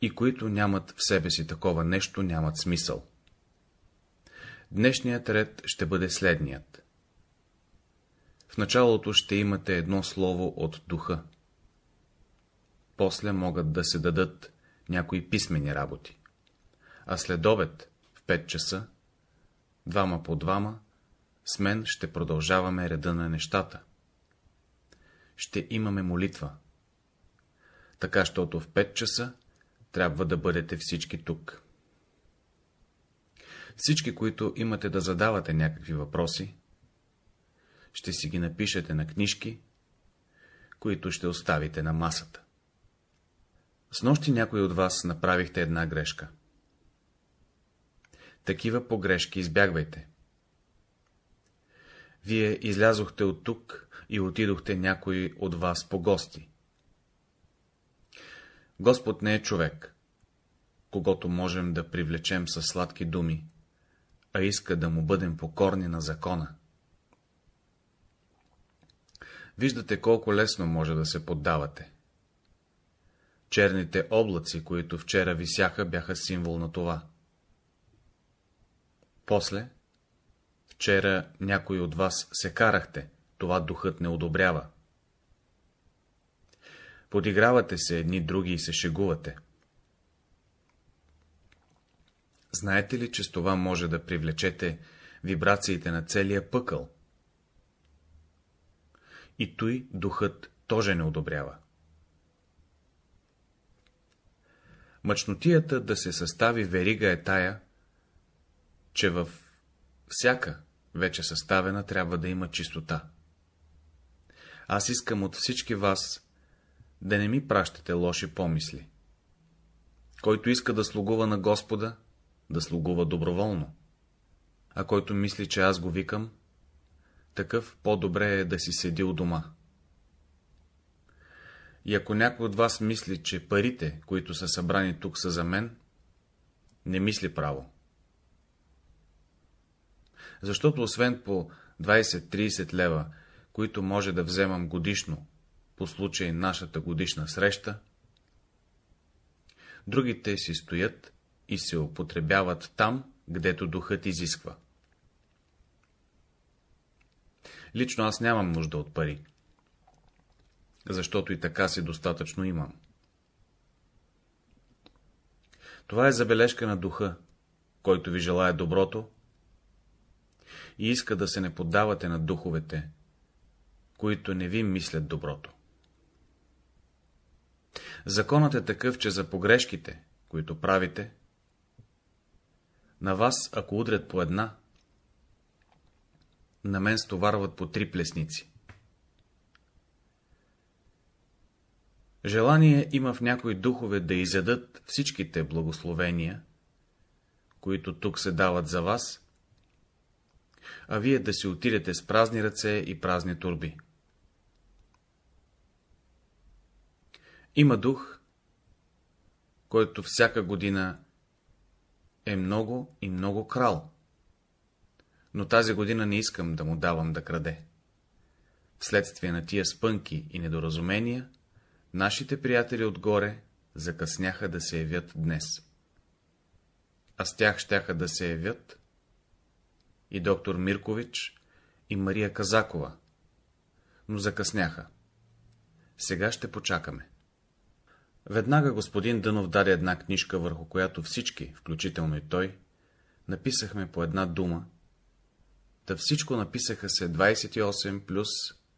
и които нямат в себе си такова нещо, нямат смисъл. Днешният ред ще бъде следният. В началото ще имате едно слово от духа. После могат да се дадат някои писмени работи. А след 5 часа, двама по двама, с мен ще продължаваме реда на нещата. Ще имаме молитва. Така, щото в 5 часа трябва да бъдете всички тук. Всички, които имате да задавате някакви въпроси, ще си ги напишете на книжки, които ще оставите на масата. С нощи някой от вас направихте една грешка. Такива погрешки избягвайте. Вие излязохте от тук и отидохте някой от вас по гости. Господ не е човек, когато можем да привлечем със сладки думи, а иска да му бъдем покорни на закона. Виждате колко лесно може да се поддавате. Черните облаци, които вчера висяха, бяха символ на това. После, вчера някой от вас се карахте, това духът не одобрява. Подигравате се едни други и се шегувате. Знаете ли, че с това може да привлечете вибрациите на целия пъкъл? И той духът тоже не одобрява. Мъчнотията да се състави верига е тая, че във всяка вече съставена трябва да има чистота. Аз искам от всички вас да не ми пращате лоши помисли. Който иска да слугува на Господа, да слугува доброволно. А който мисли, че аз го викам, такъв по-добре е да си седи у дома. И ако някой от вас мисли, че парите, които са събрани тук, са за мен, не мисли право. Защото освен по 20-30 лева, които може да вземам годишно, по случай нашата годишна среща, другите си стоят и се употребяват там, гдето духът изисква. Лично аз нямам нужда от пари, защото и така си достатъчно имам. Това е забележка на духа, който ви желая доброто и иска да се не поддавате на духовете, които не ви мислят доброто. Законът е такъв, че за погрешките, които правите, на вас, ако удрят по една, на мен стоварват по три плесници. Желание има в някои духове да изядат всичките благословения, които тук се дават за вас, а вие да си отидете с празни ръце и празни турби. Има дух, който всяка година е много и много крал, но тази година не искам да му давам да краде. Вследствие на тия спънки и недоразумения, нашите приятели отгоре закъсняха да се явят днес. А с тях щяха да се явят и доктор Миркович, и Мария Казакова, но закъсняха. Сега ще почакаме. Веднага господин Дънов даде една книжка, върху която всички, включително и той, написахме по една дума, Та всичко написаха се 28 плюс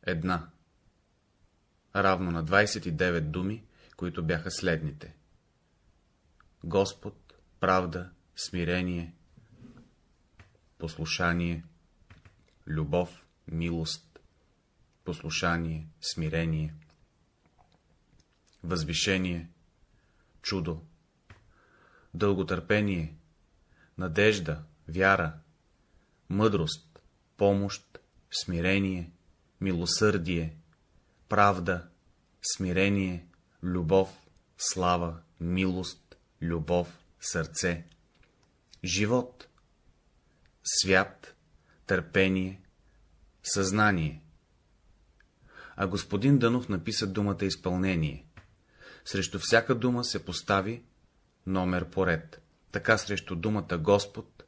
1, равно на 29 думи, които бяха следните. Господ, правда, смирение, послушание, любов, милост, послушание, смирение, възвишение, чудо, дълготърпение, надежда, вяра, мъдрост, помощ, смирение, милосърдие, правда, смирение, любов, слава, милост, любов, сърце, живот, свят, търпение, съзнание. А господин Дънов написа думата изпълнение. Срещу всяка дума се постави номер поред. Така срещу думата Господ,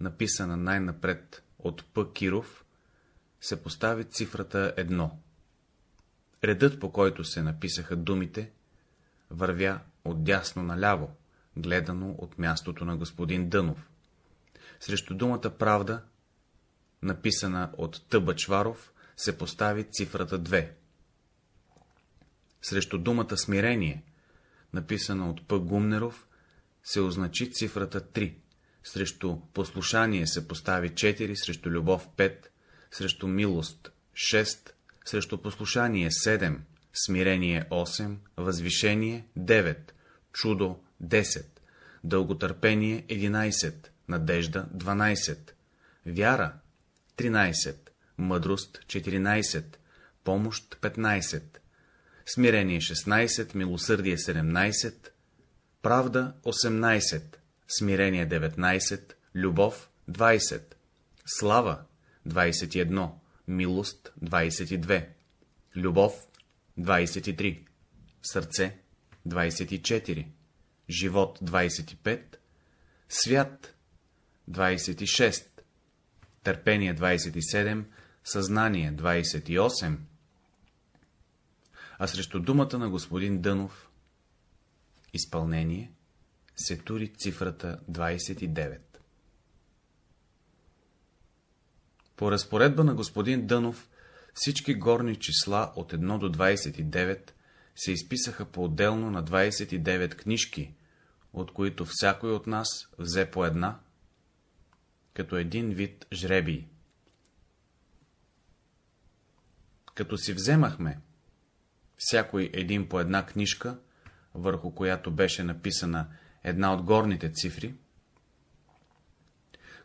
написана най-напред от П. Киров, се постави цифрата 1. Редът, по който се написаха думите, вървя от дясно наляво, гледано от мястото на господин Дънов. Срещу думата правда, написана от Т. Бачваров, се постави цифрата 2. Срещу думата смирение, написана от П. Гумнеров, се означи цифрата 3 срещу послушание се постави 4, срещу любов 5, срещу милост 6, срещу послушание 7, смирение 8, възвишение 9, чудо 10, дълготърпение 11, надежда 12, вяра 13, мъдрост 14, помощ 15, смирение 16, милосърдие 17, правда 18, смирение 19, любов 20, слава 21, милост 22, любов 23, сърце 24, живот 25, свят 26, търпение 27, съзнание 28, а срещу думата на господин Дънов изпълнение се тури цифрата 29. По разпоредба на господин Дънов, всички горни числа от 1 до 29 се изписаха по-отделно на 29 книжки, от които всякой от нас взе по една, като един вид жребий. Като си вземахме всякой един по една книжка, върху която беше написана една от горните цифри,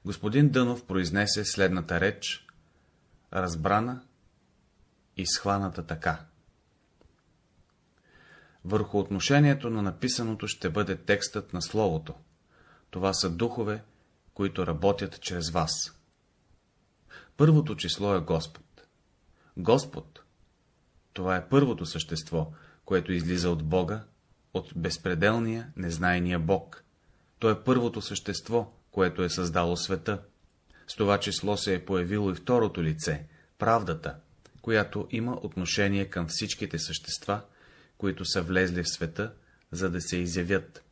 господин Дънов произнесе следната реч, разбрана и схваната така. Върху отношението на написаното ще бъде текстът на Словото. Това са духове, които работят чрез вас. Първото число е Господ. Господ — това е първото същество, което излиза от Бога, от безпределния, незнайния Бог. То е първото същество, което е създало света. С това число се е появило и второто лице, правдата, която има отношение към всичките същества, които са влезли в света, за да се изявят.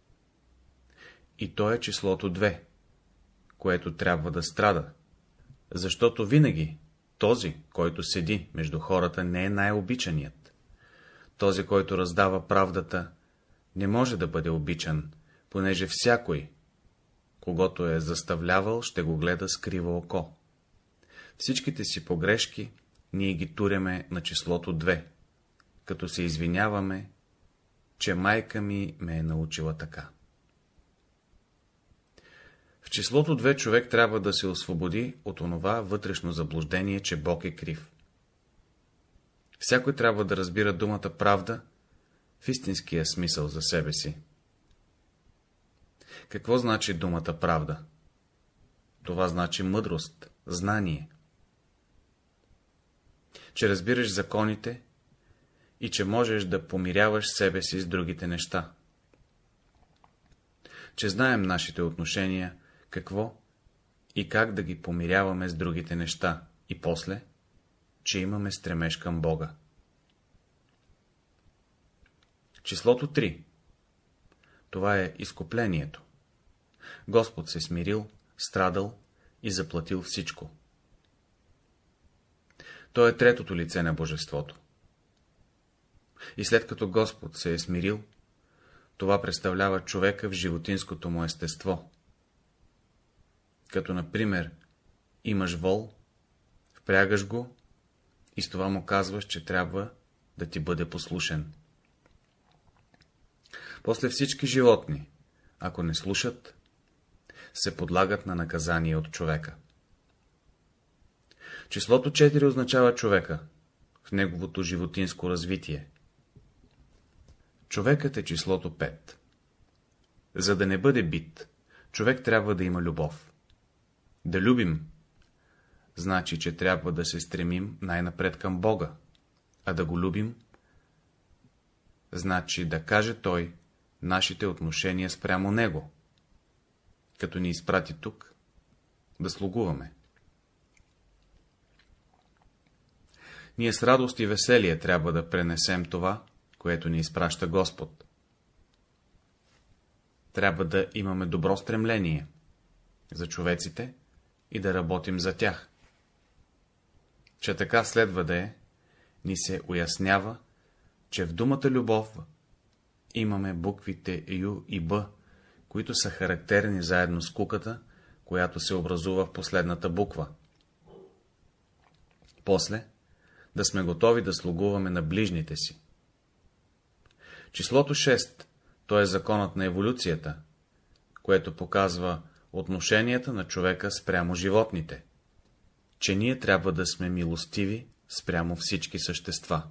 И то е числото 2, което трябва да страда, защото винаги този, който седи между хората, не е най-обичаният. Този, който раздава правдата, не може да бъде обичан, понеже всякой, когато е заставлявал, ще го гледа с криво око. Всичките си погрешки ние ги туряме на числото 2, като се извиняваме, че майка ми ме е научила така. Числото 2 човек трябва да се освободи от онова вътрешно заблуждение, че Бог е крив. Всякой трябва да разбира думата правда в истинския смисъл за себе си. Какво значи думата правда? Това значи мъдрост, знание. Че разбираш законите и че можеш да помиряваш себе си с другите неща. Че знаем нашите отношения, какво и как да ги помиряваме с другите неща, и после, че имаме стремеж към Бога. Числото 3 Това е изкуплението. Господ се смирил, страдал и заплатил всичко. То е третото лице на Божеството. И след като Господ се е смирил, това представлява човека в животинското му естество. Като, например, имаш вол, впрягаш го и с това му казваш, че трябва да ти бъде послушен. После всички животни, ако не слушат, се подлагат на наказание от човека. Числото 4 означава човека в неговото животинско развитие. Човекът е числото 5. За да не бъде бит, човек трябва да има любов. Да любим, значи, че трябва да се стремим най-напред към Бога, а да го любим, значи да каже Той нашите отношения спрямо Него, като ни изпрати тук, да слугуваме. Ние с радост и веселие трябва да пренесем това, което ни изпраща Господ. Трябва да имаме добро стремление за човеците и да работим за тях. Че така следва да е, ни се уяснява, че в думата любов имаме буквите Ю и Б, които са характерни заедно с куката, която се образува в последната буква. После, да сме готови да слугуваме на ближните си. Числото 6, то е законът на еволюцията, което показва отношенията на човека спрямо животните, че ние трябва да сме милостиви спрямо всички същества.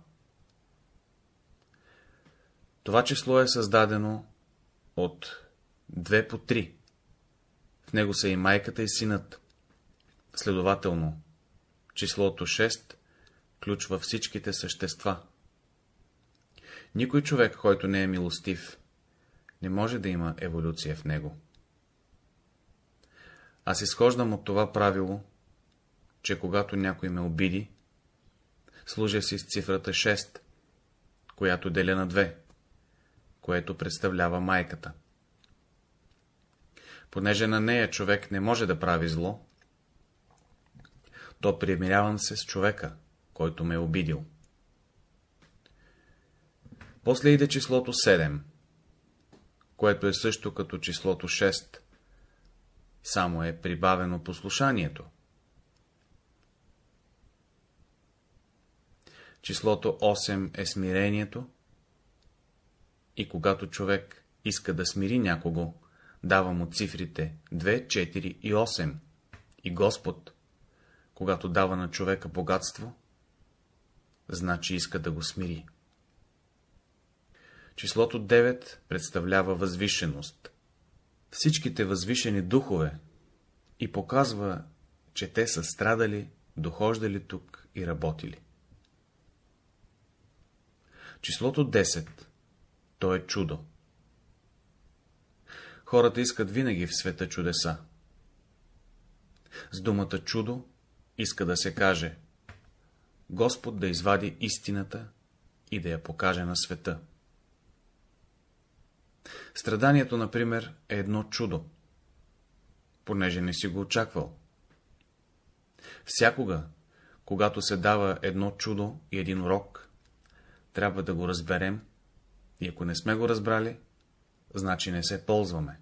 Това число е създадено от 2 по 3. В него са и майката и синът. Следователно, числото 6 включва всичките същества. Никой човек, който не е милостив, не може да има еволюция в него. Аз изхождам от това правило, че когато някой ме обиди, служа си с цифрата 6, която деля на 2, което представлява майката. Понеже на нея човек не може да прави зло, то примирявам се с човека, който ме е обидил. После иде числото 7, което е също като числото 6, само е прибавено послушанието. Числото 8 е смирението и когато човек иска да смири някого, дава му цифрите 2, 4 и 8. И Господ, когато дава на човека богатство, значи иска да го смири. Числото 9 представлява възвишеност. Всичките възвишени духове и показва, че те са страдали, дохождали тук и работили. Числото 10 то е чудо. Хората искат винаги в света чудеса. С думата чудо иска да се каже Господ да извади истината и да я покаже на света. Страданието, например, е едно чудо, понеже не си го очаквал. Всякога, когато се дава едно чудо и един урок, трябва да го разберем и ако не сме го разбрали, значи не се ползваме.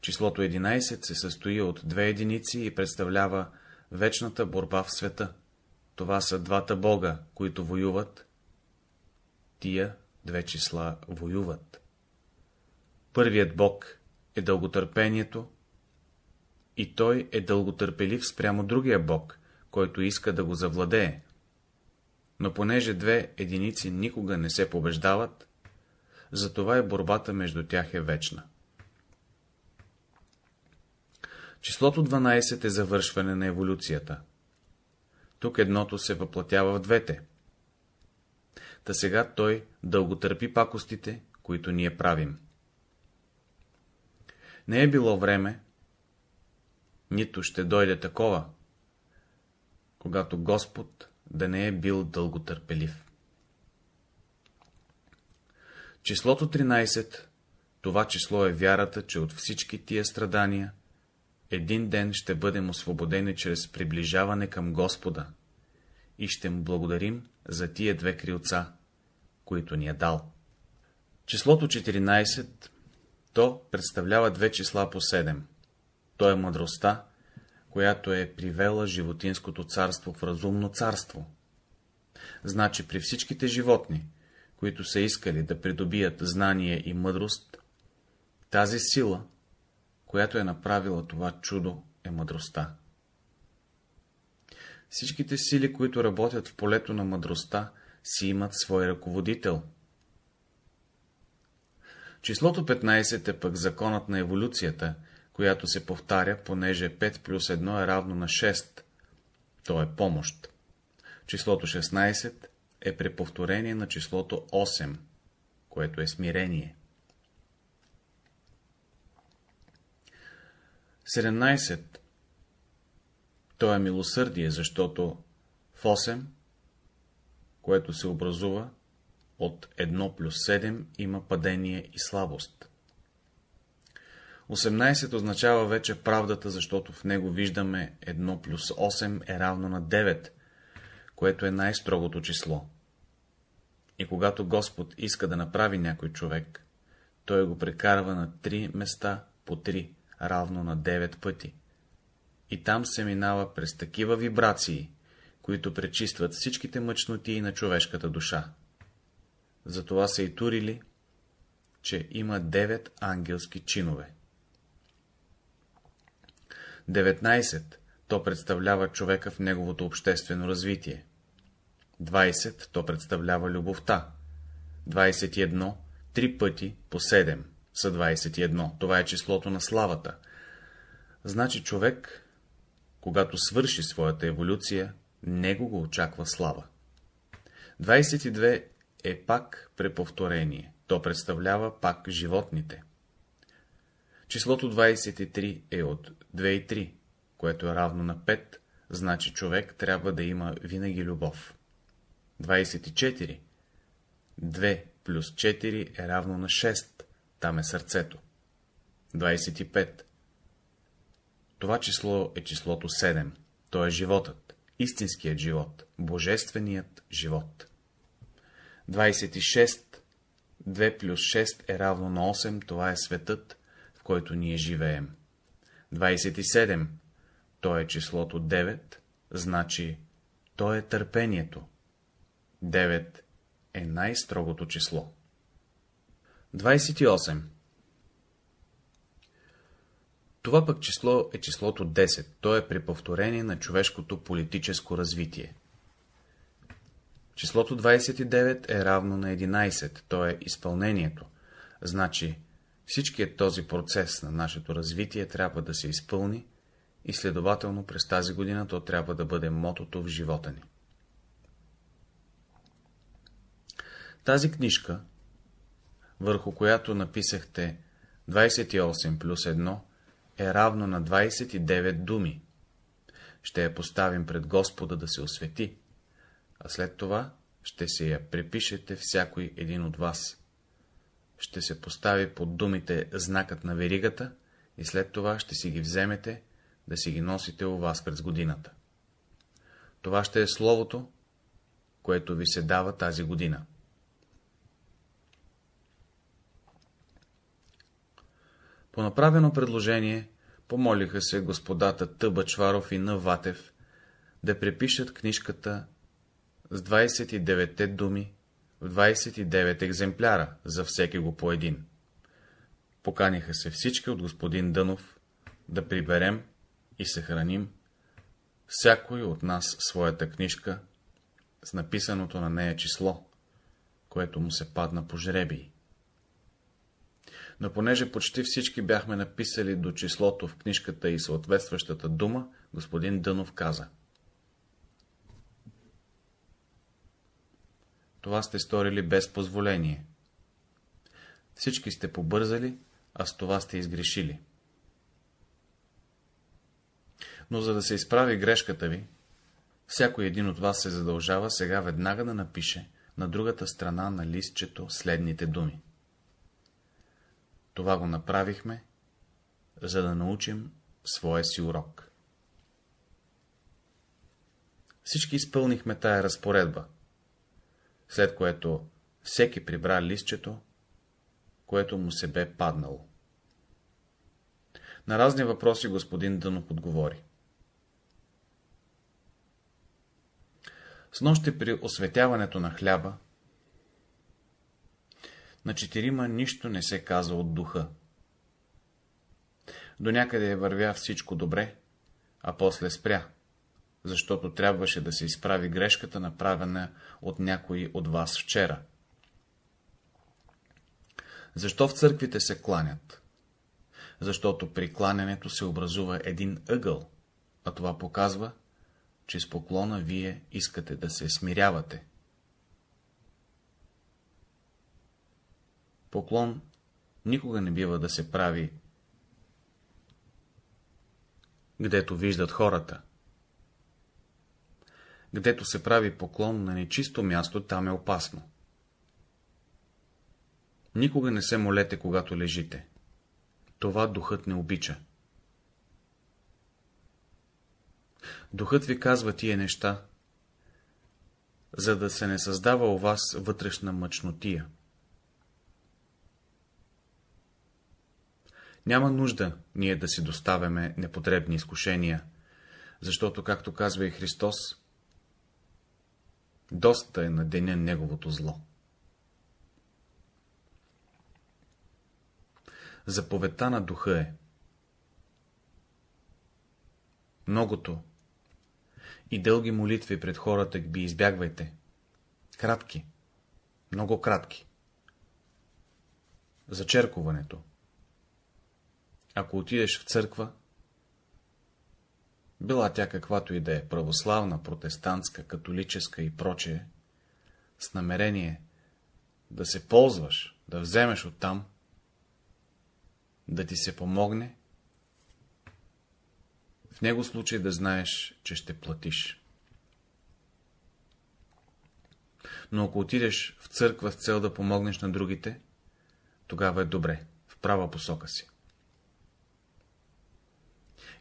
Числото 11 се състои от две единици и представлява вечната борба в света. Това са двата бога, които воюват. Тия две числа воюват. Първият бог е дълготърпението и той е дълготърпелив спрямо другия бог, който иска да го завладее. Но понеже две единици никога не се побеждават, затова и борбата между тях е вечна. Числото 12 е завършване на еволюцията. Тук едното се въплатява в двете. Та сега той дълго търпи пакостите, които ние правим. Не е било време, нито ще дойде такова, когато Господ да не е бил дълготърпелив. Числото 13, това число е вярата, че от всички тия страдания един ден ще бъдем освободени чрез приближаване към Господа и ще му благодарим за тия две крилца, които ни е дал. Числото 14, то представлява две числа по 7. То е мъдростта, която е привела животинското царство в разумно царство. Значи при всичките животни, които са искали да придобият знание и мъдрост, тази сила, която е направила това чудо, е мъдростта. Всичките сили, които работят в полето на мъдростта, си имат свой ръководител. Числото 15 е пък законът на еволюцията, която се повтаря, понеже 5 плюс 1 е равно на 6. То е помощ. Числото 16 е преповторение на числото 8, което е смирение. 17. То е милосърдие, защото в 8, което се образува от 1 плюс 7, има падение и слабост. 18 означава вече правдата, защото в него виждаме 1 плюс 8 е равно на 9, което е най-строгото число. И когато Господ иска да направи някой човек, той го прекарва на три места по три, равно на 9 пъти. И там се минава през такива вибрации, които пречистват всичките мъчноти на човешката душа. Затова са и турили, че има девет ангелски чинове. 19. То представлява човека в неговото обществено развитие. 20. То представлява любовта. 21. Три пъти по 7 са 21. Това е числото на славата. Значи човек, когато свърши своята еволюция, него го очаква слава. 22 е пак преповторение. То представлява пак животните. Числото 23 е от 2 и 3, което е равно на 5, значи човек трябва да има винаги любов. 24. 2 плюс 4 е равно на 6, там е сърцето. 25. Това число е числото 7, то е животът, истинският живот, божественият живот. 26. 2 плюс 6 е равно на 8, това е светът, в който ние живеем. 27. То е числото 9, значи то е търпението. 9 е най-строгото число. 28. Това пък число е числото 10, то е при повторение на човешкото политическо развитие. Числото 29 е равно на 11, то е изпълнението. Значи всичкият този процес на нашето развитие трябва да се изпълни и следователно през тази година то трябва да бъде мотото в живота ни. Тази книжка, върху която написахте 28 плюс 1, е равно на 29 думи. Ще я поставим пред Господа да се освети, а след това ще се я препишете всякой един от вас. Ще се постави под думите знакът на веригата и след това ще си ги вземете да си ги носите у вас през годината. Това ще е словото, което ви се дава тази година. По направено предложение помолиха се господата Тъба Чваров и Наватев да препишат книжката с 29 думи в 29 екземпляра, за всеки го по един. Поканиха се всички от господин Дънов да приберем и съхраним всякой от нас своята книжка с написаното на нея число, което му се падна по жребий. Но понеже почти всички бяхме написали до числото в книжката и съответстващата дума, господин Дънов каза. Това сте сторили без позволение. Всички сте побързали, а с това сте изгрешили. Но за да се изправи грешката ви, всяко един от вас се задължава сега веднага да напише на другата страна на листчето следните думи. Това го направихме, за да научим своя си урок. Всички изпълнихме тая разпоредба, след което всеки прибра листчето, което му се бе паднало. На разни въпроси господин Дънов отговори. С нощи при осветяването на хляба, на четирима нищо не се каза от духа. До някъде вървя всичко добре, а после спря, защото трябваше да се изправи грешката, направена от някой от вас вчера. Защо в църквите се кланят? Защото при кланянето се образува един ъгъл, а това показва, че с поклона вие искате да се смирявате. Поклон никога не бива да се прави, гдето виждат хората. Гдето се прави поклон на нечисто място, там е опасно. Никога не се молете, когато лежите. Това духът не обича. Духът ви казва тия неща, за да се не създава у вас вътрешна мъчнотия. Няма нужда ние да си доставяме непотребни изкушения, защото, както казва и Христос, доста е на деня неговото зло. Заповедта на духа е Многото и дълги молитви пред хората ги избягвайте. Кратки, много кратки. Зачеркуването ако отидеш в църква, била тя каквато и да е, православна, протестантска, католическа и прочее, с намерение да се ползваш, да вземеш оттам, да ти се помогне, в него случай да знаеш, че ще платиш. Но ако отидеш в църква с цел да помогнеш на другите, тогава е добре, в права посока си.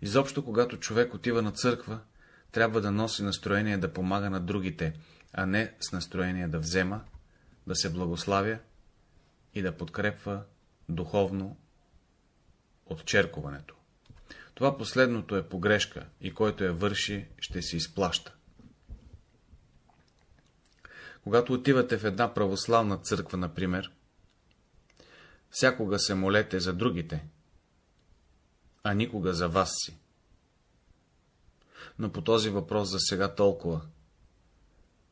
Изобщо, когато човек отива на църква, трябва да носи настроение да помага на другите, а не с настроение да взема, да се благославя и да подкрепва духовно отчеркването. Това последното е погрешка и който я върши, ще се изплаща. Когато отивате в една православна църква, например, всякога се молете за другите, а никога за вас си. Но по този въпрос за сега толкова,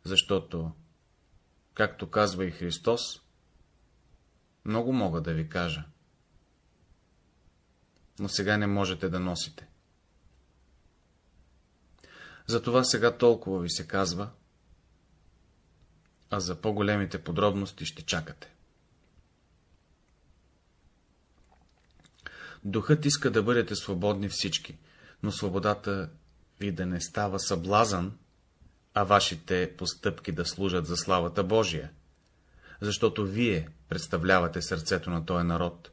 защото Както казва и Христос, много мога да ви кажа, но сега не можете да носите. Затова сега толкова ви се казва, а за по-големите подробности ще чакате. Духът иска да бъдете свободни всички, но свободата ви да не става съблазън, а вашите постъпки да служат за славата Божия, защото вие представлявате сърцето на този народ,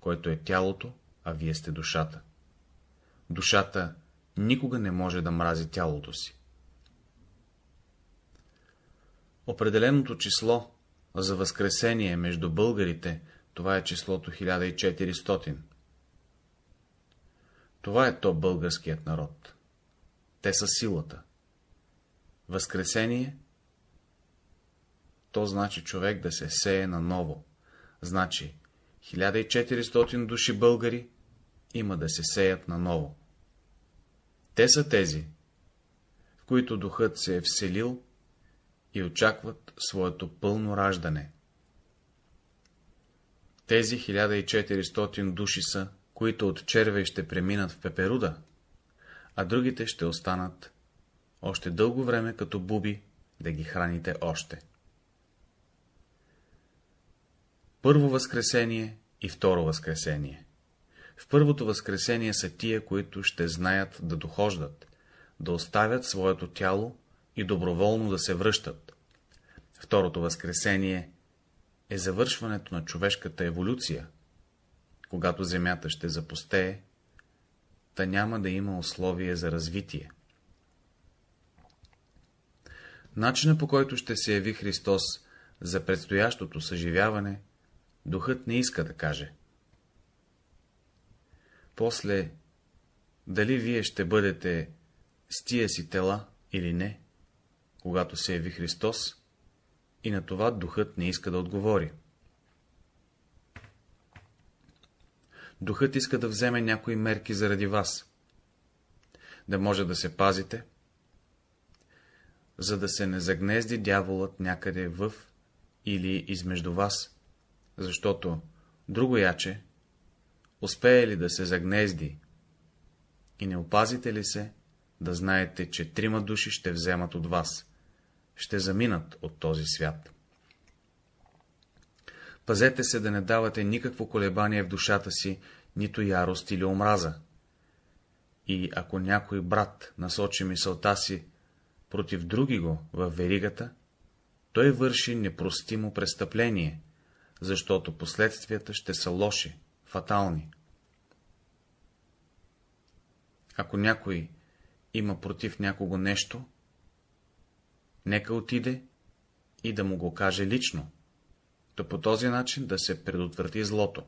който е тялото, а вие сте душата. Душата никога не може да мрази тялото си. Определеното число за възкресение между българите, това е числото 1400. Това е то българският народ. Те са силата. Възкресение, то значи човек да се сее наново. Значи 1400 души българи има да се сеят наново. Те са тези, в които духът се е вселил и очакват своето пълно раждане. Тези 1400 души са, които от червей ще преминат в пеперуда, а другите ще останат още дълго време като буби да ги храните още. Първо възкресение и второ възкресение. В първото възкресение са тия, които ще знаят да дохождат, да оставят своето тяло и доброволно да се връщат. Второто възкресение е завършването на човешката еволюция, когато земята ще запустее, та няма да има условие за развитие. Начина по който ще се яви Христос за предстоящото съживяване, духът не иска да каже. После, дали вие ще бъдете с тия си тела или не, когато се яви Христос, и на това духът не иска да отговори. Духът иска да вземе някои мерки заради вас, да може да се пазите, за да се не загнезди дяволът някъде в или измежду вас, защото друго яче, успее ли да се загнезди и не опазите ли се, да знаете, че трима души ще вземат от вас, ще заминат от този свят. Пазете се да не давате никакво колебание в душата си, нито ярост или омраза. И ако някой брат насочи мисълта си против други го в веригата, той върши непростимо престъпление, защото последствията ще са лоши, фатални. Ако някой има против някого нещо, нека отиде и да му го каже лично, то по този начин да се предотврати злото.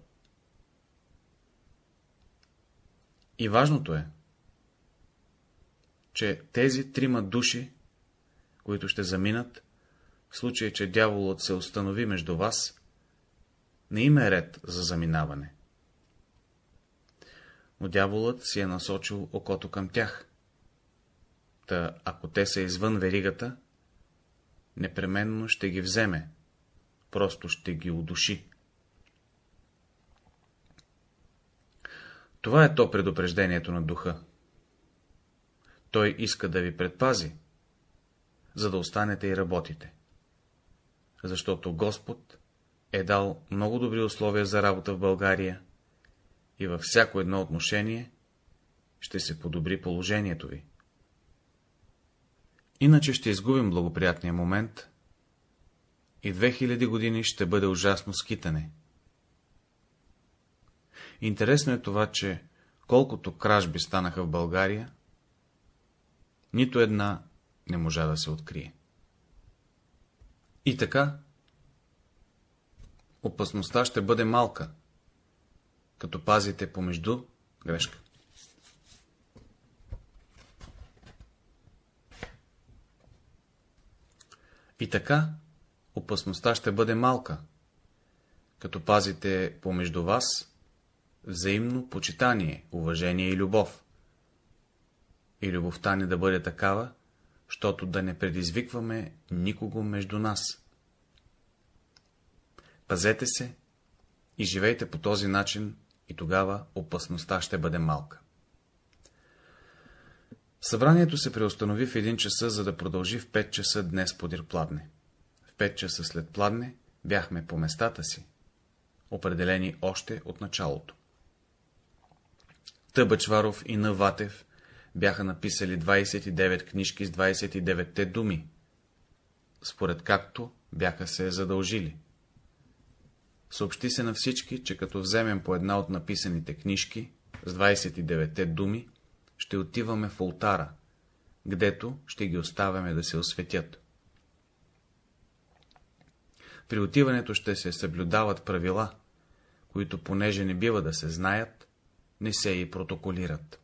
И важното е, че тези трима души, които ще заминат, в случай, че дяволът се установи между вас, не има е ред за заминаване. Но дяволът си е насочил окото към тях. Та, ако те са извън веригата, непременно ще ги вземе, просто ще ги удуши. Това е то предупреждението на духа. Той иска да ви предпази, за да останете и работите. Защото Господ е дал много добри условия за работа в България и във всяко едно отношение ще се подобри положението ви. Иначе ще изгубим благоприятния момент и 2000 години ще бъде ужасно скитане. Интересно е това, че колкото кражби станаха в България, нито една не можа да се открие. И така, опасността ще бъде малка, като пазите помежду грешка. И така, опасността ще бъде малка, като пазите помежду вас взаимно почитание, уважение и любов. И любовта ни да бъде такава, щото да не предизвикваме никого между нас. Пазете се и живейте по този начин и тогава опасността ще бъде малка. Събранието се преустанови в един часа, за да продължи в 5 часа днес подир пладне. В 5 часа след пладне бяхме по местата си, определени още от началото. Тъбачваров и Наватев бяха написали 29 книжки с 29-те думи, според както бяха се задължили. Съобщи се на всички, че като вземем по една от написаните книжки с 29-те думи, ще отиваме в ултара, гдето ще ги оставяме да се осветят. При отиването ще се съблюдават правила, които, понеже не бива да се знаят, не се и протоколират.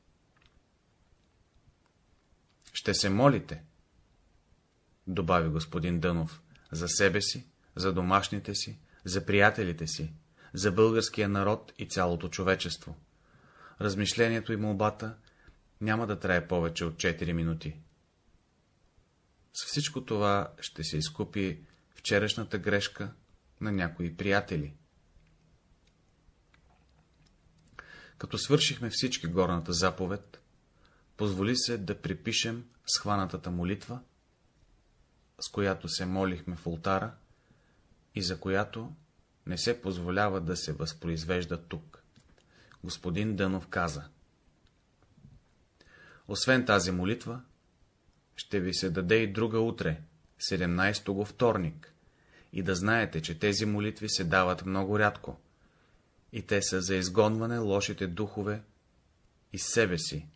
Ще се молите, добави господин Дънов, за себе си, за домашните си, за приятелите си, за българския народ и цялото човечество. Размишлението и молбата няма да трае повече от 4 минути. С всичко това ще се изкупи вчерашната грешка на някои приятели. Като свършихме всички горната заповед, позволи се да припишем схванатата молитва, с която се молихме в ултара и за която не се позволява да се възпроизвежда тук. Господин Дънов каза. Освен тази молитва, ще ви се даде и друга утре, 17 го вторник, и да знаете, че тези молитви се дават много рядко, и те са за изгонване лошите духове из себе си,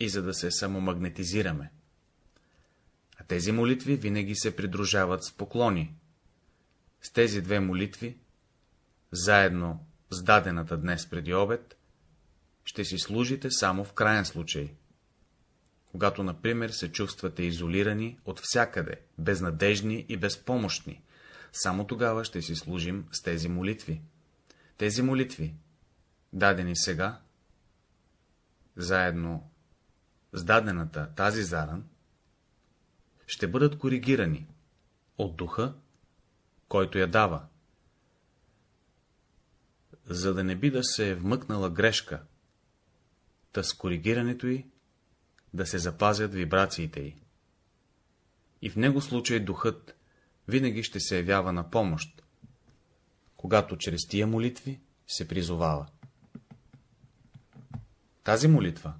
и за да се самомагнетизираме. А тези молитви винаги се придружават с поклони. С тези две молитви, заедно с дадената днес преди обед, ще си служите само в крайен случай. Когато, например, се чувствате изолирани от всякъде, безнадежни и безпомощни, само тогава ще си служим с тези молитви. Тези молитви, дадени сега, заедно с дадената тази заран, ще бъдат коригирани от духа, който я дава, за да не би да се е вмъкнала грешка, та с коригирането й да се запазят вибрациите й. И в него случай духът винаги ще се явява на помощ, когато чрез тия молитви се призовава. Тази молитва,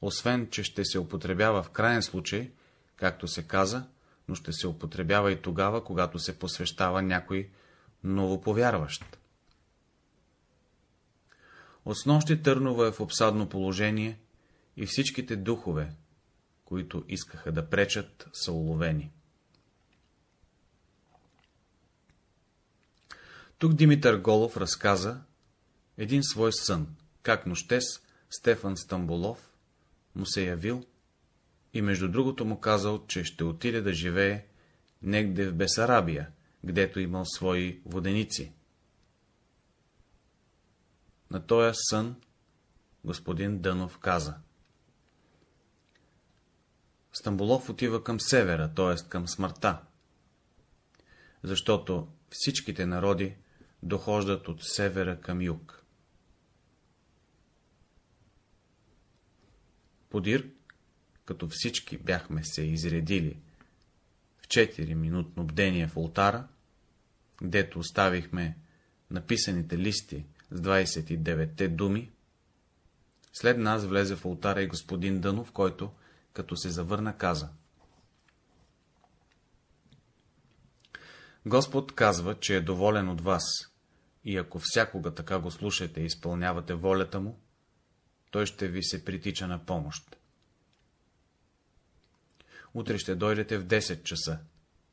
освен, че ще се употребява в крайен случай, както се каза, но ще се употребява и тогава, когато се посвещава някой новоповярващ. От снощи Търнова е в обсадно положение и всичките духове, които искаха да пречат, са уловени. Тук Димитър Голов разказа един свой сън, как нощес Стефан Стамболов му се явил и между другото му казал, че ще отиде да живее негде в Бесарабия, гдето имал свои воденици. На този сън господин Дънов каза. Стамбулов отива към севера, т.е. към смъртта, защото всичките народи дохождат от севера към юг. Подир, като всички бяхме се изредили в 4-минутно бдение в ултара, гдето оставихме написаните листи с 29-те думи, след нас влезе в ултара и господин Дънов, който, като се завърна, каза. Господ казва, че е доволен от вас, и ако всякога така го слушате и изпълнявате волята му, той ще ви се притича на помощ. Утре ще дойдете в 10 часа,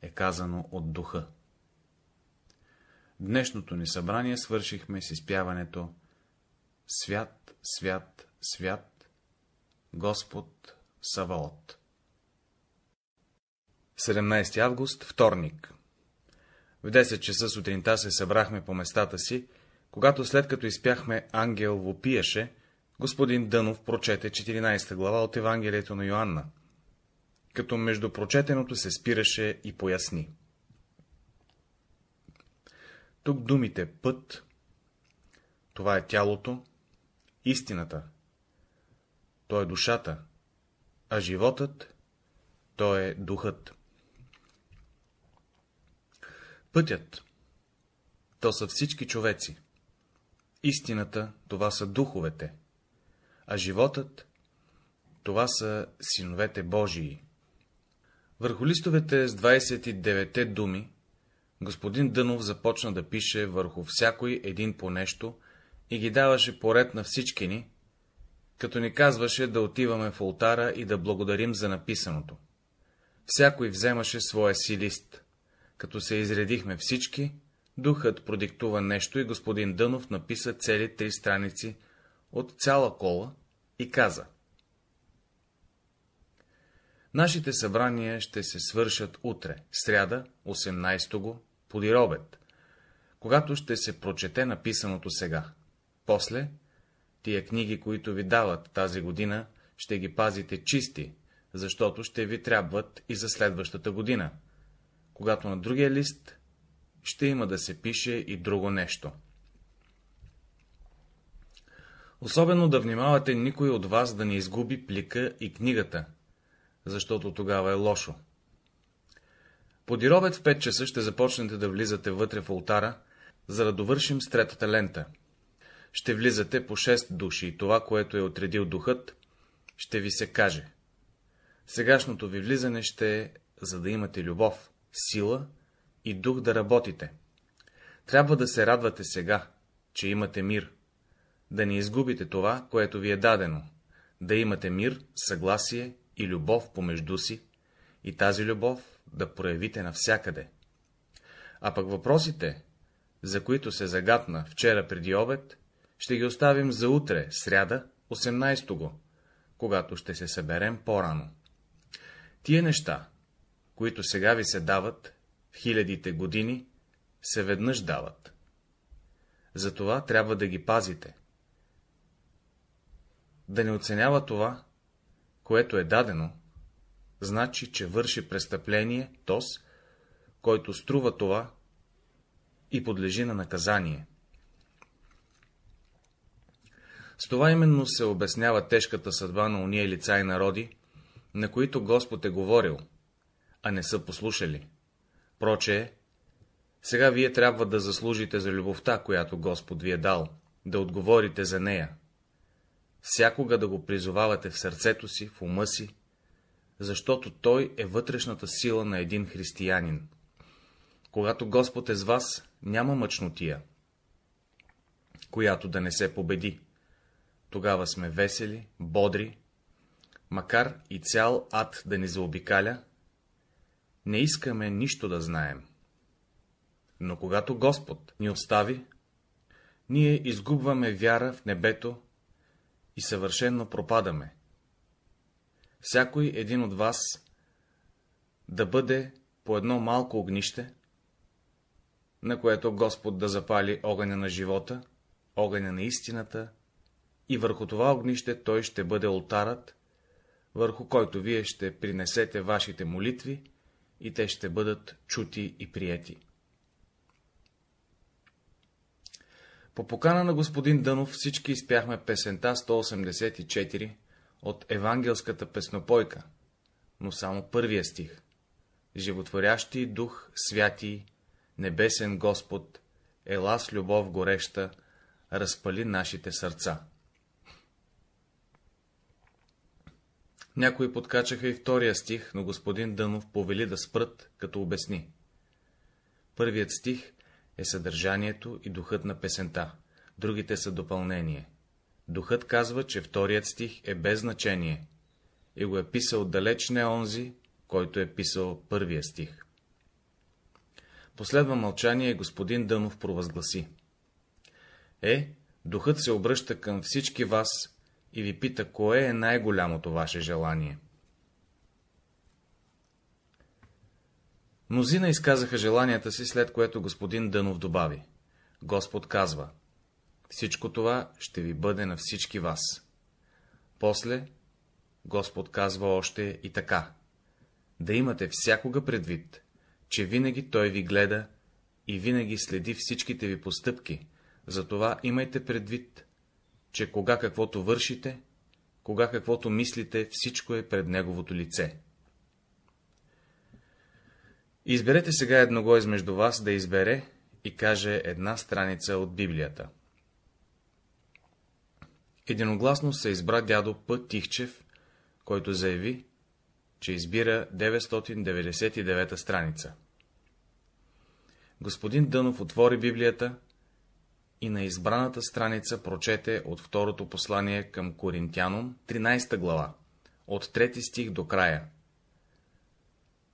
е казано от духа. Днешното ни събрание свършихме с изпяването Свят, свят, свят, Господ Саваот. 17 август, вторник В 10 часа сутринта се събрахме по местата си, когато след като изпяхме Ангел вопиеше, господин Дънов прочете 14 глава от Евангелието на Йоанна, като между прочетеното се спираше и поясни. Тук думите път, това е тялото, истината, то е душата, а животът, то е духът. Пътят, то са всички човеци. Истината, това са духовете, а животът, това са синовете Божии. Върху листовете с 29-те думи, господин Дънов започна да пише върху всякой един по нещо и ги даваше поред на всички ни, като ни казваше да отиваме в ултара и да благодарим за написаното. Всякой вземаше своя си лист. Като се изредихме всички, духът продиктува нещо и господин Дънов написа цели три страници от цяла кола и каза. Нашите събрания ще се свършат утре, сряда, 18 го, когато ще се прочете написаното сега. После, тия книги, които ви дават тази година, ще ги пазите чисти, защото ще ви трябват и за следващата година, когато на другия лист ще има да се пише и друго нещо. Особено да внимавате никой от вас да не изгуби плика и книгата, защото тогава е лошо. Подиробет в 5 часа ще започнете да влизате вътре в ултара, за да довършим с третата лента. Ще влизате по 6 души и това, което е отредил духът, ще ви се каже. Сегашното ви влизане ще е, за да имате любов, сила и дух да работите. Трябва да се радвате сега, че имате мир, да не изгубите това, което ви е дадено, да имате мир, съгласие и любов помежду си, и тази любов да проявите навсякъде. А пък въпросите, за които се загатна вчера преди обед, ще ги оставим за утре, сряда, 18 го, когато ще се съберем по-рано. Тия неща, които сега ви се дават в хилядите години, се веднъж дават. Затова трябва да ги пазите. Да не оценява това, което е дадено, значи, че върши престъпление, тос, който струва това и подлежи на наказание. С това именно се обяснява тежката съдба на уния лица и народи, на които Господ е говорил, а не са послушали. Проче, сега вие трябва да заслужите за любовта, която Господ ви е дал, да отговорите за нея. Всякога да го призовавате в сърцето си, в ума си, защото той е вътрешната сила на един християнин. Когато Господ е с вас, няма мъчнотия, която да не се победи. Тогава сме весели, бодри, макар и цял ад да ни заобикаля, не искаме нищо да знаем. Но когато Господ ни остави, ние изгубваме вяра в небето и съвършенно пропадаме. Всякой един от вас да бъде по едно малко огнище, на което Господ да запали огъня на живота, огъня на истината, и върху това огнище той ще бъде ултарът, върху който вие ще принесете вашите молитви и те ще бъдат чути и приети. По покана на господин Дънов всички изпяхме песента 184 от евангелската песнопойка, но само първия стих. Животворящи дух, святи, небесен Господ, ела с любов гореща, разпали нашите сърца. Някои подкачаха и втория стих, но господин Дънов повели да спрат, като обясни. Първият стих е съдържанието и духът на песента, другите са допълнение. Духът казва, че вторият стих е без значение и го е писал далеч не онзи, който е писал първия стих. Последва мълчание господин Дънов провъзгласи. Е, духът се обръща към всички вас и ви пита, кое е най-голямото ваше желание. Мнозина изказаха желанията си, след което господин Дънов добави. Господ казва, всичко това ще ви бъде на всички вас. После Господ казва още и така. Да имате всякога предвид, че винаги Той ви гледа и винаги следи всичките ви постъпки, затова имайте предвид, че кога каквото вършите, кога каквото мислите, всичко е пред неговото лице. Изберете сега едного измежду вас да избере и каже една страница от Библията. Единогласно се избра дядо П. Тихчев, който заяви, че избира 999 страница. Господин Дънов отвори Библията и на избраната страница прочете от второто послание към Коринтянум, 13 глава, от 3 стих до края.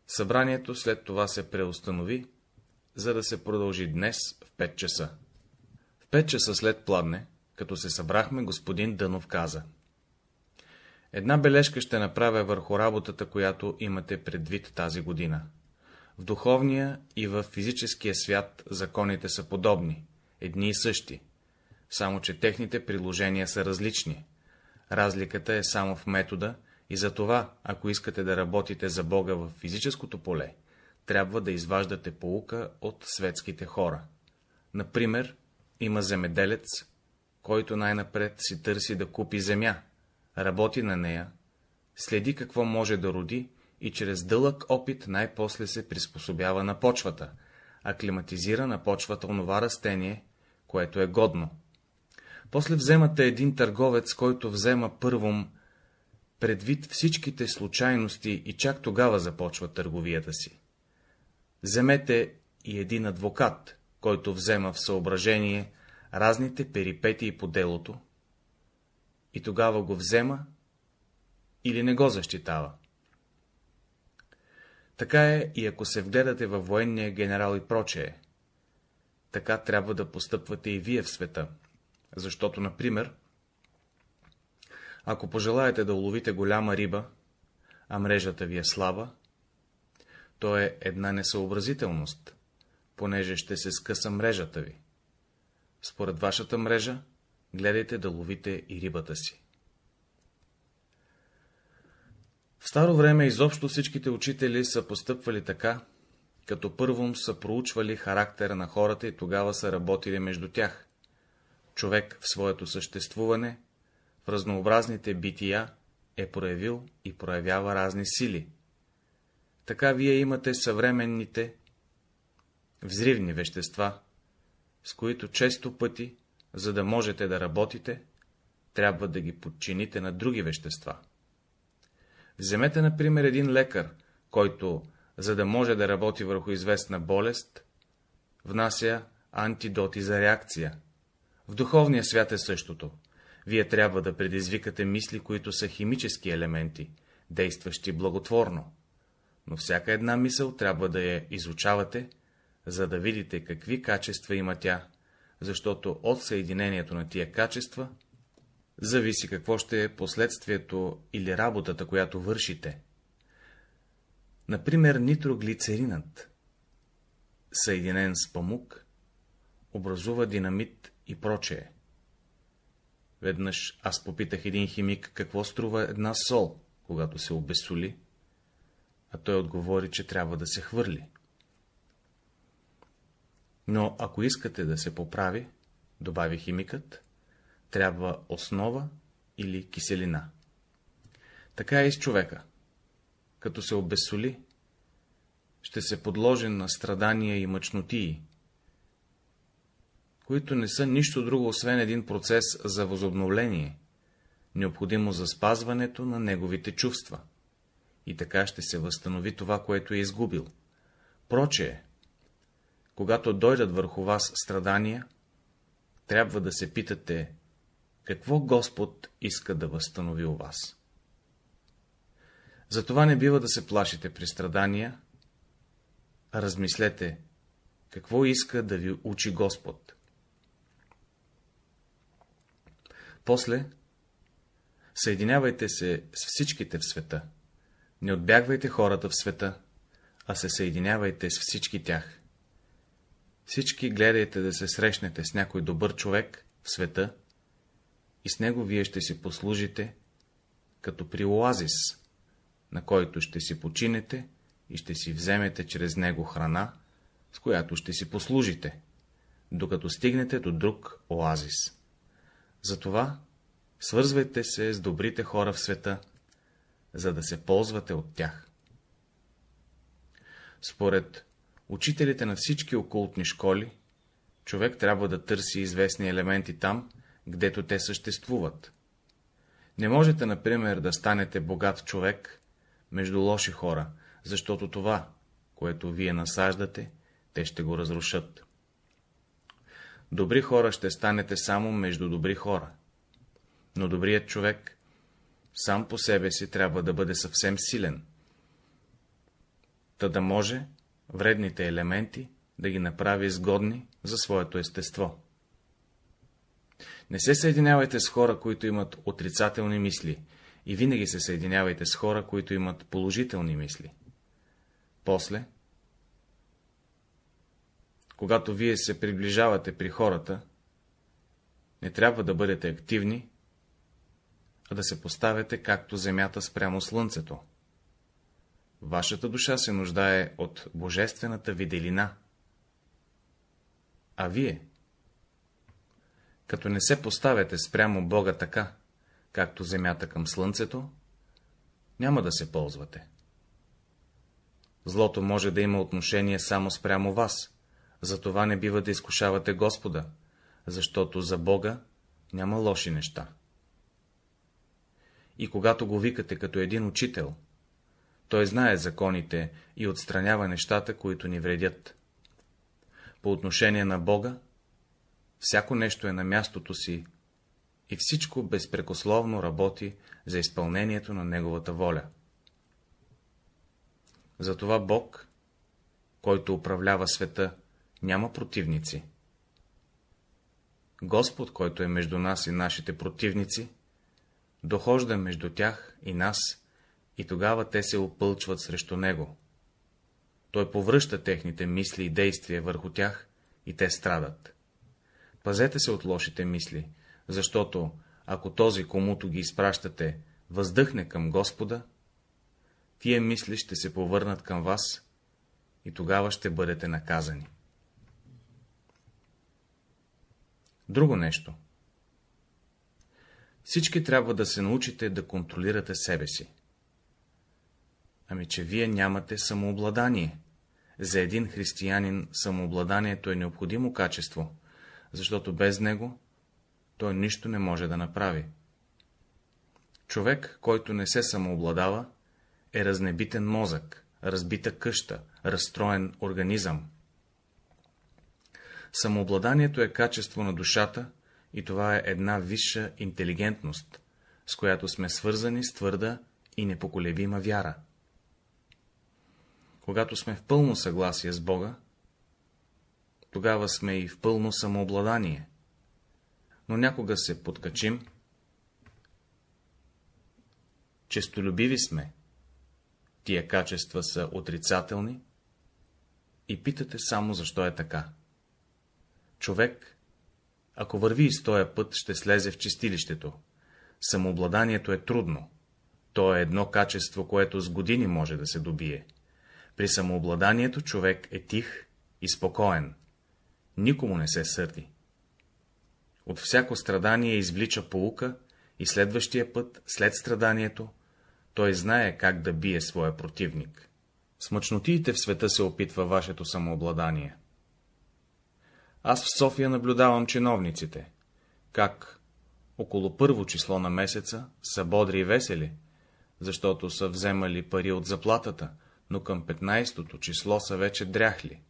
Събранието след това се преустанови, за да се продължи днес в 5 часа. В 5 часа след пладне, като се събрахме, господин Дънов каза. Една бележка ще направя върху работата, която имате предвид тази година. В духовния и в физическия свят законите са подобни, едни и същи, само че техните приложения са различни. Разликата е само в метода и за това, ако искате да работите за Бога в физическото поле, трябва да изваждате поука от светските хора. Например, има земеделец, който най-напред си търси да купи земя, работи на нея, следи какво може да роди и чрез дълъг опит най-после се приспособява на почвата, аклиматизира на почвата онова растение, което е годно. После вземате един търговец, който взема първом предвид всичките случайности и чак тогава започва търговията си. Вземете и един адвокат, който взема в съображение разните перипетии по делото, и тогава го взема или не го защитава. Така е и ако се вгледате във военния генерал и прочее. Така трябва да постъпвате и вие в света, защото, например, ако пожелаете да уловите голяма риба, а мрежата ви е слаба, то е една несъобразителност, понеже ще се скъса мрежата ви. Според вашата мрежа, гледайте да ловите и рибата си. В старо време изобщо всичките учители са постъпвали така, като първом са проучвали характера на хората и тогава са работили между тях. Човек в своето съществуване, в разнообразните бития, е проявил и проявява разни сили. Така вие имате съвременните взривни вещества, с които често пъти, за да можете да работите, трябва да ги подчините на други вещества. Вземете, например, един лекар, който, за да може да работи върху известна болест, внася антидоти за реакция. В духовния свят е същото. Вие трябва да предизвикате мисли, които са химически елементи, действащи благотворно. Но всяка една мисъл трябва да я изучавате, за да видите какви качества има тя, защото от съединението на тия качества зависи какво ще е последствието или работата, която вършите. Например, нитроглицеринът, съединен с памук, образува динамит и прочее. Веднъж аз попитах един химик, какво струва една сол, когато се обесоли, а той отговори, че трябва да се хвърли. Но ако искате да се поправи, добави химикът, трябва основа или киселина. Така е и с човека. Като се обесоли, ще се подложи на страдания и мъчнотии, които не са нищо друго, освен един процес за възобновление, необходимо за спазването на неговите чувства. И така ще се възстанови това, което е изгубил. Прочее, когато дойдат върху вас страдания, трябва да се питате, какво Господ иска да възстанови у вас. Затова не бива да се плашите при страдания, а размислете, какво иска да ви учи Господ. После, съединявайте се с всичките в света. Не отбягвайте хората в света, а се съединявайте с всички тях. Всички гледайте да се срещнете с някой добър човек в света и с него вие ще си послужите като при оазис, на който ще си починете и ще си вземете чрез него храна, с която ще си послужите, докато стигнете до друг оазис. Затова свързвайте се с добрите хора в света, за да се ползвате от тях. Според учителите на всички окултни школи, човек трябва да търси известни елементи там, гдето те съществуват. Не можете, например, да станете богат човек между лоши хора, защото това, което вие насаждате, те ще го разрушат. Добри хора ще станете само между добри хора. Но добрият човек сам по себе си трябва да бъде съвсем силен, та да може вредните елементи да ги направи изгодни за своето естество. Не се съединявайте с хора, които имат отрицателни мисли, и винаги се съединявайте с хора, които имат положителни мисли. После, когато вие се приближавате при хората, не трябва да бъдете активни, а да се поставяте както земята спрямо слънцето. Вашата душа се нуждае от божествената виделина. А вие, като не се поставяте спрямо Бога така, както земята към слънцето, няма да се ползвате. Злото може да има отношение само спрямо вас, затова не бива да изкушавате Господа, защото за Бога няма лоши неща. И когато го викате като един учител, той знае законите и отстранява нещата, които ни вредят. По отношение на Бога, всяко нещо е на мястото си и всичко безпрекословно работи за изпълнението на Неговата воля. Затова Бог, който управлява света, няма противници. Господ, който е между нас и нашите противници, дохожда между тях и нас, и тогава те се опълчват срещу Него. Той повръща техните мисли и действия върху тях, и те страдат. Пазете се от лошите мисли, защото, ако този, комуто ги изпращате, въздъхне към Господа, тия мисли ще се повърнат към вас и тогава ще бъдете наказани. Друго нещо. Всички трябва да се научите да контролирате себе си. Ами, че вие нямате самообладание. За един християнин самообладанието е необходимо качество, защото без него той нищо не може да направи. Човек, който не се самообладава, е разнебитен мозък, разбита къща, разстроен организъм. Самообладанието е качество на душата и това е една висша интелигентност, с която сме свързани с твърда и непоколебима вяра. Когато сме в пълно съгласие с Бога, тогава сме и в пълно самообладание, но някога се подкачим, честолюбиви сме, тия качества са отрицателни и питате само защо е така. Човек, ако върви из този път, ще слезе в чистилището. Самообладанието е трудно. То е едно качество, което с години може да се добие. При самообладанието човек е тих и спокоен. Никому не се сърди. От всяко страдание извлича поука и следващия път, след страданието, той знае как да бие своя противник. С мъчнотиите в света се опитва вашето самообладание. Аз в София наблюдавам чиновниците, как около първо число на месеца са бодри и весели, защото са вземали пари от заплатата, но към 15-то число са вече дряхли,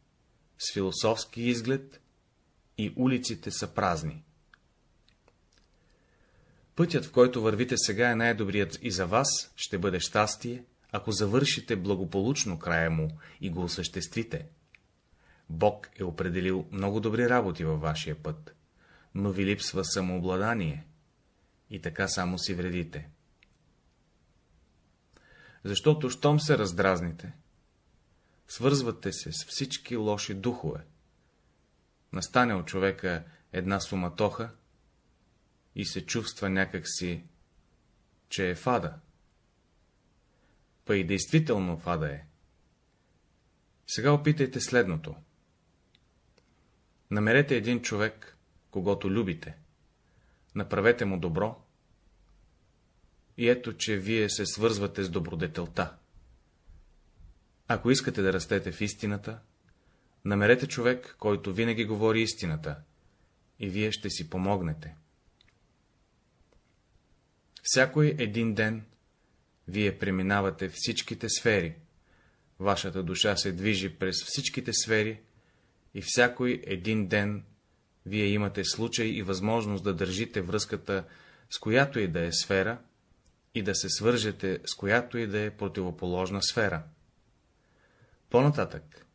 с философски изглед и улиците са празни. Пътят, в който вървите сега, е най-добрият и за вас ще бъде щастие, ако завършите благополучно края му и го осъществите. Бог е определил много добри работи във вашия път, но ви липсва самообладание и така само си вредите. Защото, щом се раздразните, свързвате се с всички лоши духове. Настане от човека една суматоха и се чувства някакси, че е фада. Па и действително фада е. Сега опитайте следното. Намерете един човек, когато любите. Направете му добро. И ето, че вие се свързвате с добродетелта. Ако искате да растете в истината, намерете човек, който винаги говори истината, и вие ще си помогнете. Всякой един ден вие преминавате всичките сфери, вашата душа се движи през всичките сфери и всякой един ден вие имате случай и възможност да държите връзката с която и да е сфера и да се свържете с която и да е противоположна сфера. По-нататък,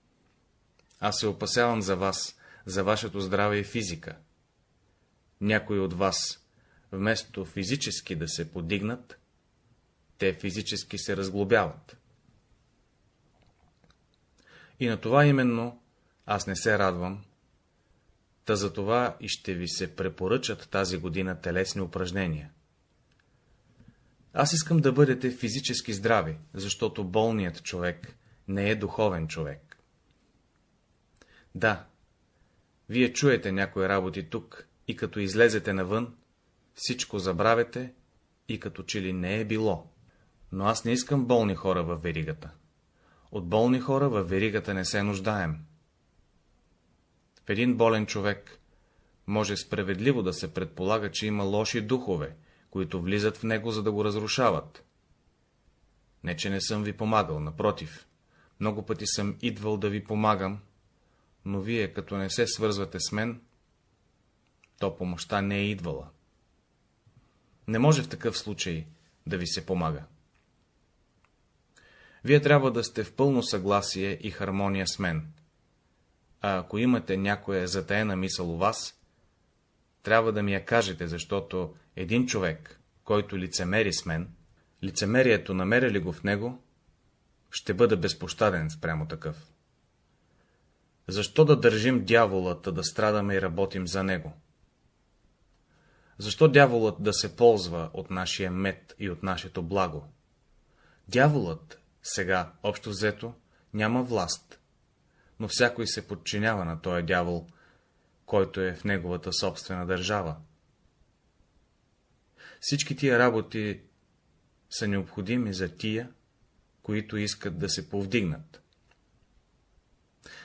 аз се опасявам за вас, за вашето здраве и физика. Някои от вас, вместо физически да се подигнат, те физически се разглобяват. И на това именно аз не се радвам, та за това и ще ви се препоръчат тази година телесни упражнения. Аз искам да бъдете физически здрави, защото болният човек не е духовен човек. Да, вие чуете някои работи тук и като излезете навън, всичко забравяте и като че ли не е било. Но аз не искам болни хора във веригата. От болни хора във веригата не се нуждаем. В един болен човек може справедливо да се предполага, че има лоши духове, които влизат в него, за да го разрушават. Не, че не съм ви помагал, напротив, много пъти съм идвал да ви помагам, но вие, като не се свързвате с мен, то помощта не е идвала. Не може в такъв случай да ви се помага. Вие трябва да сте в пълно съгласие и хармония с мен. А ако имате някоя затаена мисъл у вас, трябва да ми я кажете, защото един човек, който лицемери с мен, лицемерието намеря ли го в него, ще бъда безпощаден спрямо такъв. Защо да държим дяволата да страдаме и работим за него? Защо дяволът да се ползва от нашия мед и от нашето благо? Дяволът сега, общо взето, няма власт, но всякой се подчинява на този дявол, който е в неговата собствена държава. Всички тия работи са необходими за тия, които искат да се повдигнат.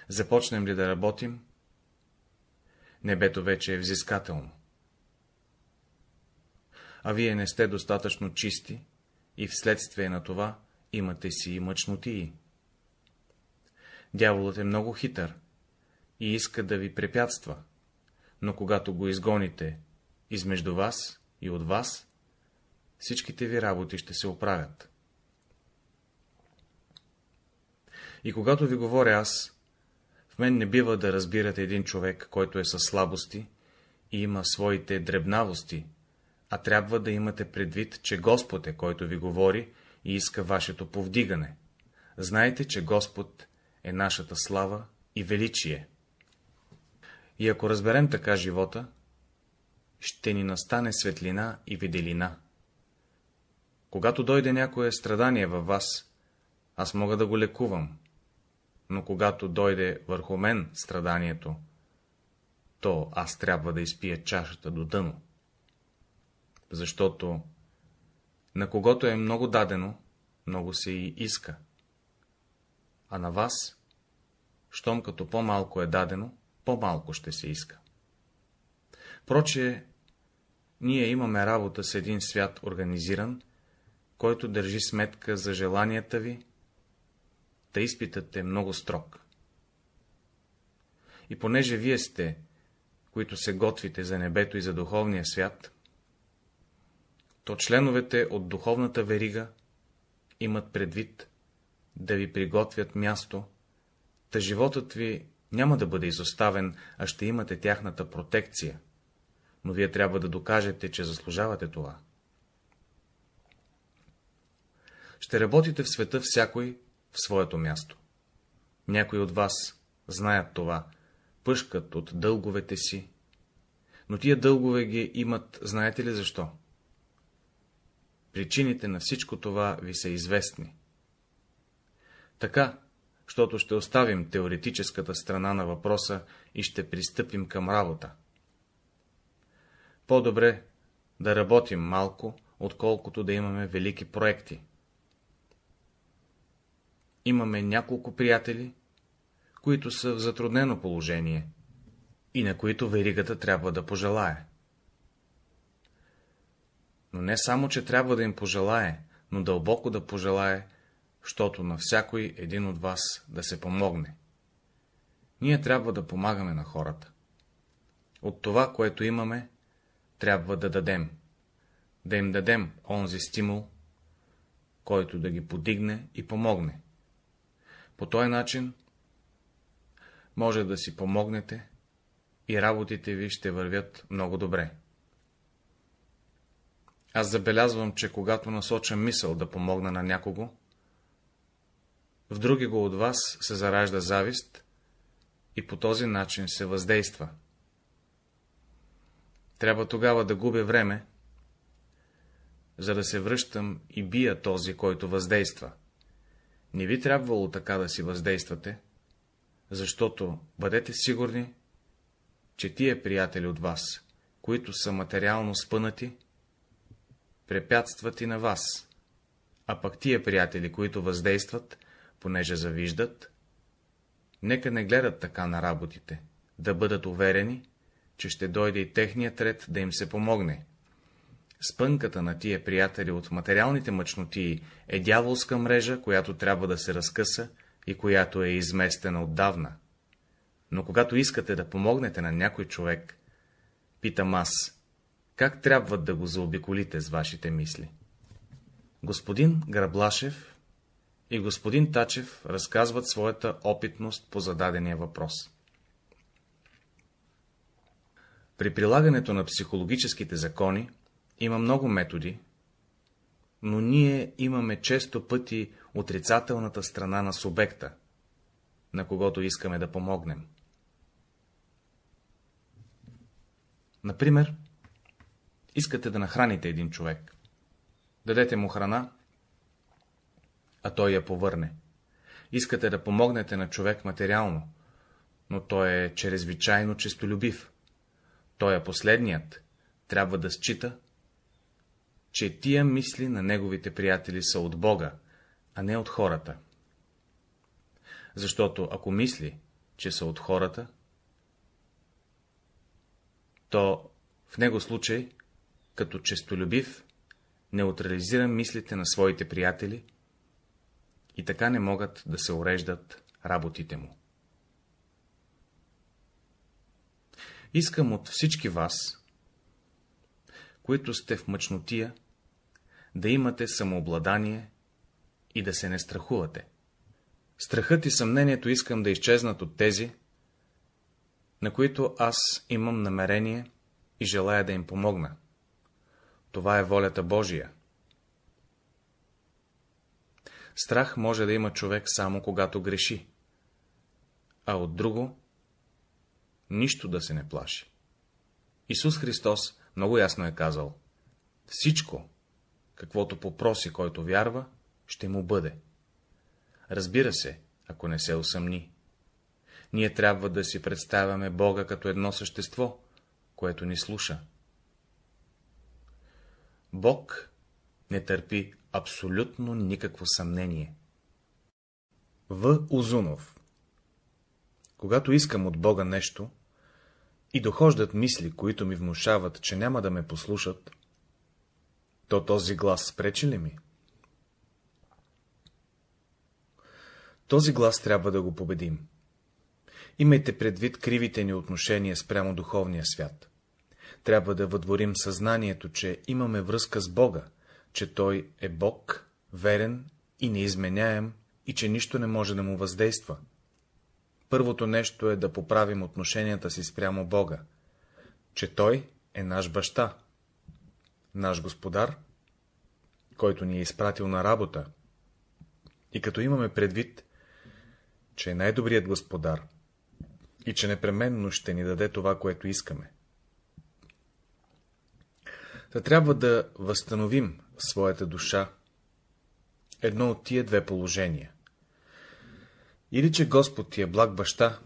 Започнем ли да работим? Небето вече е взискателно. А вие не сте достатъчно чисти и вследствие на това имате си и мъчнотии. Дяволът е много хитър и иска да ви препятства, но когато го изгоните измежду вас и от вас, всичките ви работи ще се оправят. И когато ви говоря аз, в мен не бива да разбирате един човек, който е със слабости и има своите дребнавости, а трябва да имате предвид, че Господ е, който ви говори и иска вашето повдигане. Знайте, че Господ е нашата слава и величие. И ако разберем така живота, ще ни настане светлина и виделина. Когато дойде някое страдание във вас, аз мога да го лекувам, но когато дойде върху мен страданието, то аз трябва да изпия чашата до дъно. Защото на когото е много дадено, много се и иска. А на вас, щом като по-малко е дадено, по-малко ще се иска. Проче, ние имаме работа с един свят организиран, който държи сметка за желанията ви, да изпитате много строг. И понеже вие сте, които се готвите за небето и за духовния свят, то членовете от духовната верига имат предвид да ви приготвят място, та животът ви няма да бъде изоставен, а ще имате тяхната протекция, но вие трябва да докажете, че заслужавате това. Ще работите в света всякой в своето място. Някои от вас знаят това, пъшкат от дълговете си, но тия дългове ги имат, знаете ли защо? Причините на всичко това ви са известни. Така, защото ще оставим теоретическата страна на въпроса и ще пристъпим към работа. По-добре да работим малко, отколкото да имаме велики проекти. Имаме няколко приятели, които са в затруднено положение и на които веригата трябва да пожелае. Но не само, че трябва да им пожелае, но дълбоко да пожелае, щото на всякой един от вас да се помогне. Ние трябва да помагаме на хората. От това, което имаме, трябва да дадем. Да им дадем онзи стимул, който да ги подигне и помогне. По този начин може да си помогнете и работите ви ще вървят много добре. Аз забелязвам, че когато насоча мисъл да помогна на някого, в други го от вас се заражда завист и по този начин се въздейства. Трябва тогава да губя време, за да се връщам и бия този, който въздейства. Не би трябвало така да си въздействате, защото бъдете сигурни, че тия приятели от вас, които са материално спънати, препятстват и на вас, а пък тия приятели, които въздействат, понеже завиждат, нека не гледат така на работите, да бъдат уверени, че ще дойде и техният ред да им се помогне. Спънката на тия приятели от материалните мъчноти е дяволска мрежа, която трябва да се разкъса и която е изместена отдавна. Но когато искате да помогнете на някой човек, питам аз, как трябва да го заобиколите с вашите мисли? Господин Граблашев и господин Тачев разказват своята опитност по зададения въпрос. При прилагането на психологическите закони има много методи, но ние имаме често пъти отрицателната страна на субекта, на когото искаме да помогнем. Например, искате да нахраните един човек. Дадете му храна, а той я повърне. Искате да помогнете на човек материално, но той е чрезвичайно честолюбив. Той е последният, трябва да счита, че тия мисли на неговите приятели са от Бога, а не от хората. Защото ако мисли, че са от хората, то в него случай, като честолюбив, неутрализира мислите на своите приятели и така не могат да се уреждат работите му. Искам от всички вас, които сте в мъчнотия, да имате самообладание и да се не страхувате. Страхът и съмнението искам да изчезнат от тези, на които аз имам намерение и желая да им помогна. Това е волята Божия. Страх може да има човек само когато греши, а от друго нищо да се не плаши. Исус Христос много ясно е казал, всичко, каквото попроси, който вярва, ще му бъде. Разбира се, ако не се усъмни. Ние трябва да си представяме Бога като едно същество, което ни слуша. Бог не търпи абсолютно никакво съмнение. В. Узунов Когато искам от Бога нещо и дохождат мисли, които ми внушават, че няма да ме послушат, то този глас спречи ли ми? Този глас трябва да го победим. Имайте предвид кривите ни отношения спрямо духовния свят. Трябва да въдворим съзнанието, че имаме връзка с Бога, че Той е Бог, верен и неизменяем, и че нищо не може да му въздейства. Първото нещо е да поправим отношенията си спрямо Бога, че Той е наш баща, наш господар, който ни е изпратил на работа, и като имаме предвид, че е най-добрият господар и че непременно ще ни даде това, което искаме. Та трябва да възстановим своята душа едно от тия две положения. Или че Господ ти е благ баща,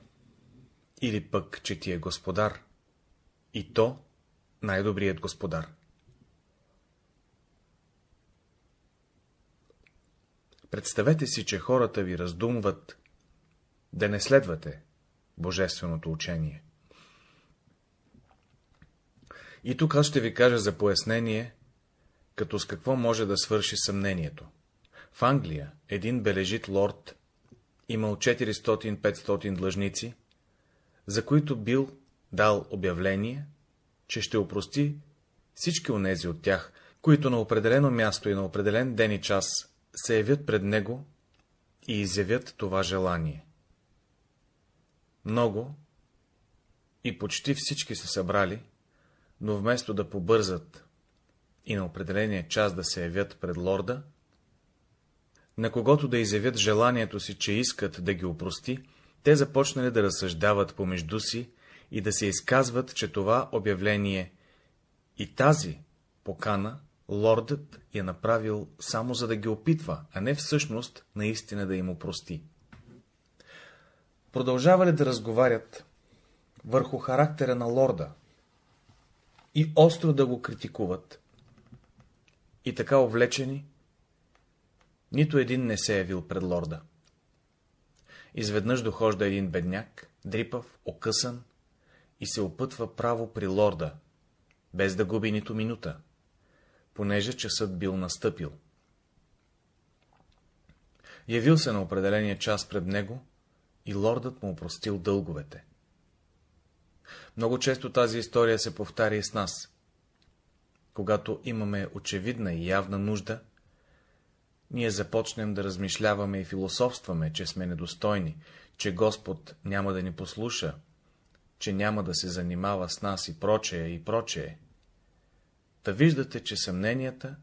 или пък, че ти е господар, и то най-добрият господар. Представете си, че хората ви раздумват да не следвате божественото учение. И тук аз ще ви кажа за пояснение, като с какво може да свърши съмнението. В Англия един бележит лорд имал 400-500 длъжници, за които бил дал обявление, че ще опрости всички онези от тях, които на определено място и на определен ден и час се явят пред него и изявят това желание. Много и почти всички се събрали, но вместо да побързат и на определения час да се явят пред лорда, на когото да изявят желанието си, че искат да ги опрости, те започнали да разсъждават помежду си и да се изказват, че това обявление и тази покана лордът я направил само за да ги опитва, а не всъщност наистина да им опрости. Продължавали да разговарят върху характера на лорда и остро да го критикуват. И така увлечени, нито един не се е явил пред лорда. Изведнъж дохожда един бедняк, дрипав, окъсан, и се опътва право при лорда, без да губи нито минута, понеже часът бил настъпил. Явил се на определения час пред него и лордът му опростил дълговете. Много често тази история се повтаря и с нас. Когато имаме очевидна и явна нужда, ние започнем да размишляваме и философстваме, че сме недостойни, че Господ няма да ни послуша, че няма да се занимава с нас и прочее, и прочее. Та виждате, че съмненията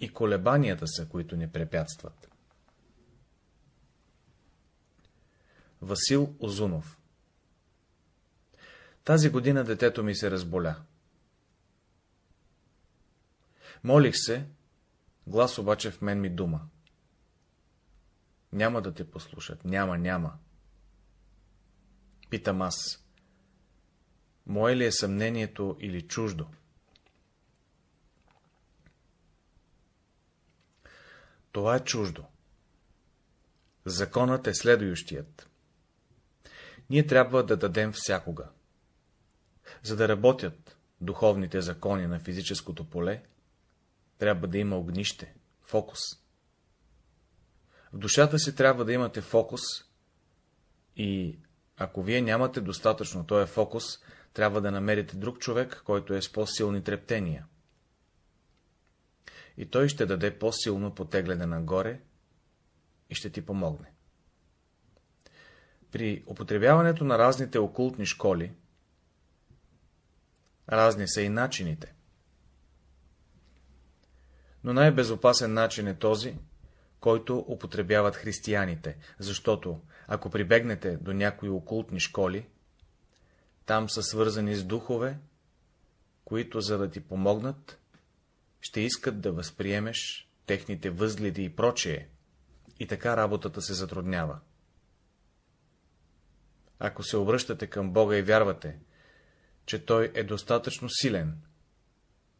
и колебанията са, които ни препятстват. Васил Озунов Тази година детето ми се разболя. Молих се, глас обаче в мен ми дума. Няма да те послушат, няма, няма. Питам аз. Мое ли е съмнението или чуждо? Това е чуждо. Законът е следующият. Ние трябва да дадем всякога. За да работят духовните закони на физическото поле, трябва да има огнище, фокус. В душата си трябва да имате фокус и, ако вие нямате достатъчно този фокус, трябва да намерите друг човек, който е с по-силни трептения. И той ще даде по-силно потегляне нагоре и ще ти помогне. При употребяването на разните окултни школи, разни са и начините. Но най-безопасен начин е този, който употребяват християните, защото, ако прибегнете до някои окултни школи, там са свързани с духове, които, за да ти помогнат, ще искат да възприемеш техните възгледи и прочее, и така работата се затруднява. Ако се обръщате към Бога и вярвате, че Той е достатъчно силен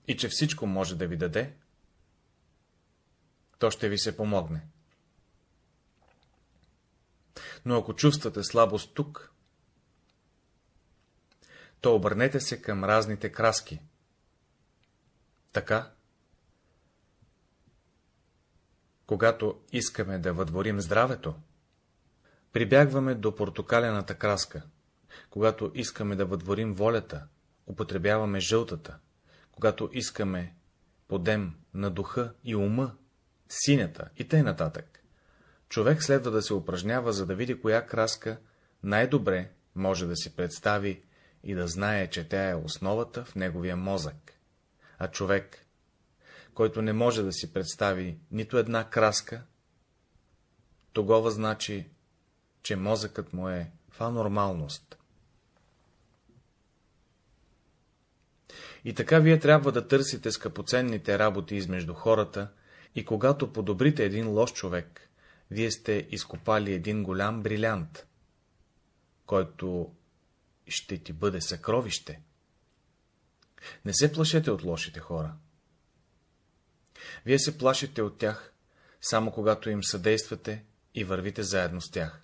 и че всичко може да ви даде, то ще ви се помогне. Но ако чувствате слабост тук, то обърнете се към разните краски. Така, когато искаме да въдворим здравето, прибягваме до портокалената краска. Когато искаме да въдворим волята, употребяваме жълтата. Когато искаме подем на духа и ума, синята и тъй нататък. Човек следва да се упражнява, за да види коя краска най-добре може да си представи и да знае, че тя е основата в неговия мозък. А човек, който не може да си представи нито една краска, тогава значи, че мозъкът му е в анормалност. И така вие трябва да търсите скъпоценните работи измежду хората, и когато подобрите един лош човек, вие сте изкопали един голям брилянт, който ще ти бъде съкровище. Не се плашете от лошите хора. Вие се плашите от тях, само когато им съдействате и вървите заедно с тях.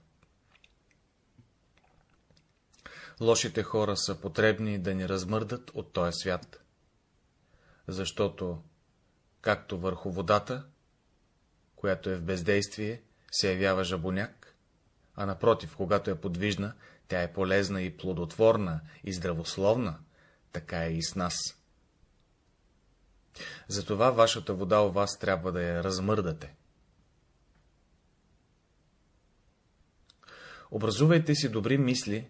Лошите хора са потребни да ни размърдат от този свят, защото, както върху водата, която е в бездействие, се явява жабоняк, а напротив, когато е подвижна, тя е полезна и плодотворна и здравословна, така е и с нас. Затова вашата вода у вас трябва да я размърдате. Образувайте си добри мисли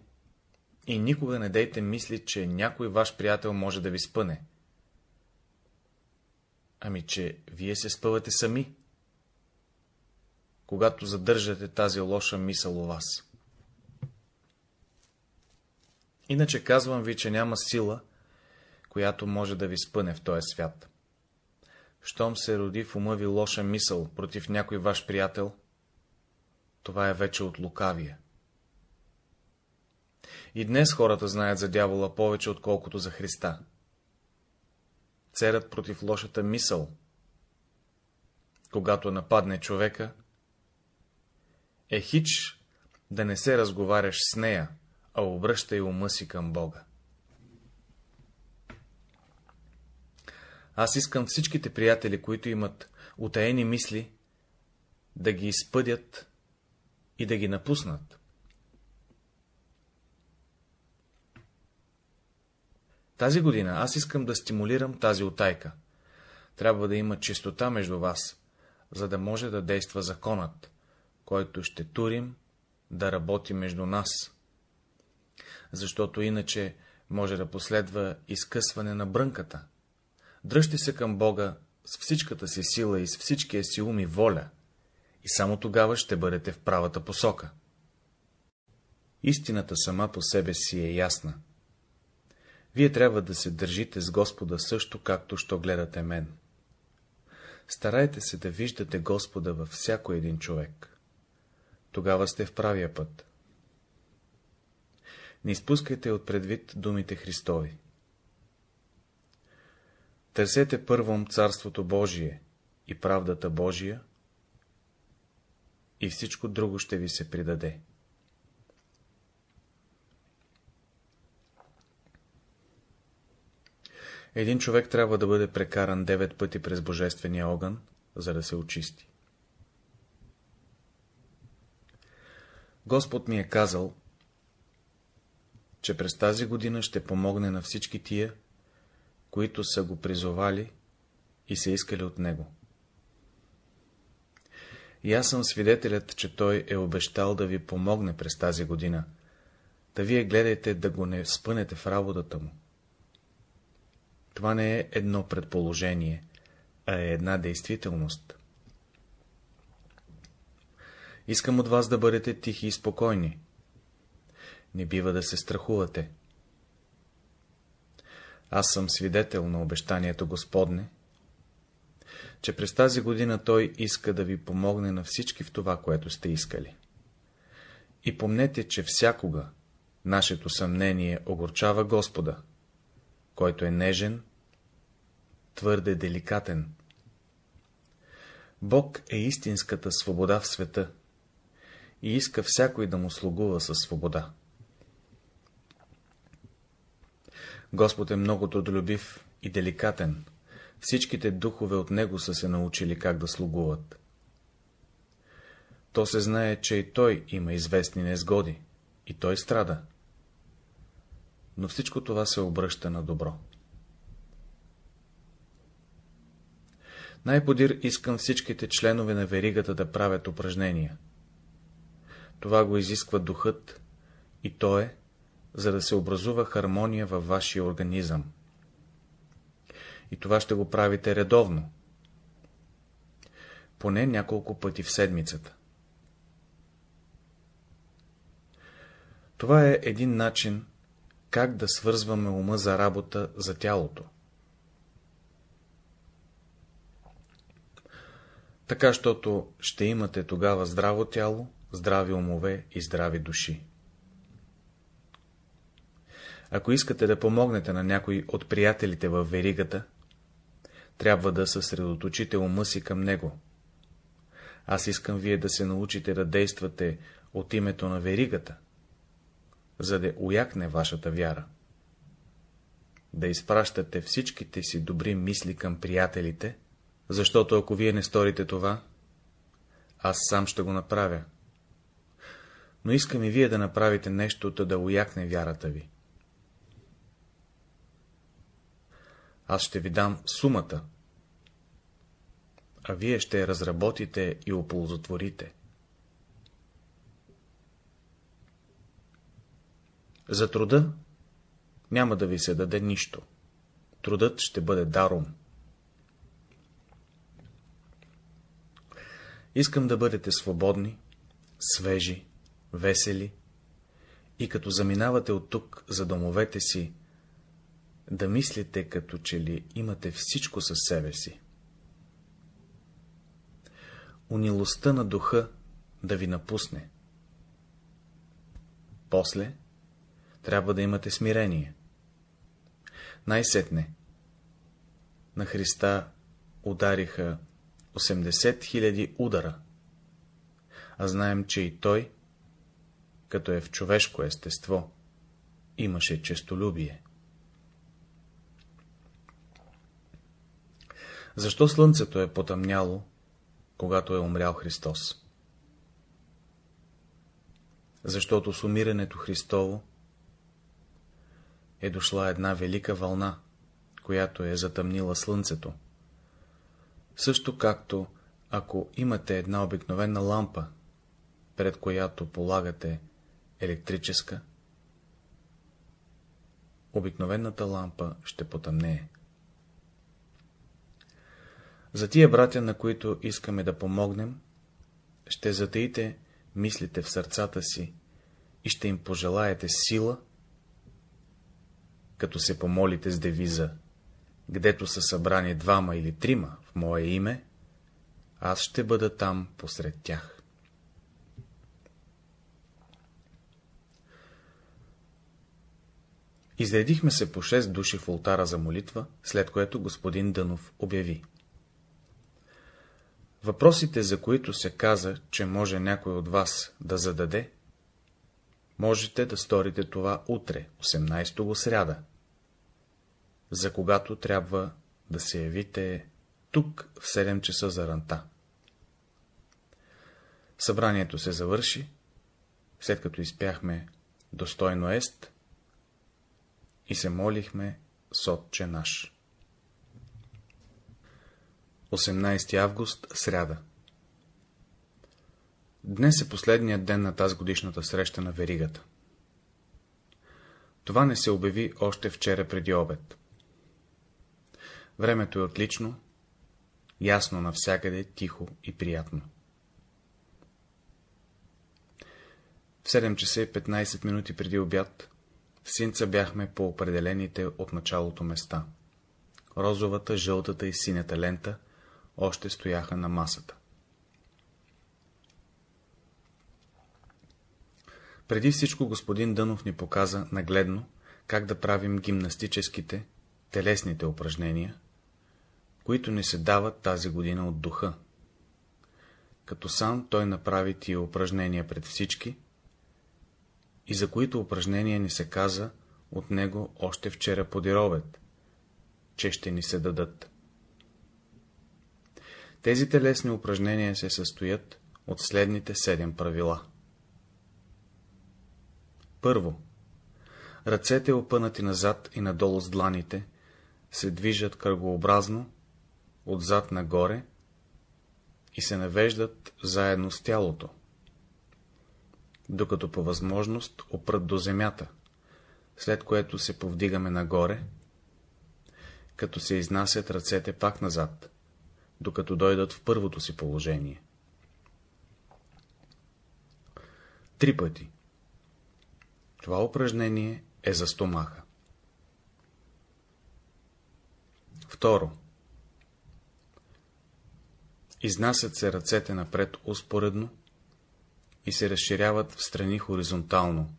и никога не дейте мисли, че някой ваш приятел може да ви спъне. Ами, че вие се спъвате сами, когато задържате тази лоша мисъл у вас. Иначе казвам ви, че няма сила, която може да ви спъне в този свят. Щом се роди в ума ви лоша мисъл против някой ваш приятел, това е вече от лукавия. И днес хората знаят за дявола повече, отколкото за Христа. Церът против лошата мисъл, когато нападне човека, е хич да не се разговаряш с нея, а обръщай ума си към Бога. Аз искам всичките приятели, които имат утаени мисли, да ги изпъдят и да ги напуснат. Тази година аз искам да стимулирам тази отайка. Трябва да има чистота между вас, за да може да действа законът, който ще турим да работи между нас. Защото иначе може да последва изкъсване на брънката. Дръжте се към Бога с всичката си сила и с всичкия си ум и воля, и само тогава ще бъдете в правата посока. Истината сама по себе си е ясна. Вие трябва да се държите с Господа също, както що гледате мен. Старайте се да виждате Господа във всяко един човек. Тогава сте в правия път. Не изпускайте от предвид думите Христови. Търсете първом Царството Божие и правдата Божия, и всичко друго ще ви се придаде. Един човек трябва да бъде прекаран девет пъти през божествения огън, за да се очисти. Господ ми е казал, че през тази година ще помогне на всички тия, които са го призовали и са искали от него. И аз съм свидетелят, че той е обещал да ви помогне през тази година, да вие гледайте да го не спънете в работата му. Това не е едно предположение, а е една действителност. Искам от вас да бъдете тихи и спокойни. Не бива да се страхувате. Аз съм свидетел на обещанието Господне, че през тази година Той иска да ви помогне на всички в това, което сте искали. И помнете, че всякога нашето съмнение огорчава Господа, който е нежен, твърде деликатен. Бог е истинската свобода в света и иска всякой да му слугува със свобода. Господ е много трудолюбив и деликатен. Всичките духове от него са се научили как да слугуват. То се знае, че и той има известни незгоди, и той страда. Но всичко това се обръща на добро. Най-подир искам всичките членове на веригата да правят упражнения. Това го изисква духът, и то е, за да се образува хармония във вашия организъм. И това ще го правите редовно, поне няколко пъти в седмицата. Това е един начин, как да свързваме ума за работа за тялото. така, щото ще имате тогава здраво тяло, здрави умове и здрави души. Ако искате да помогнете на някой от приятелите в веригата, трябва да съсредоточите ума си към него. Аз искам вие да се научите да действате от името на веригата, за да уякне вашата вяра. Да изпращате всичките си добри мисли към приятелите, защото ако вие не сторите това, аз сам ще го направя. Но искам и вие да направите нещо, да уякне вярата ви. Аз ще ви дам сумата, а вие ще я разработите и оползотворите. За труда няма да ви се даде нищо. Трудът ще бъде даром. Искам да бъдете свободни, свежи, весели и като заминавате от тук за домовете си, да мислите като че ли имате всичко със себе си. Унилостта на духа да ви напусне. После трябва да имате смирение. Най-сетне на Христа удариха 80 000 удара, а знаем, че и Той, като е в човешко естество, имаше честолюбие. Защо слънцето е потъмняло, когато е умрял Христос? Защото с умирането Христово е дошла една велика вълна, която е затъмнила слънцето. Също както, ако имате една обикновена лампа, пред която полагате електрическа, обикновената лампа ще потъмнее. За тия братя, на които искаме да помогнем, ще затаите мислите в сърцата си и ще им пожелаете сила, като се помолите с девиза, гдето са събрани двама или трима в мое име, аз ще бъда там посред тях. Изредихме се по шест души в ултара за молитва, след което господин Дънов обяви. Въпросите, за които се каза, че може някой от вас да зададе, можете да сторите това утре, 18 го сряда, за когато трябва да се явите тук в 7 часа за ранта. Събранието се завърши, след като изпяхме достойно ест и се молихме с Отче наш. 18 август, сряда Днес е последният ден на тази годишната среща на веригата. Това не се обяви още вчера преди обед. Времето е отлично, ясно навсякъде, тихо и приятно. В 7 часа и 15 минути преди обяд в Синца бяхме по определените от началото места. Розовата, жълтата и синята лента още стояха на масата. Преди всичко господин Дънов ни показа нагледно, как да правим гимнастическите, телесните упражнения, които ни се дават тази година от духа. Като сам той направи тия упражнения пред всички, и за които упражнения ни се каза от него още вчера подировет, че ще ни се дадат. Тези телесни упражнения се състоят от следните седем правила. Първо. Ръцете опънати назад и надолу с дланите се движат кръгообразно, отзад нагоре и се навеждат заедно с тялото, докато по възможност опрат до земята, след което се повдигаме нагоре, като се изнасят ръцете пак назад, докато дойдат в първото си положение. Три пъти. Това упражнение е за стомаха. Второ. Изнасят се ръцете напред успоредно и се разширяват в страни хоризонтално,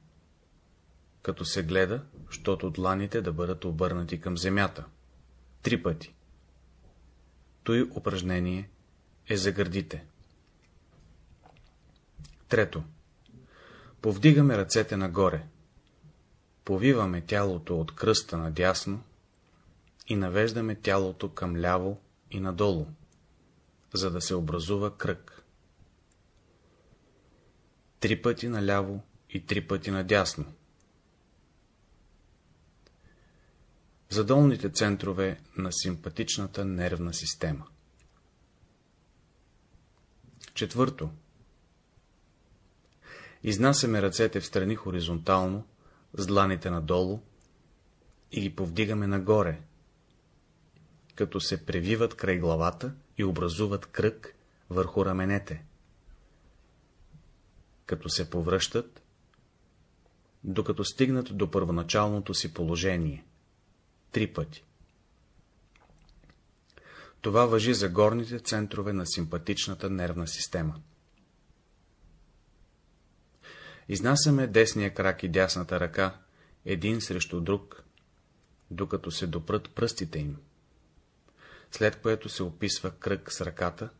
като се гледа, щото дланите да бъдат обърнати към земята. Три пъти. Той упражнение е за гърдите. Трето. Повдигаме ръцете нагоре. Повиваме тялото от кръста надясно и навеждаме тялото към ляво и надолу, за да се образува кръг. Три пъти наляво и три пъти надясно. За долните центрове на симпатичната нервна система. Четвърто. Изнасяме ръцете в страни хоризонтално, с дланите надолу и ги повдигаме нагоре, като се превиват край главата и образуват кръг върху раменете, като се повръщат, докато стигнат до първоначалното си положение. Три пъти. Това въжи за горните центрове на симпатичната нервна система. Изнасяме десния крак и дясната ръка един срещу друг, докато се допрат пръстите им, след което се описва кръг с ръката,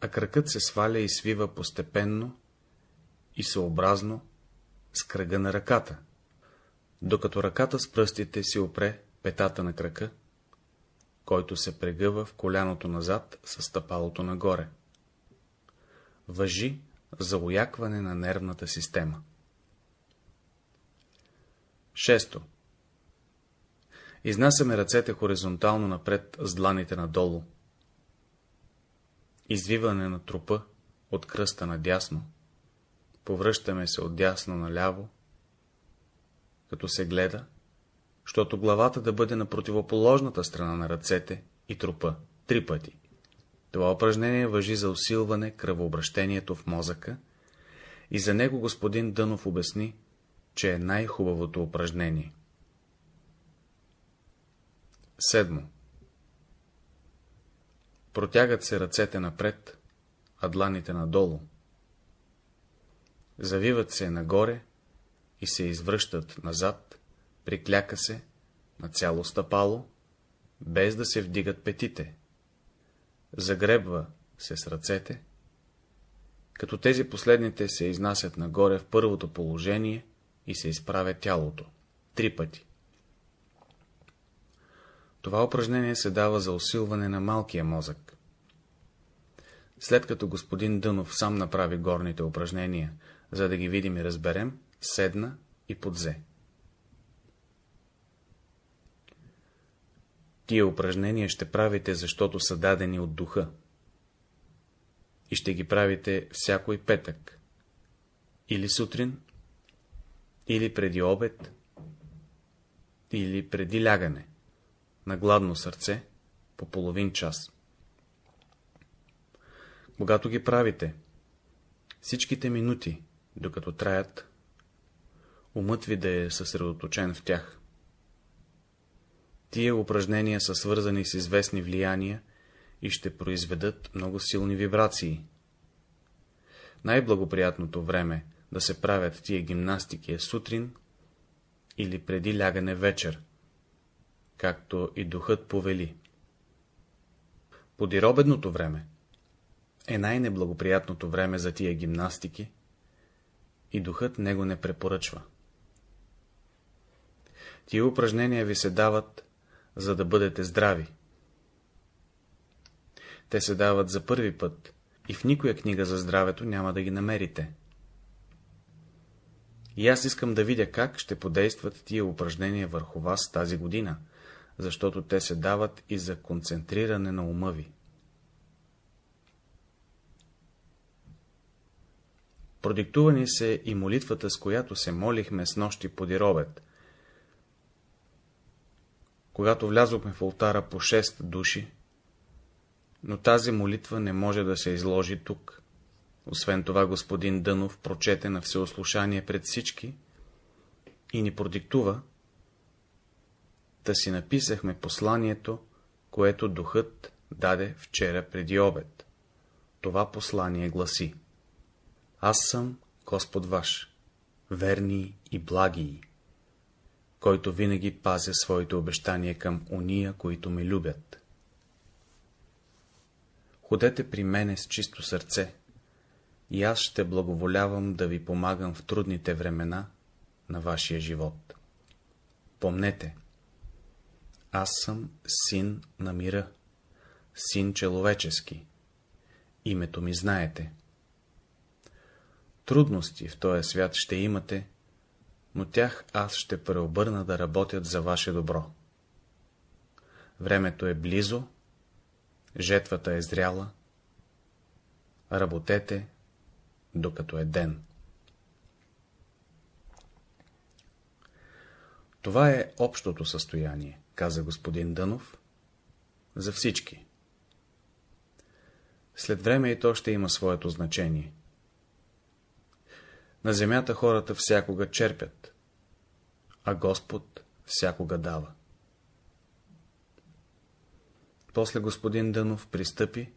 а кръкът се сваля и свива постепенно и съобразно с кръга на ръката, докато ръката с пръстите си опре петата на крака, който се прегъва в коляното назад с стъпалото нагоре. Въжи за уякване на нервната система. Шесто. Изнасяме ръцете хоризонтално напред с дланите надолу. Извиване на трупа от кръста надясно. Повръщаме се от дясно наляво, като се гледа, защото главата да бъде на противоположната страна на ръцете и трупа три пъти. Това упражнение въжи за усилване кръвообращението в мозъка и за него господин Дънов обясни, че е най-хубавото упражнение. Седмо. Протягат се ръцете напред, а дланите надолу. Завиват се нагоре и се извръщат назад, прикляка се на цяло стъпало, без да се вдигат петите загребва се с ръцете, като тези последните се изнасят нагоре в първото положение и се изправя тялото. Три пъти. Това упражнение се дава за усилване на малкия мозък. След като господин Дънов сам направи горните упражнения, за да ги видим и разберем, седна и подзе. Тия упражнения ще правите, защото са дадени от духа. И ще ги правите всяко и петък. Или сутрин, или преди обед, или преди лягане, на гладно сърце, по половин час. Когато ги правите, всичките минути, докато траят, умът ви да е съсредоточен в тях. Тия упражнения са свързани с известни влияния и ще произведат много силни вибрации. Най-благоприятното време да се правят тия гимнастики е сутрин или преди лягане вечер, както и духът повели. Подиробедното време е най-неблагоприятното време за тия гимнастики и духът него не препоръчва. Тия упражнения ви се дават за да бъдете здрави. Те се дават за първи път и в никоя книга за здравето няма да ги намерите. И аз искам да видя как ще подействат тия упражнения върху вас тази година, защото те се дават и за концентриране на ума ви. Продиктувани се и молитвата, с която се молихме с нощи подир обед, когато влязохме в ултара по 6 души, но тази молитва не може да се изложи тук. Освен това господин Дънов прочете на всеослушание пред всички и ни продиктува, да си написахме посланието, което духът даде вчера преди обед. Това послание гласи Аз съм Господ ваш, верни и благи, който винаги пазя своите обещания към уния, които ме любят. Ходете при мене с чисто сърце, и аз ще благоволявам да ви помагам в трудните времена на вашия живот. Помнете, аз съм син на мира, син человечески. Името ми знаете. Трудности в този свят ще имате, но тях аз ще преобърна да работят за ваше добро. Времето е близо, жетвата е зряла, работете, докато е ден. Това е общото състояние, каза господин Дънов, за всички. След време и то ще има своето значение. На земята хората всякога черпят, а Господ всякога дава. После господин Дънов пристъпи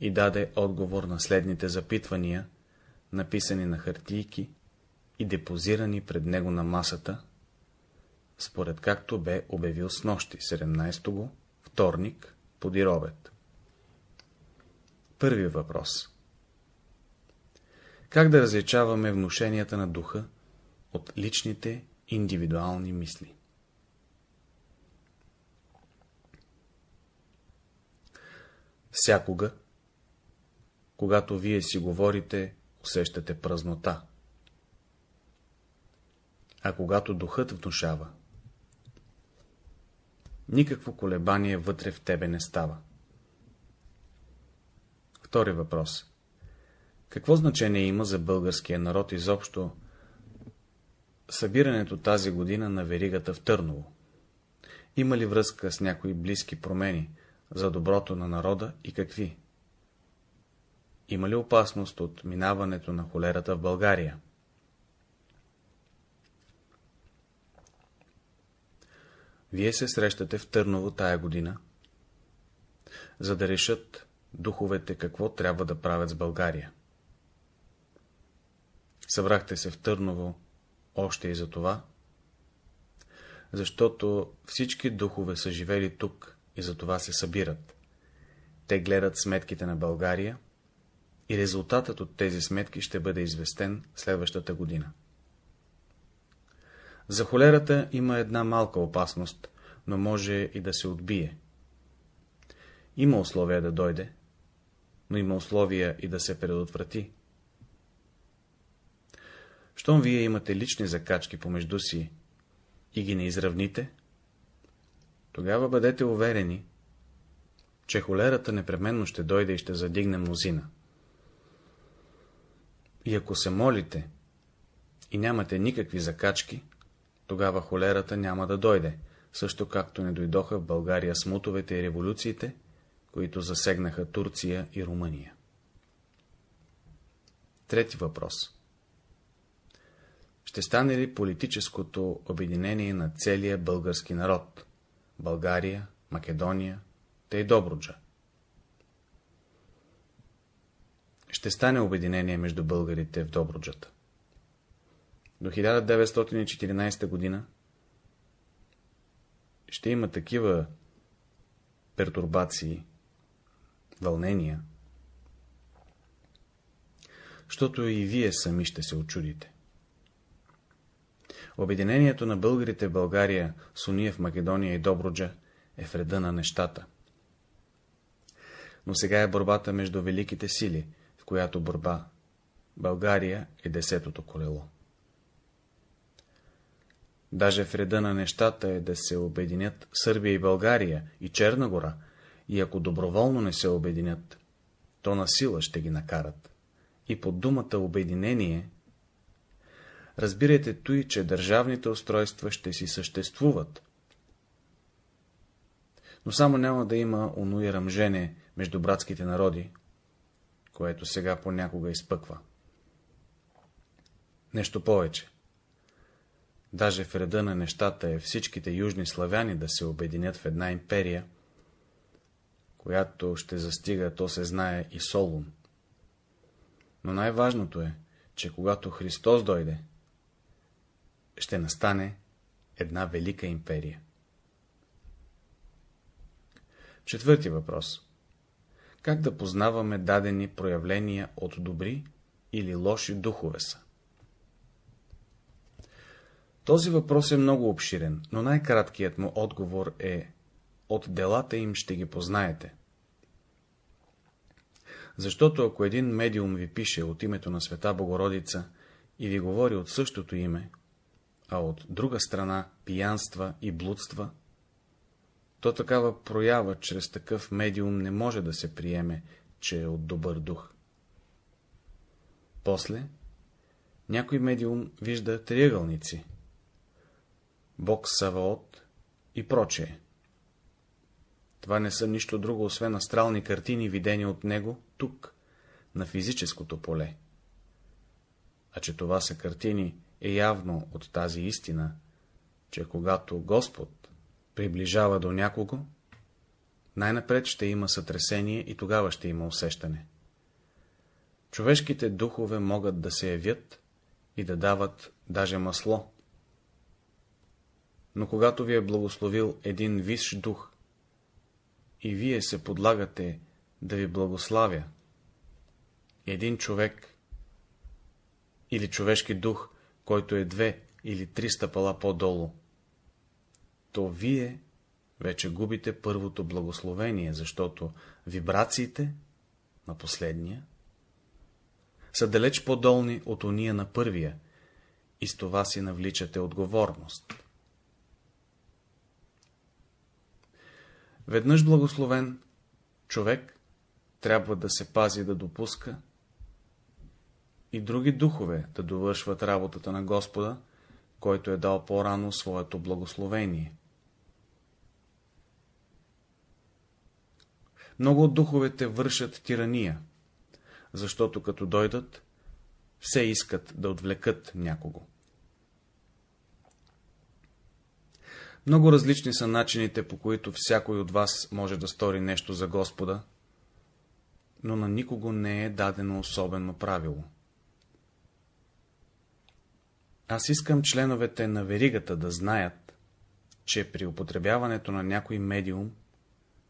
и даде отговор на следните запитвания, написани на хартийки и депозирани пред него на масата, според както бе обявил с нощи, 17 го, вторник, подир обед. Първи въпрос Как да различаваме внушенията на духа от личните индивидуални мисли? Всякога, когато вие си говорите, усещате празнота. А когато духът внушава, никакво колебание вътре в тебе не става. Втори въпрос. Какво значение има за българския народ изобщо събирането тази година на веригата в Търново? Има ли връзка с някои близки промени за доброто на народа и какви? Има ли опасност от минаването на холерата в България? Вие се срещате в Търново тая година, за да решат духовете какво трябва да правят с България. Събрахте се в Търново още и за това, защото всички духове са живели тук и за това се събират. Те гледат сметките на България и резултатът от тези сметки ще бъде известен следващата година. За холерата има една малка опасност, но може и да се отбие. Има условия да дойде, но има условия и да се предотврати. Щом вие имате лични закачки помежду си и ги не изравните, тогава бъдете уверени, че холерата непременно ще дойде и ще задигне мнозина. И ако се молите и нямате никакви закачки, тогава холерата няма да дойде, също както не дойдоха в България смутовете и революциите, които засегнаха Турция и Румъния. Трети въпрос. Ще стане ли политическото обединение на целия български народ? България, Македония, тъй Добруджа. Ще стане обединение между българите в Добруджата. До 1914 година ще има такива пертурбации, вълнения, защото и вие сами ще се очудите. Обединението на българите в България, Суния в Македония и Добруджа е в реда на нещата. Но сега е борбата между великите сили, в която борба България е десетото колело. Даже в реда на нещата е да се обединят Сърбия и България и Черна гора, и ако доброволно не се обединят, то на сила ще ги накарат. И под думата обединение разбирайте той, че държавните устройства ще си съществуват. Но само няма да има оно и между братските народи, което сега понякога изпъква. Нещо повече. Даже в реда на нещата е всичките южни славяни да се обединят в една империя, която ще застига, то се знае и Солун. Но най-важното е, че когато Христос дойде, ще настане една велика империя. Четвърти въпрос. Как да познаваме дадени проявления от добри или лоши духове са? Този въпрос е много обширен, но най-краткият му отговор е от делата им ще ги познаете. Защото ако един медиум ви пише от името на Света Богородица и ви говори от същото име, а от друга страна пиянства и блудства, то такава проява чрез такъв медиум не може да се приеме, че е от добър дух. После някой медиум вижда триъгълници, Бог Саваот и прочее. Това не са нищо друго, освен астрални картини, видени от него тук, на физическото поле. А че това са картини, е явно от тази истина, че когато Господ приближава до някого, най-напред ще има сътресение и тогава ще има усещане. Човешките духове могат да се явят и да дават даже масло. Но когато ви е благословил един висш дух и вие се подлагате да ви благославя, един човек или човешки дух, който е две или три стъпала по-долу, то вие вече губите първото благословение, защото вибрациите на последния са далеч по-долни от ония на първия и с това си навличате отговорност. Веднъж благословен, човек трябва да се пази да допуска и други духове да довършват работата на Господа, който е дал по-рано своето благословение. Много от духовете вършат тирания, защото като дойдат, все искат да отвлекат някого. Много различни са начините, по които всякой от вас може да стори нещо за Господа, но на никого не е дадено особено правило. Аз искам членовете на веригата да знаят, че при употребяването на някой медиум,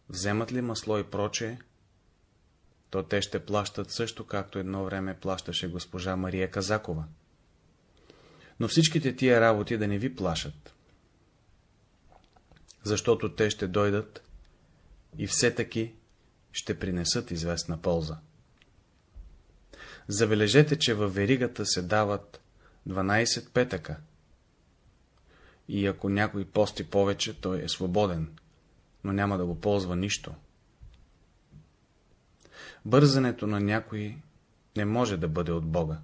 вземат ли масло и прочее, то те ще плащат също, както едно време плащаше госпожа Мария Казакова. Но всичките тия работи да не ви плашат защото те ще дойдат и все таки ще принесат известна полза. Забележете, че във веригата се дават 12 петъка. И ако някой пости повече, той е свободен, но няма да го ползва нищо. Бързането на някой не може да бъде от Бога.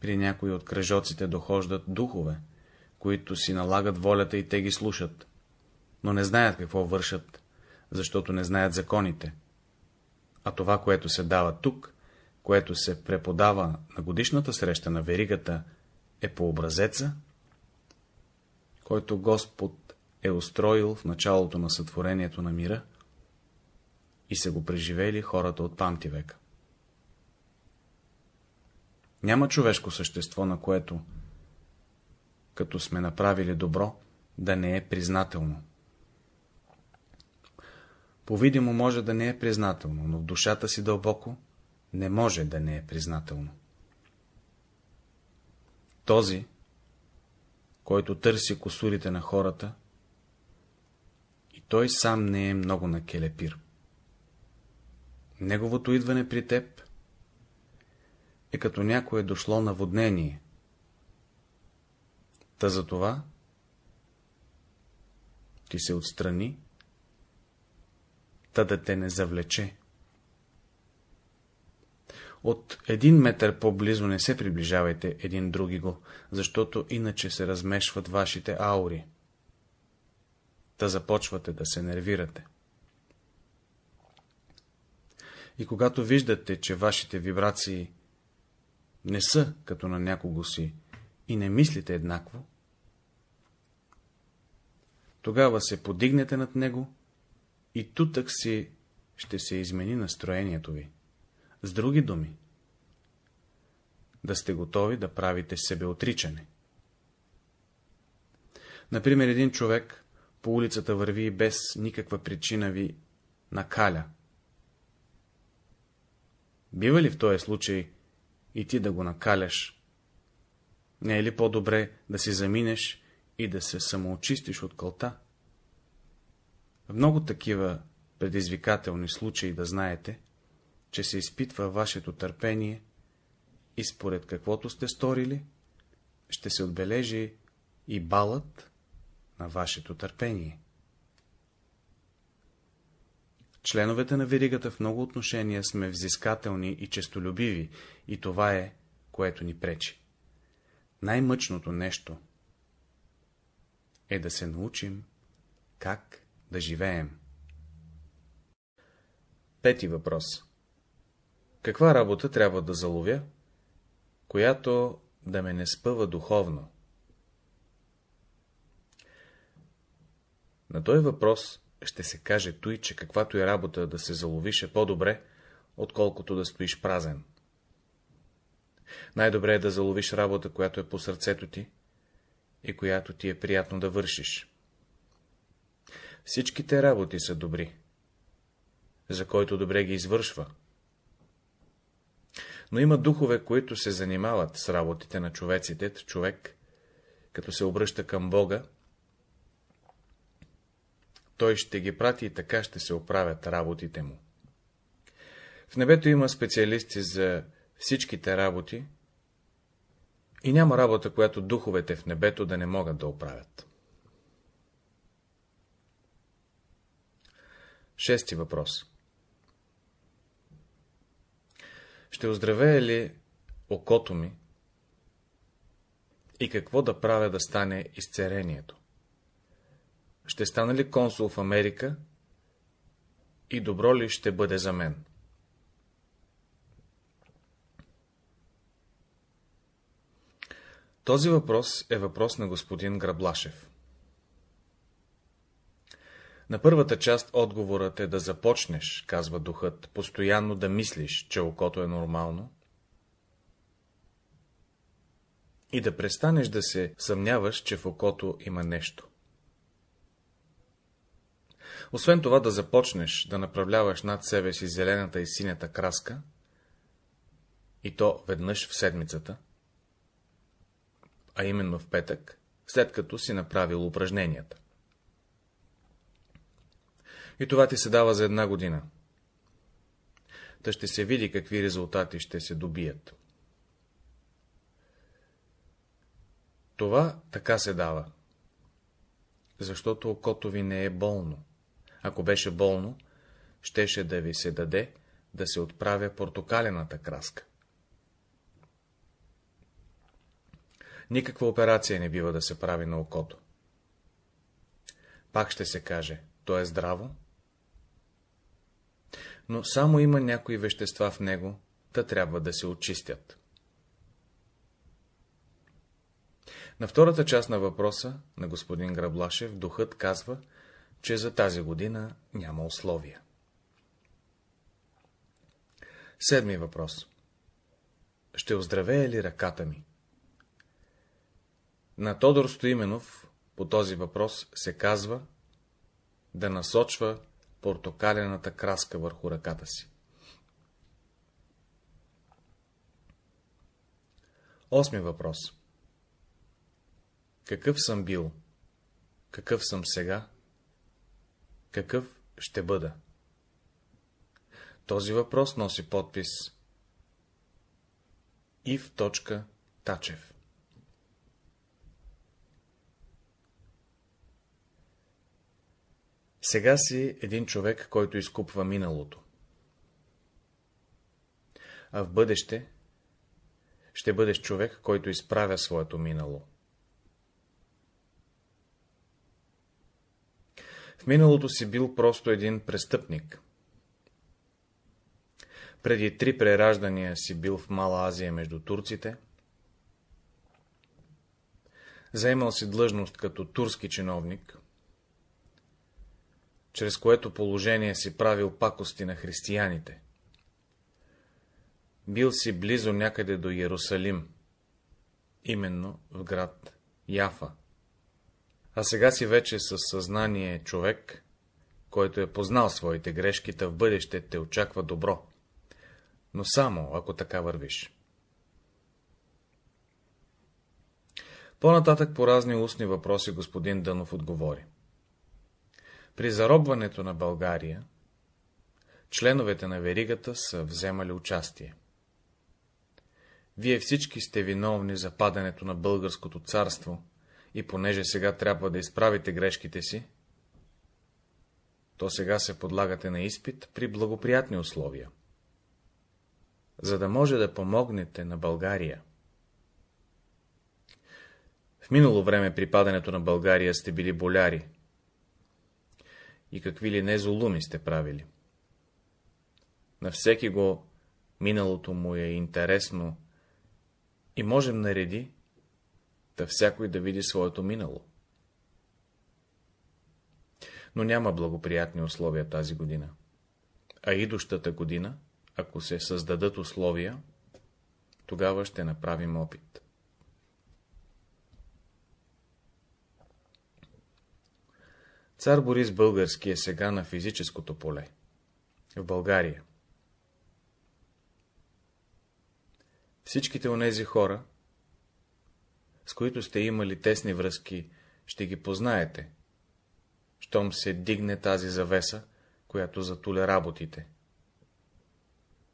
При някои от кръжоците дохождат духове, които си налагат волята и те ги слушат, но не знаят какво вършат, защото не знаят законите. А това, което се дава тук, което се преподава на годишната среща на веригата, е по образеца, който Господ е устроил в началото на сътворението на мира и се го преживели хората от памти века. Няма човешко същество, на което като сме направили добро, да не е признателно. Повидимо може да не е признателно, но в душата си дълбоко не може да не е признателно. Този, който търси косурите на хората, и той сам не е много на келепир. Неговото идване при теб е като някое дошло наводнение, Та за това ти се отстрани, та да те не завлече. От един метър по-близо не се приближавайте един други го, защото иначе се размешват вашите аури. Та започвате да се нервирате. И когато виждате, че вашите вибрации не са като на някого си и не мислите еднакво, тогава се подигнете над него и тутък си ще се измени настроението ви. С други думи, да сте готови да правите себеотричане. Например, един човек по улицата върви без никаква причина ви накаля. Бива ли в този случай и ти да го накаляш? Не е ли по-добре да си заминеш и да се самоочистиш от кълта? В много такива предизвикателни случаи да знаете, че се изпитва вашето търпение и според каквото сте сторили, ще се отбележи и балът на вашето търпение. Членовете на веригата в много отношения сме взискателни и честолюбиви, и това е, което ни пречи. Най-мъчното нещо е да се научим как да живеем. Пети въпрос. Каква работа трябва да заловя, която да ме не спъва духовно? На този въпрос ще се каже той, че каквато е работа да се заловиш е по-добре, отколкото да стоиш празен. Най-добре е да заловиш работа, която е по сърцето ти и която ти е приятно да вършиш. Всичките работи са добри, за който добре ги извършва. Но има духове, които се занимават с работите на човеците, човек, като се обръща към Бога, той ще ги прати и така ще се оправят работите му. В небето има специалисти за всичките работи и няма работа, която духовете в небето да не могат да оправят. Шести въпрос Ще оздравее ли окото ми и какво да правя да стане изцерението? Ще стана ли консул в Америка и добро ли ще бъде за мен? Този въпрос е въпрос на господин Граблашев. На първата част отговорът е да започнеш, казва духът, постоянно да мислиш, че окото е нормално, и да престанеш да се съмняваш, че в окото има нещо. Освен това да започнеш да направляваш над себе си зелената и синята краска, и то веднъж в седмицата, а именно в петък, след като си направил упражненията. И това ти се дава за една година. Та ще се види какви резултати ще се добият. Това така се дава, защото окото ви не е болно. Ако беше болно, щеше да ви се даде да се отправя портокалената краска. Никаква операция не бива да се прави на окото. Пак ще се каже, то е здраво, но само има някои вещества в него, та трябва да се очистят. На втората част на въпроса на господин Граблашев духът казва, че за тази година няма условия. Седми въпрос. Ще оздравее ли ръката ми? На Тодор Стоименов по този въпрос се казва да насочва портокалената краска върху ръката си. Осми въпрос. Какъв съм бил? Какъв съм сега? Какъв ще бъда? Този въпрос носи подпис и в точка Тачев. Сега си един човек, който изкупва миналото. А в бъдеще ще бъдеш човек, който изправя своето минало. В миналото си бил просто един престъпник. Преди три прераждания си бил в Мала Азия между турците. Заемал си длъжност като турски чиновник. Чрез което положение си правил пакости на християните. Бил си близо някъде до Иерусалим, именно в град Яфа. А сега си вече със съзнание човек, който е познал своите грешки, в бъдеще те очаква добро. Но само, ако така вървиш. По-нататък по разни устни въпроси господин Дънов отговори. При заробването на България, членовете на веригата са вземали участие. Вие всички сте виновни за падането на българското царство и понеже сега трябва да изправите грешките си, то сега се подлагате на изпит при благоприятни условия. За да може да помогнете на България. В минало време при падането на България сте били боляри. И какви ли не золуми сте правили. На всеки го миналото му е интересно и можем нареди, да всякой да види своето минало. Но няма благоприятни условия тази година. А идущата година, ако се създадат условия, тогава ще направим опит. Цар Борис Български е сега на физическото поле. В България. Всичките онези хора, с които сте имали тесни връзки, ще ги познаете, щом се дигне тази завеса, която затуля работите.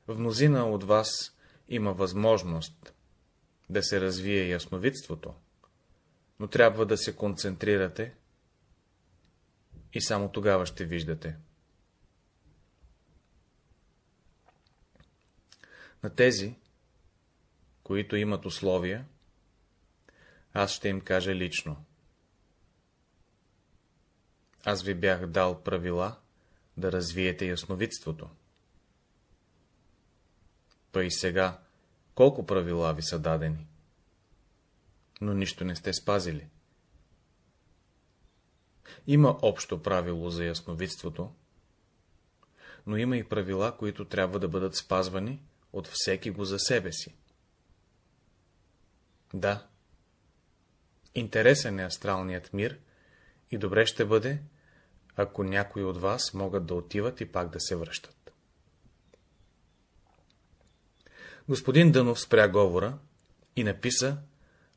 В мнозина от вас има възможност да се развие ясновидството, но трябва да се концентрирате и само тогава ще виждате. На тези, които имат условия, аз ще им кажа лично. Аз ви бях дал правила да развиете ясновидството. Па и сега, колко правила ви са дадени? Но нищо не сте спазили. Има общо правило за ясновидството, но има и правила, които трябва да бъдат спазвани от всеки го за себе си. Да, интересен е астралният мир и добре ще бъде, ако някои от вас могат да отиват и пак да се връщат. Господин Дънов спря говора и написа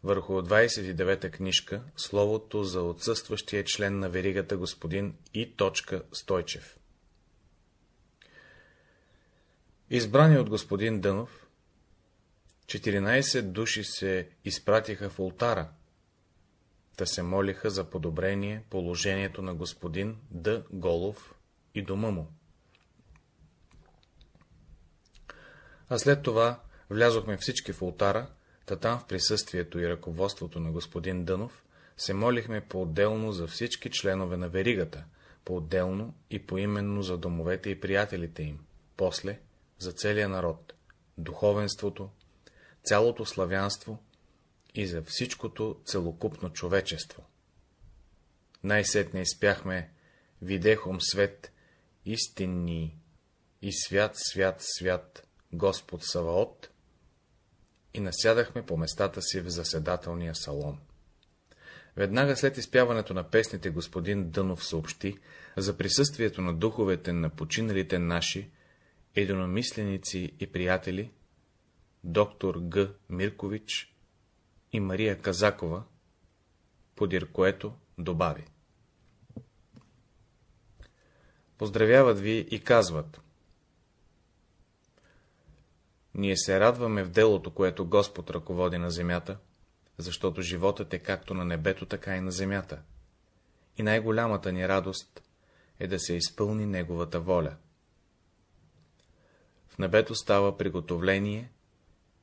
върху 29-та книжка словото за отсъстващия член на веригата господин И. Стойчев. Избрани от господин Дънов, 14 души се изпратиха в ултара, да се молиха за подобрение положението на господин Д. Голов и дома му. А след това влязохме всички в ултара, та там в присъствието и ръководството на господин Дънов се молихме по-отделно за всички членове на веригата, по-отделно и поименно за домовете и приятелите им, после за целия народ, духовенството, цялото славянство и за всичкото целокупно човечество. Най-сетне изпяхме Видехом свет истинни и свят, свят, свят Господ Саваот и насядахме по местата си в заседателния салон. Веднага след изпяването на песните господин Дънов съобщи за присъствието на духовете на починалите наши единомисленици и приятели, доктор Г. Миркович и Мария Казакова, подир което добави. Поздравяват ви и казват. Ние се радваме в делото, което Господ ръководи на земята, защото животът е както на небето, така и на земята. И най-голямата ни радост е да се изпълни Неговата воля. В небето става приготовление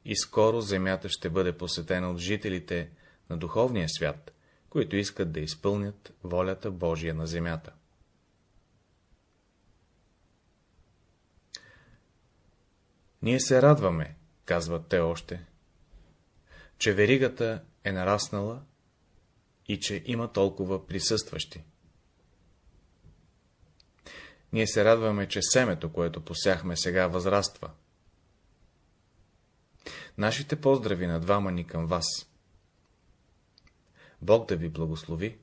и скоро земята ще бъде посетена от жителите на духовния свят, които искат да изпълнят волята Божия на земята. Ние се радваме, казват те още, че веригата е нараснала и че има толкова присъстващи. Ние се радваме, че семето, което посяхме сега, възраства. Нашите поздрави на двама ни към вас. Бог да ви благослови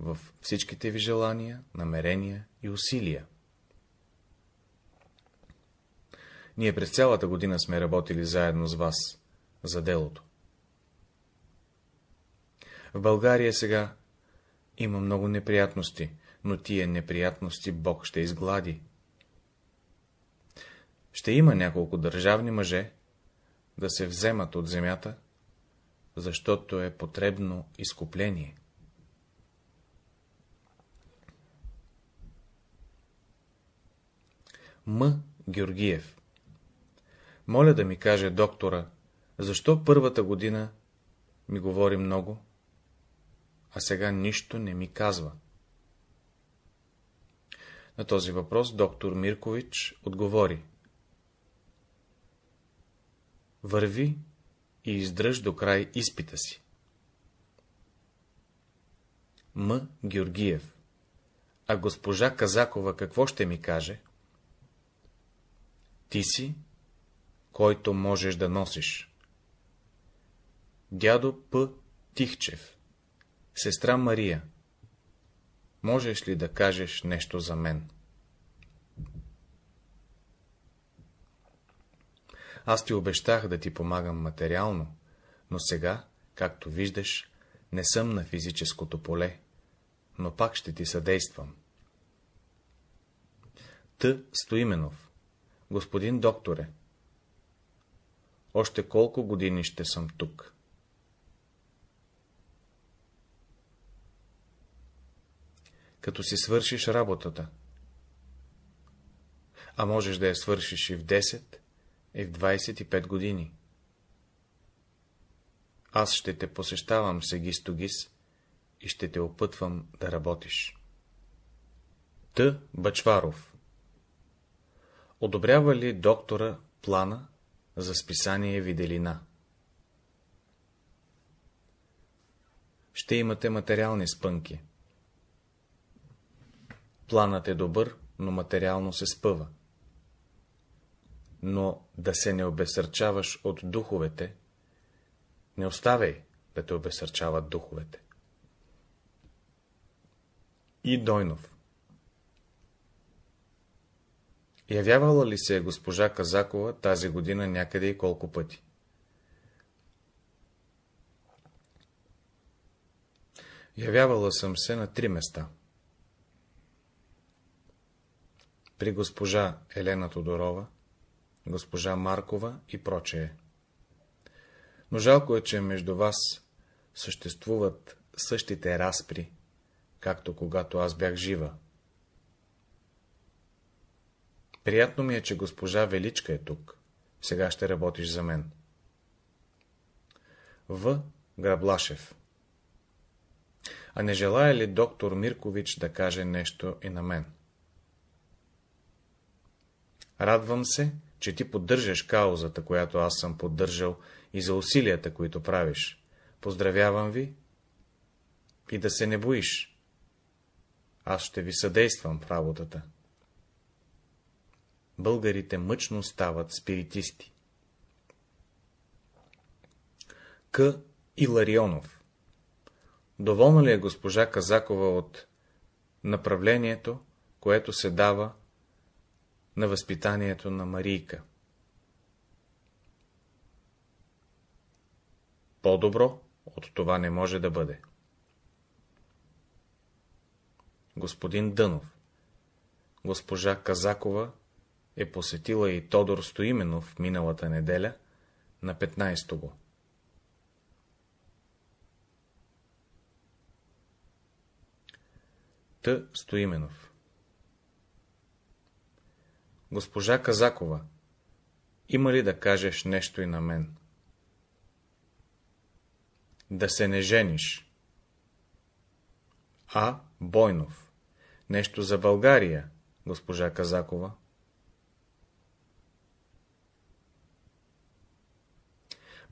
в всичките ви желания, намерения и усилия. Ние през цялата година сме работили заедно с вас, за делото. В България сега има много неприятности, но тия неприятности Бог ще изглади. Ще има няколко държавни мъже да се вземат от земята, защото е потребно изкупление. М. Георгиев Моля да ми каже доктора, защо първата година ми говори много, а сега нищо не ми казва. На този въпрос доктор Миркович отговори. Върви и издръж до край изпита си. М. Георгиев А госпожа Казакова какво ще ми каже? Ти си, който можеш да носиш. Дядо П. Тихчев Сестра Мария, можеш ли да кажеш нещо за мен? Аз ти обещах да ти помагам материално, но сега, както виждаш, не съм на физическото поле, но пак ще ти съдействам. Т. Стоименов Господин докторе, още колко години ще съм тук? Като си свършиш работата. А можеш да я свършиш и в 10, и в 25 години. Аз ще те посещавам сегис-тогис и ще те опътвам да работиш. Т. Бачваров Одобрява ли доктора плана за списание Виделина? Ще имате материални спънки. Планът е добър, но материално се спъва. Но да се не обесърчаваш от духовете, не оставяй да те обесърчават духовете. И Дойнов Явявала ли се госпожа Казакова тази година някъде и колко пъти? Явявала съм се на три места. При госпожа Елена Тодорова, госпожа Маркова и прочее. Но жалко е, че между вас съществуват същите разпри, както когато аз бях жива. Приятно ми е, че госпожа Величка е тук. Сега ще работиш за мен. В. Граблашев А не желая ли доктор Миркович да каже нещо и на мен? Радвам се, че ти поддържаш каузата, която аз съм поддържал, и за усилията, които правиш. Поздравявам ви и да се не боиш. Аз ще ви съдействам в работата българите мъчно стават спиритисти. К. Иларионов Доволна ли е госпожа Казакова от направлението, което се дава на възпитанието на Марийка? По-добро от това не може да бъде. Господин Дънов Госпожа Казакова е посетила и Тодор Стоименов миналата неделя, на 15 го. Т. Стоименов Госпожа Казакова, има ли да кажеш нещо и на мен? Да се не жениш. А. Бойнов. Нещо за България, госпожа Казакова.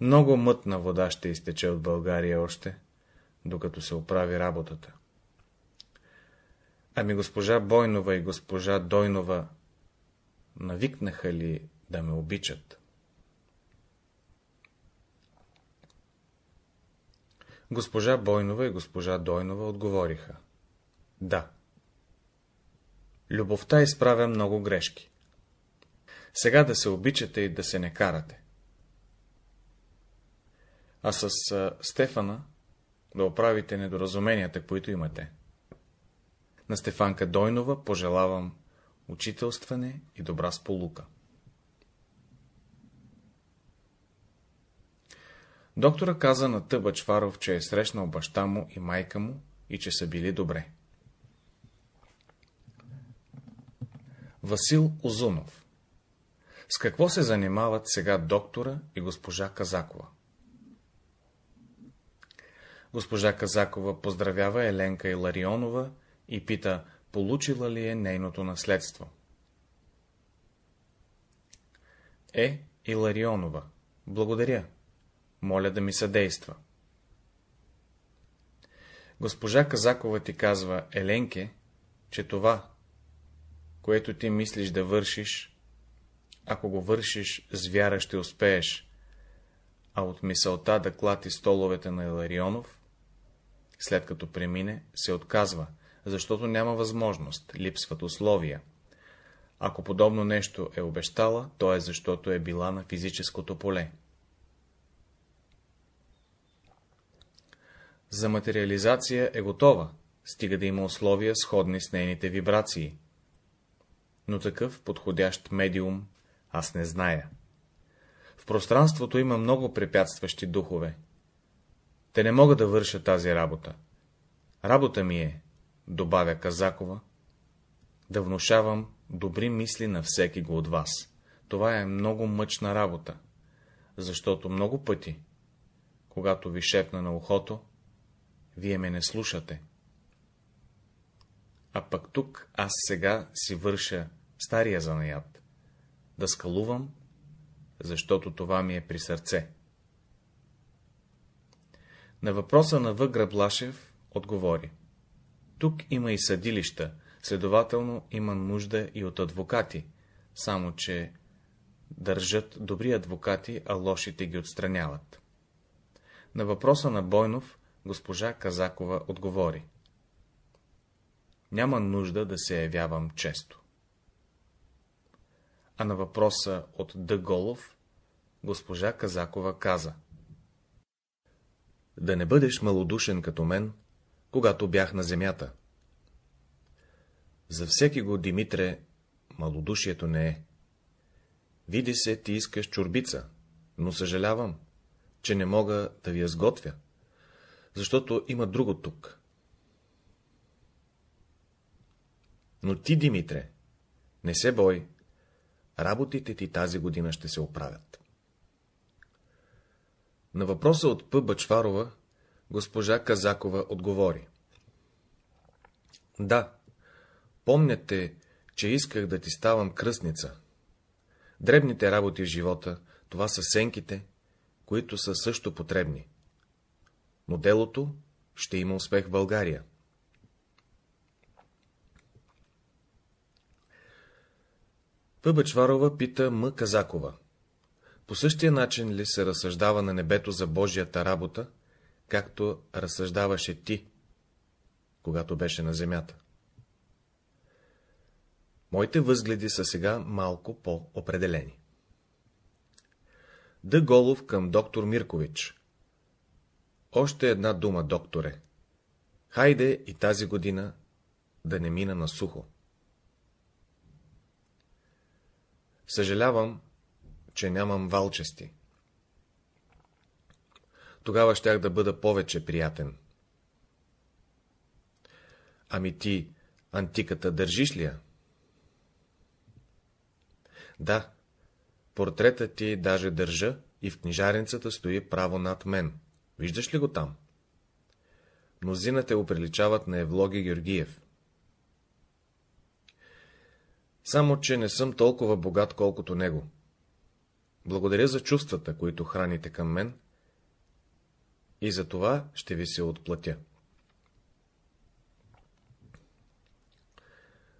Много мътна вода ще изтече от България още, докато се оправи работата. Ами госпожа Бойнова и госпожа Дойнова навикнаха ли да ме обичат? Госпожа Бойнова и госпожа Дойнова отговориха. Да. Любовта изправя много грешки. Сега да се обичате и да се не карате. А с Стефана да оправите недоразуменията, които имате. На Стефанка Дойнова пожелавам учителстване и добра сполука. Доктора каза на Тъба Чваров, че е срещнал баща му и майка му и че са били добре. Васил Озунов С какво се занимават сега доктора и госпожа Казакова? Госпожа Казакова поздравява Еленка Иларионова и пита, получила ли е нейното наследство. Е, Иларионова, благодаря. Моля да ми съдейства. Госпожа Казакова ти казва, Еленке, че това, което ти мислиш да вършиш, ако го вършиш с вяра ще успееш, а от мисълта да клати столовете на Иларионов, след като премине, се отказва, защото няма възможност, липсват условия. Ако подобно нещо е обещала, то е защото е била на физическото поле. За материализация е готова, стига да има условия, сходни с нейните вибрации. Но такъв подходящ медиум аз не зная. В пространството има много препятстващи духове. Те не могат да вършат тази работа. Работа ми е, добавя Казакова, да внушавам добри мисли на всеки го от вас. Това е много мъчна работа, защото много пъти, когато ви шепна на ухото, вие ме не слушате. А пък тук аз сега си върша стария занаят, да скалувам, защото това ми е при сърце. На въпроса на Въгра Блашев отговори. Тук има и съдилища, следователно има нужда и от адвокати, само че държат добри адвокати, а лошите ги отстраняват. На въпроса на Бойнов госпожа Казакова отговори. Няма нужда да се явявам често. А на въпроса от Дъголов, госпожа Казакова каза. Да не бъдеш малодушен като мен, когато бях на земята. За всеки го, Димитре, малодушието не е. Види се, ти искаш чурбица, но съжалявам, че не мога да ви я сготвя, защото има друго тук. Но ти, Димитре, не се бой, работите ти тази година ще се оправят. На въпроса от П. Бачварова Госпожа Казакова отговори. Да, помняте, че исках да ти ставам кръстница. Дребните работи в живота, това са сенките, които са също потребни. Но делото ще има успех в България. Пъбачварова пита М. Казакова. По същия начин ли се разсъждава на небето за Божията работа, както разсъждаваше ти, когато беше на земята. Моите възгледи са сега малко по-определени. Д. Голов към доктор Миркович. Още една дума, докторе. Хайде и тази година да не мина на сухо. Съжалявам, че нямам валчести тогава щях да бъда повече приятен. Ами ти, антиката, държиш ли я? Да, портретът ти даже държа и в книжарницата стои право над мен. Виждаш ли го там? Мнозина те оприличават на Евлоги Георгиев. Само, че не съм толкова богат, колкото него. Благодаря за чувствата, които храните към мен и за това ще ви се отплатя.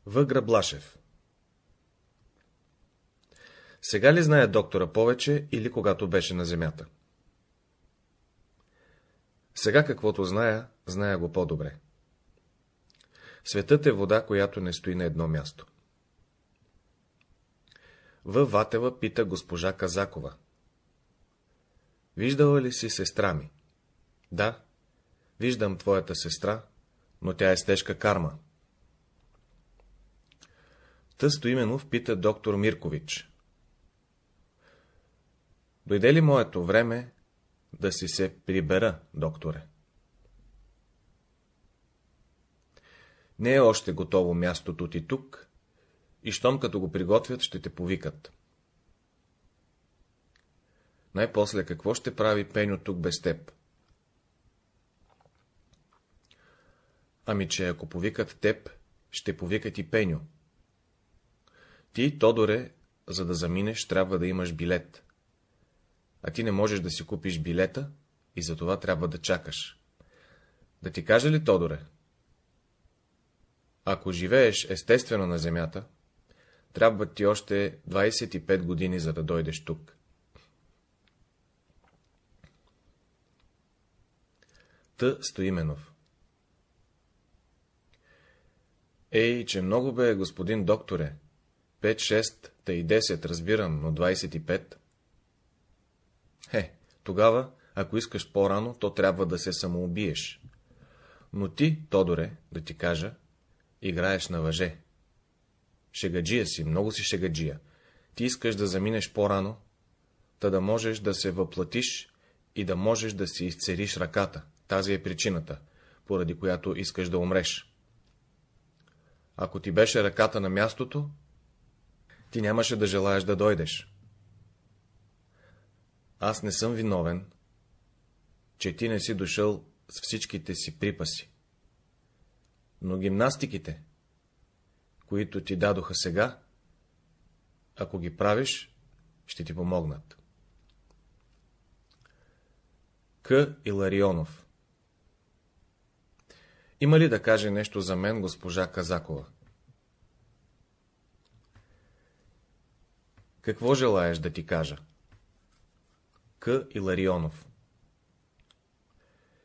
Въгра Блашев Сега ли знае доктора повече или когато беше на земята? Сега каквото зная, зная го по-добре. Светът е вода, която не стои на едно място. В Ватева пита госпожа Казакова. Виждала ли си сестра ми? Да, виждам твоята сестра, но тя е с тежка карма. Тъсто именно пита доктор Миркович. Дойде ли моето време да си се прибера, докторе? Не е още готово мястото ти тук, и щом като го приготвят, ще те повикат. Най-после какво ще прави Пеню тук без теб? Ами, че ако повикат теб, ще повикат и Пеню. Ти, Тодоре, за да заминеш, трябва да имаш билет. А ти не можеш да си купиш билета и за това трябва да чакаш. Да ти кажа ли, Тодоре? Ако живееш естествено на земята, трябва ти още 25 години, за да дойдеш тук. Т. Стоименов Ей, че много бе, господин докторе. 5-6, та и 10, разбирам, но 25. Хе, тогава, ако искаш по-рано, то трябва да се самоубиеш. Но ти, Тодоре, да ти кажа, играеш на въже. Шегаджия си, много си шегаджия. Ти искаш да заминеш по-рано, та да можеш да се въплатиш и да можеш да си изцериш ръката. Тази е причината, поради която искаш да умреш. Ако ти беше ръката на мястото, ти нямаше да желаеш да дойдеш. Аз не съм виновен, че ти не си дошъл с всичките си припаси. Но гимнастиките, които ти дадоха сега, ако ги правиш, ще ти помогнат. К. Иларионов Има ли да каже нещо за мен госпожа Казакова? Какво желаеш да ти кажа? К. Иларионов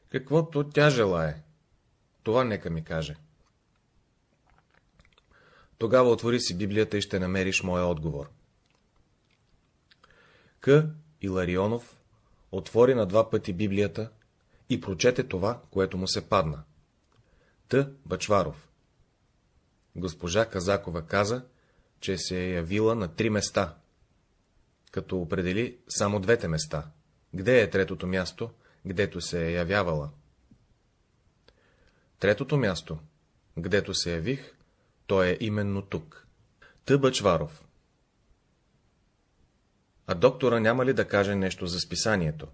Каквото тя желае, това нека ми каже. Тогава отвори си Библията и ще намериш моя отговор. К. Иларионов отвори на два пъти Библията и прочете това, което му се падна. Т. Бачваров Госпожа Казакова каза, че се е явила на три места, като определи само двете места. Где е третото място, гдето се е явявала? Третото място, гдето се явих, то е именно тук. Т. Бъчваров А доктора няма ли да каже нещо за списанието?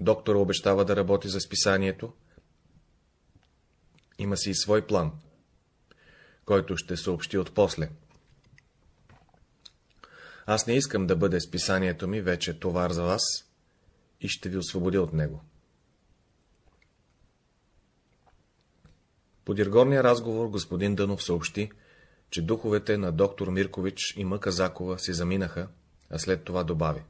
Доктора обещава да работи за списанието. Има си и свой план, който ще съобщи от после. Аз не искам да бъде списанието ми вече товар за вас и ще ви освободя от него. По диргорния разговор господин Дънов съобщи, че духовете на доктор Миркович и Мъка Закова си заминаха, а след това добави.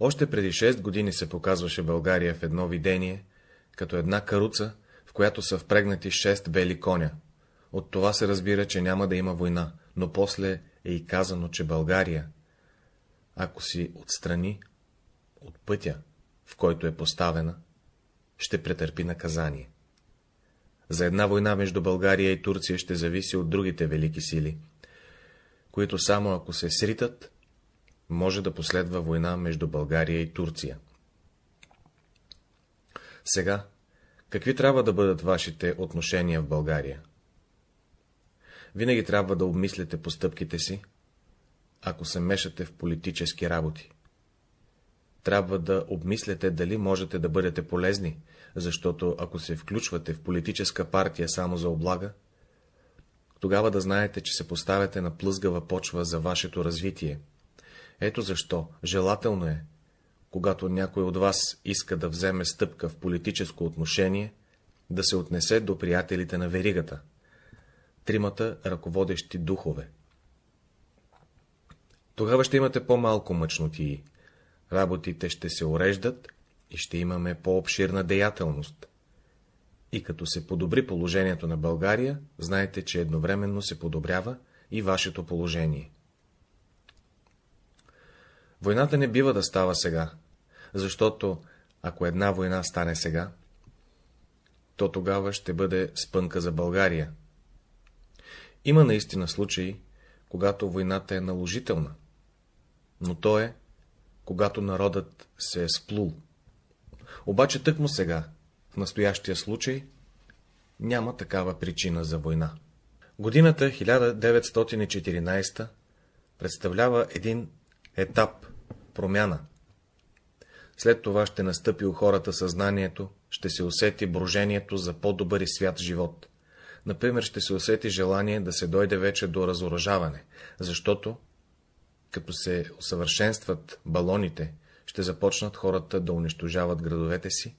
Още преди 6 години се показваше България в едно видение, като една каруца, в която са впрегнати 6 бели коня. От това се разбира, че няма да има война, но после е и казано, че България, ако си отстрани от пътя, в който е поставена, ще претърпи наказание. За една война между България и Турция ще зависи от другите велики сили, които само ако се сритат, може да последва война между България и Турция. Сега, какви трябва да бъдат вашите отношения в България? Винаги трябва да обмислите постъпките си, ако се мешате в политически работи. Трябва да обмисляте дали можете да бъдете полезни, защото ако се включвате в политическа партия само за облага, тогава да знаете, че се поставяте на плъзгава почва за вашето развитие. Ето защо желателно е, когато някой от вас иска да вземе стъпка в политическо отношение, да се отнесе до приятелите на веригата, тримата ръководещи духове. Тогава ще имате по-малко мъчнотии, работите ще се уреждат и ще имаме по-обширна деятелност. И като се подобри положението на България, знаете, че едновременно се подобрява и вашето положение. Войната не бива да става сега, защото ако една война стане сега, то тогава ще бъде спънка за България. Има наистина случаи, когато войната е наложителна, но то е, когато народът се е сплул. Обаче тъкмо сега, в настоящия случай, няма такава причина за война. Годината 1914 представлява един етап, промяна. След това ще настъпи у хората съзнанието, ще се усети брожението за по-добър и свят живот. Например, ще се усети желание да се дойде вече до разоръжаване, защото, като се усъвършенстват балоните, ще започнат хората да унищожават градовете си,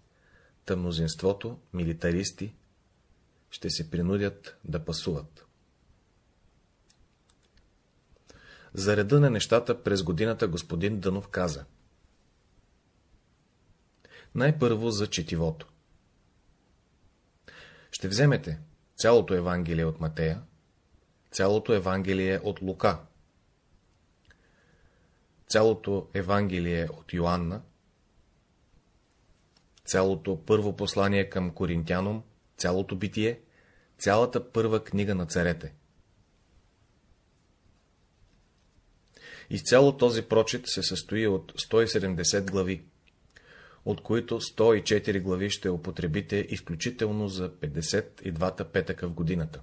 та мнозинството, милитаристи, ще се принудят да пасуват. За реда на нещата през годината господин Дънов каза. Най-първо за четивото. Ще вземете цялото Евангелие от Матея, цялото Евангелие от Лука, цялото Евангелие от Йоанна, цялото първо послание към Коринтяном, цялото битие, цялата първа книга на царете. Изцяло този прочит се състои от 170 глави, от които 104 глави ще употребите изключително за 52-та петъка в годината.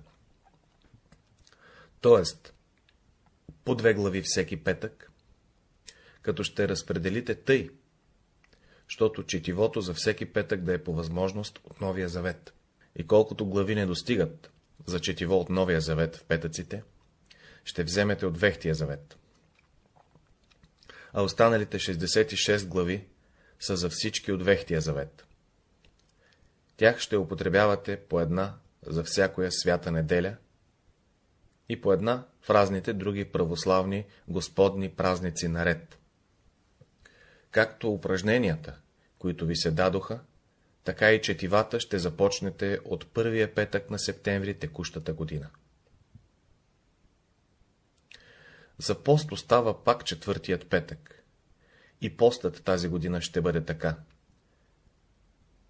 Тоест, по две глави всеки петък, като ще разпределите тъй, защото четивото за всеки петък да е по възможност от Новия Завет. И колкото глави не достигат за четиво от Новия Завет в петъците, ще вземете от Вехтия Завет. А останалите 66 глави са за всички от Вехтия Завет. Тях ще употребявате по една за всякоя свята неделя и по една в разните други православни господни празници наред. Както упражненията, които ви се дадоха, така и четивата ще започнете от първия петък на септември текущата година. За пост остава пак четвъртият петък. И постът тази година ще бъде така.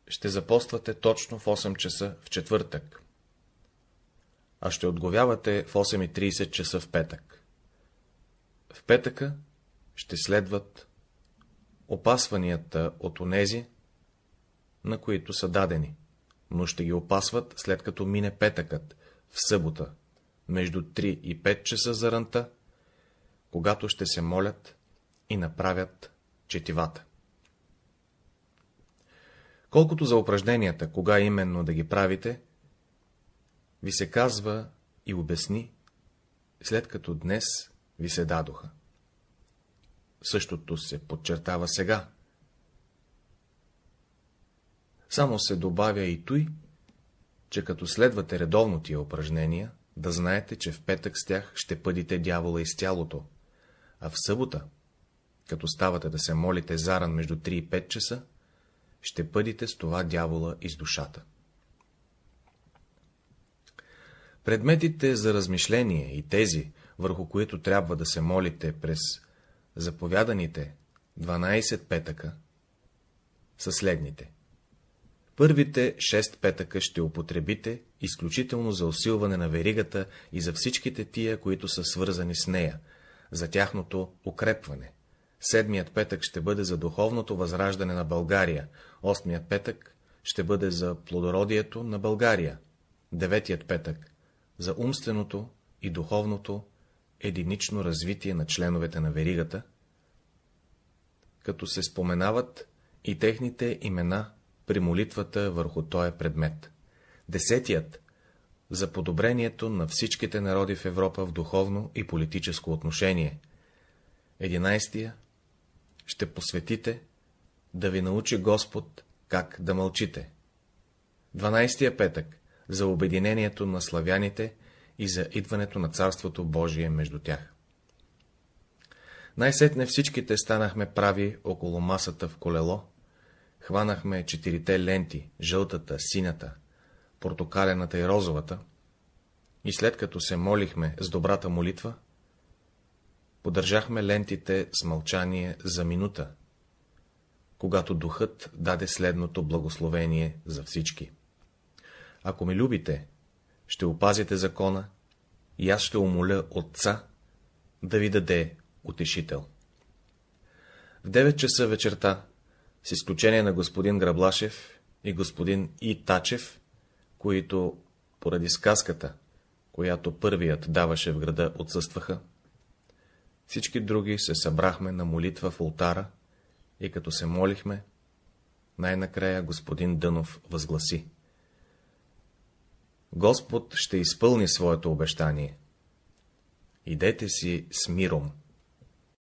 Ще запоствате точно в 8 часа в четвъртък, а ще отговявате в 8.30 часа в петък. В петъка ще следват опасванията от онези, на които са дадени, но ще ги опасват, след като мине петъкът, в събота, между 3 и 5 часа за ранта, когато ще се молят и направят четивата. Колкото за упражненията, кога именно да ги правите, ви се казва и обясни, след като днес ви се дадоха. Същото се подчертава сега. Само се добавя и той, че като следвате редовно тия упражнения, да знаете, че в петък с тях ще пъдите дявола из тялото, а в събота, като ставате да се молите заран между 3 и 5 часа, ще пъдите с това дявола из душата. Предметите за размишление и тези, върху които трябва да се молите през заповяданите 12 петъка, са следните. Първите 6 петъка ще употребите изключително за усилване на веригата и за всичките тия, които са свързани с нея, за тяхното укрепване. Седмият петък ще бъде за духовното възраждане на България, осмият петък ще бъде за плодородието на България, деветият петък за умственото и духовното единично развитие на членовете на веригата, като се споменават и техните имена при молитвата върху този предмет. Десетият — за подобрението на всичките народи в Европа в духовно и политическо отношение. Единайстия — ще посветите да ви научи Господ как да мълчите. 12 петък за обединението на славяните и за идването на Царството Божие между тях. Най-сетне всичките станахме прави около масата в колело, хванахме четирите ленти, жълтата, синята, портокалената и розовата, и след като се молихме с добрата молитва, поддържахме лентите с мълчание за минута, когато духът даде следното благословение за всички. Ако ме любите, ще опазите закона и аз ще умоля Отца да ви даде утешител. В 9 часа вечерта, с изключение на господин Граблашев и господин И. Тачев, които поради сказката, която първият даваше в града, отсъстваха, всички други се събрахме на молитва в ултара и като се молихме, най-накрая господин Дънов възгласи. Господ ще изпълни своето обещание. Идете си с миром.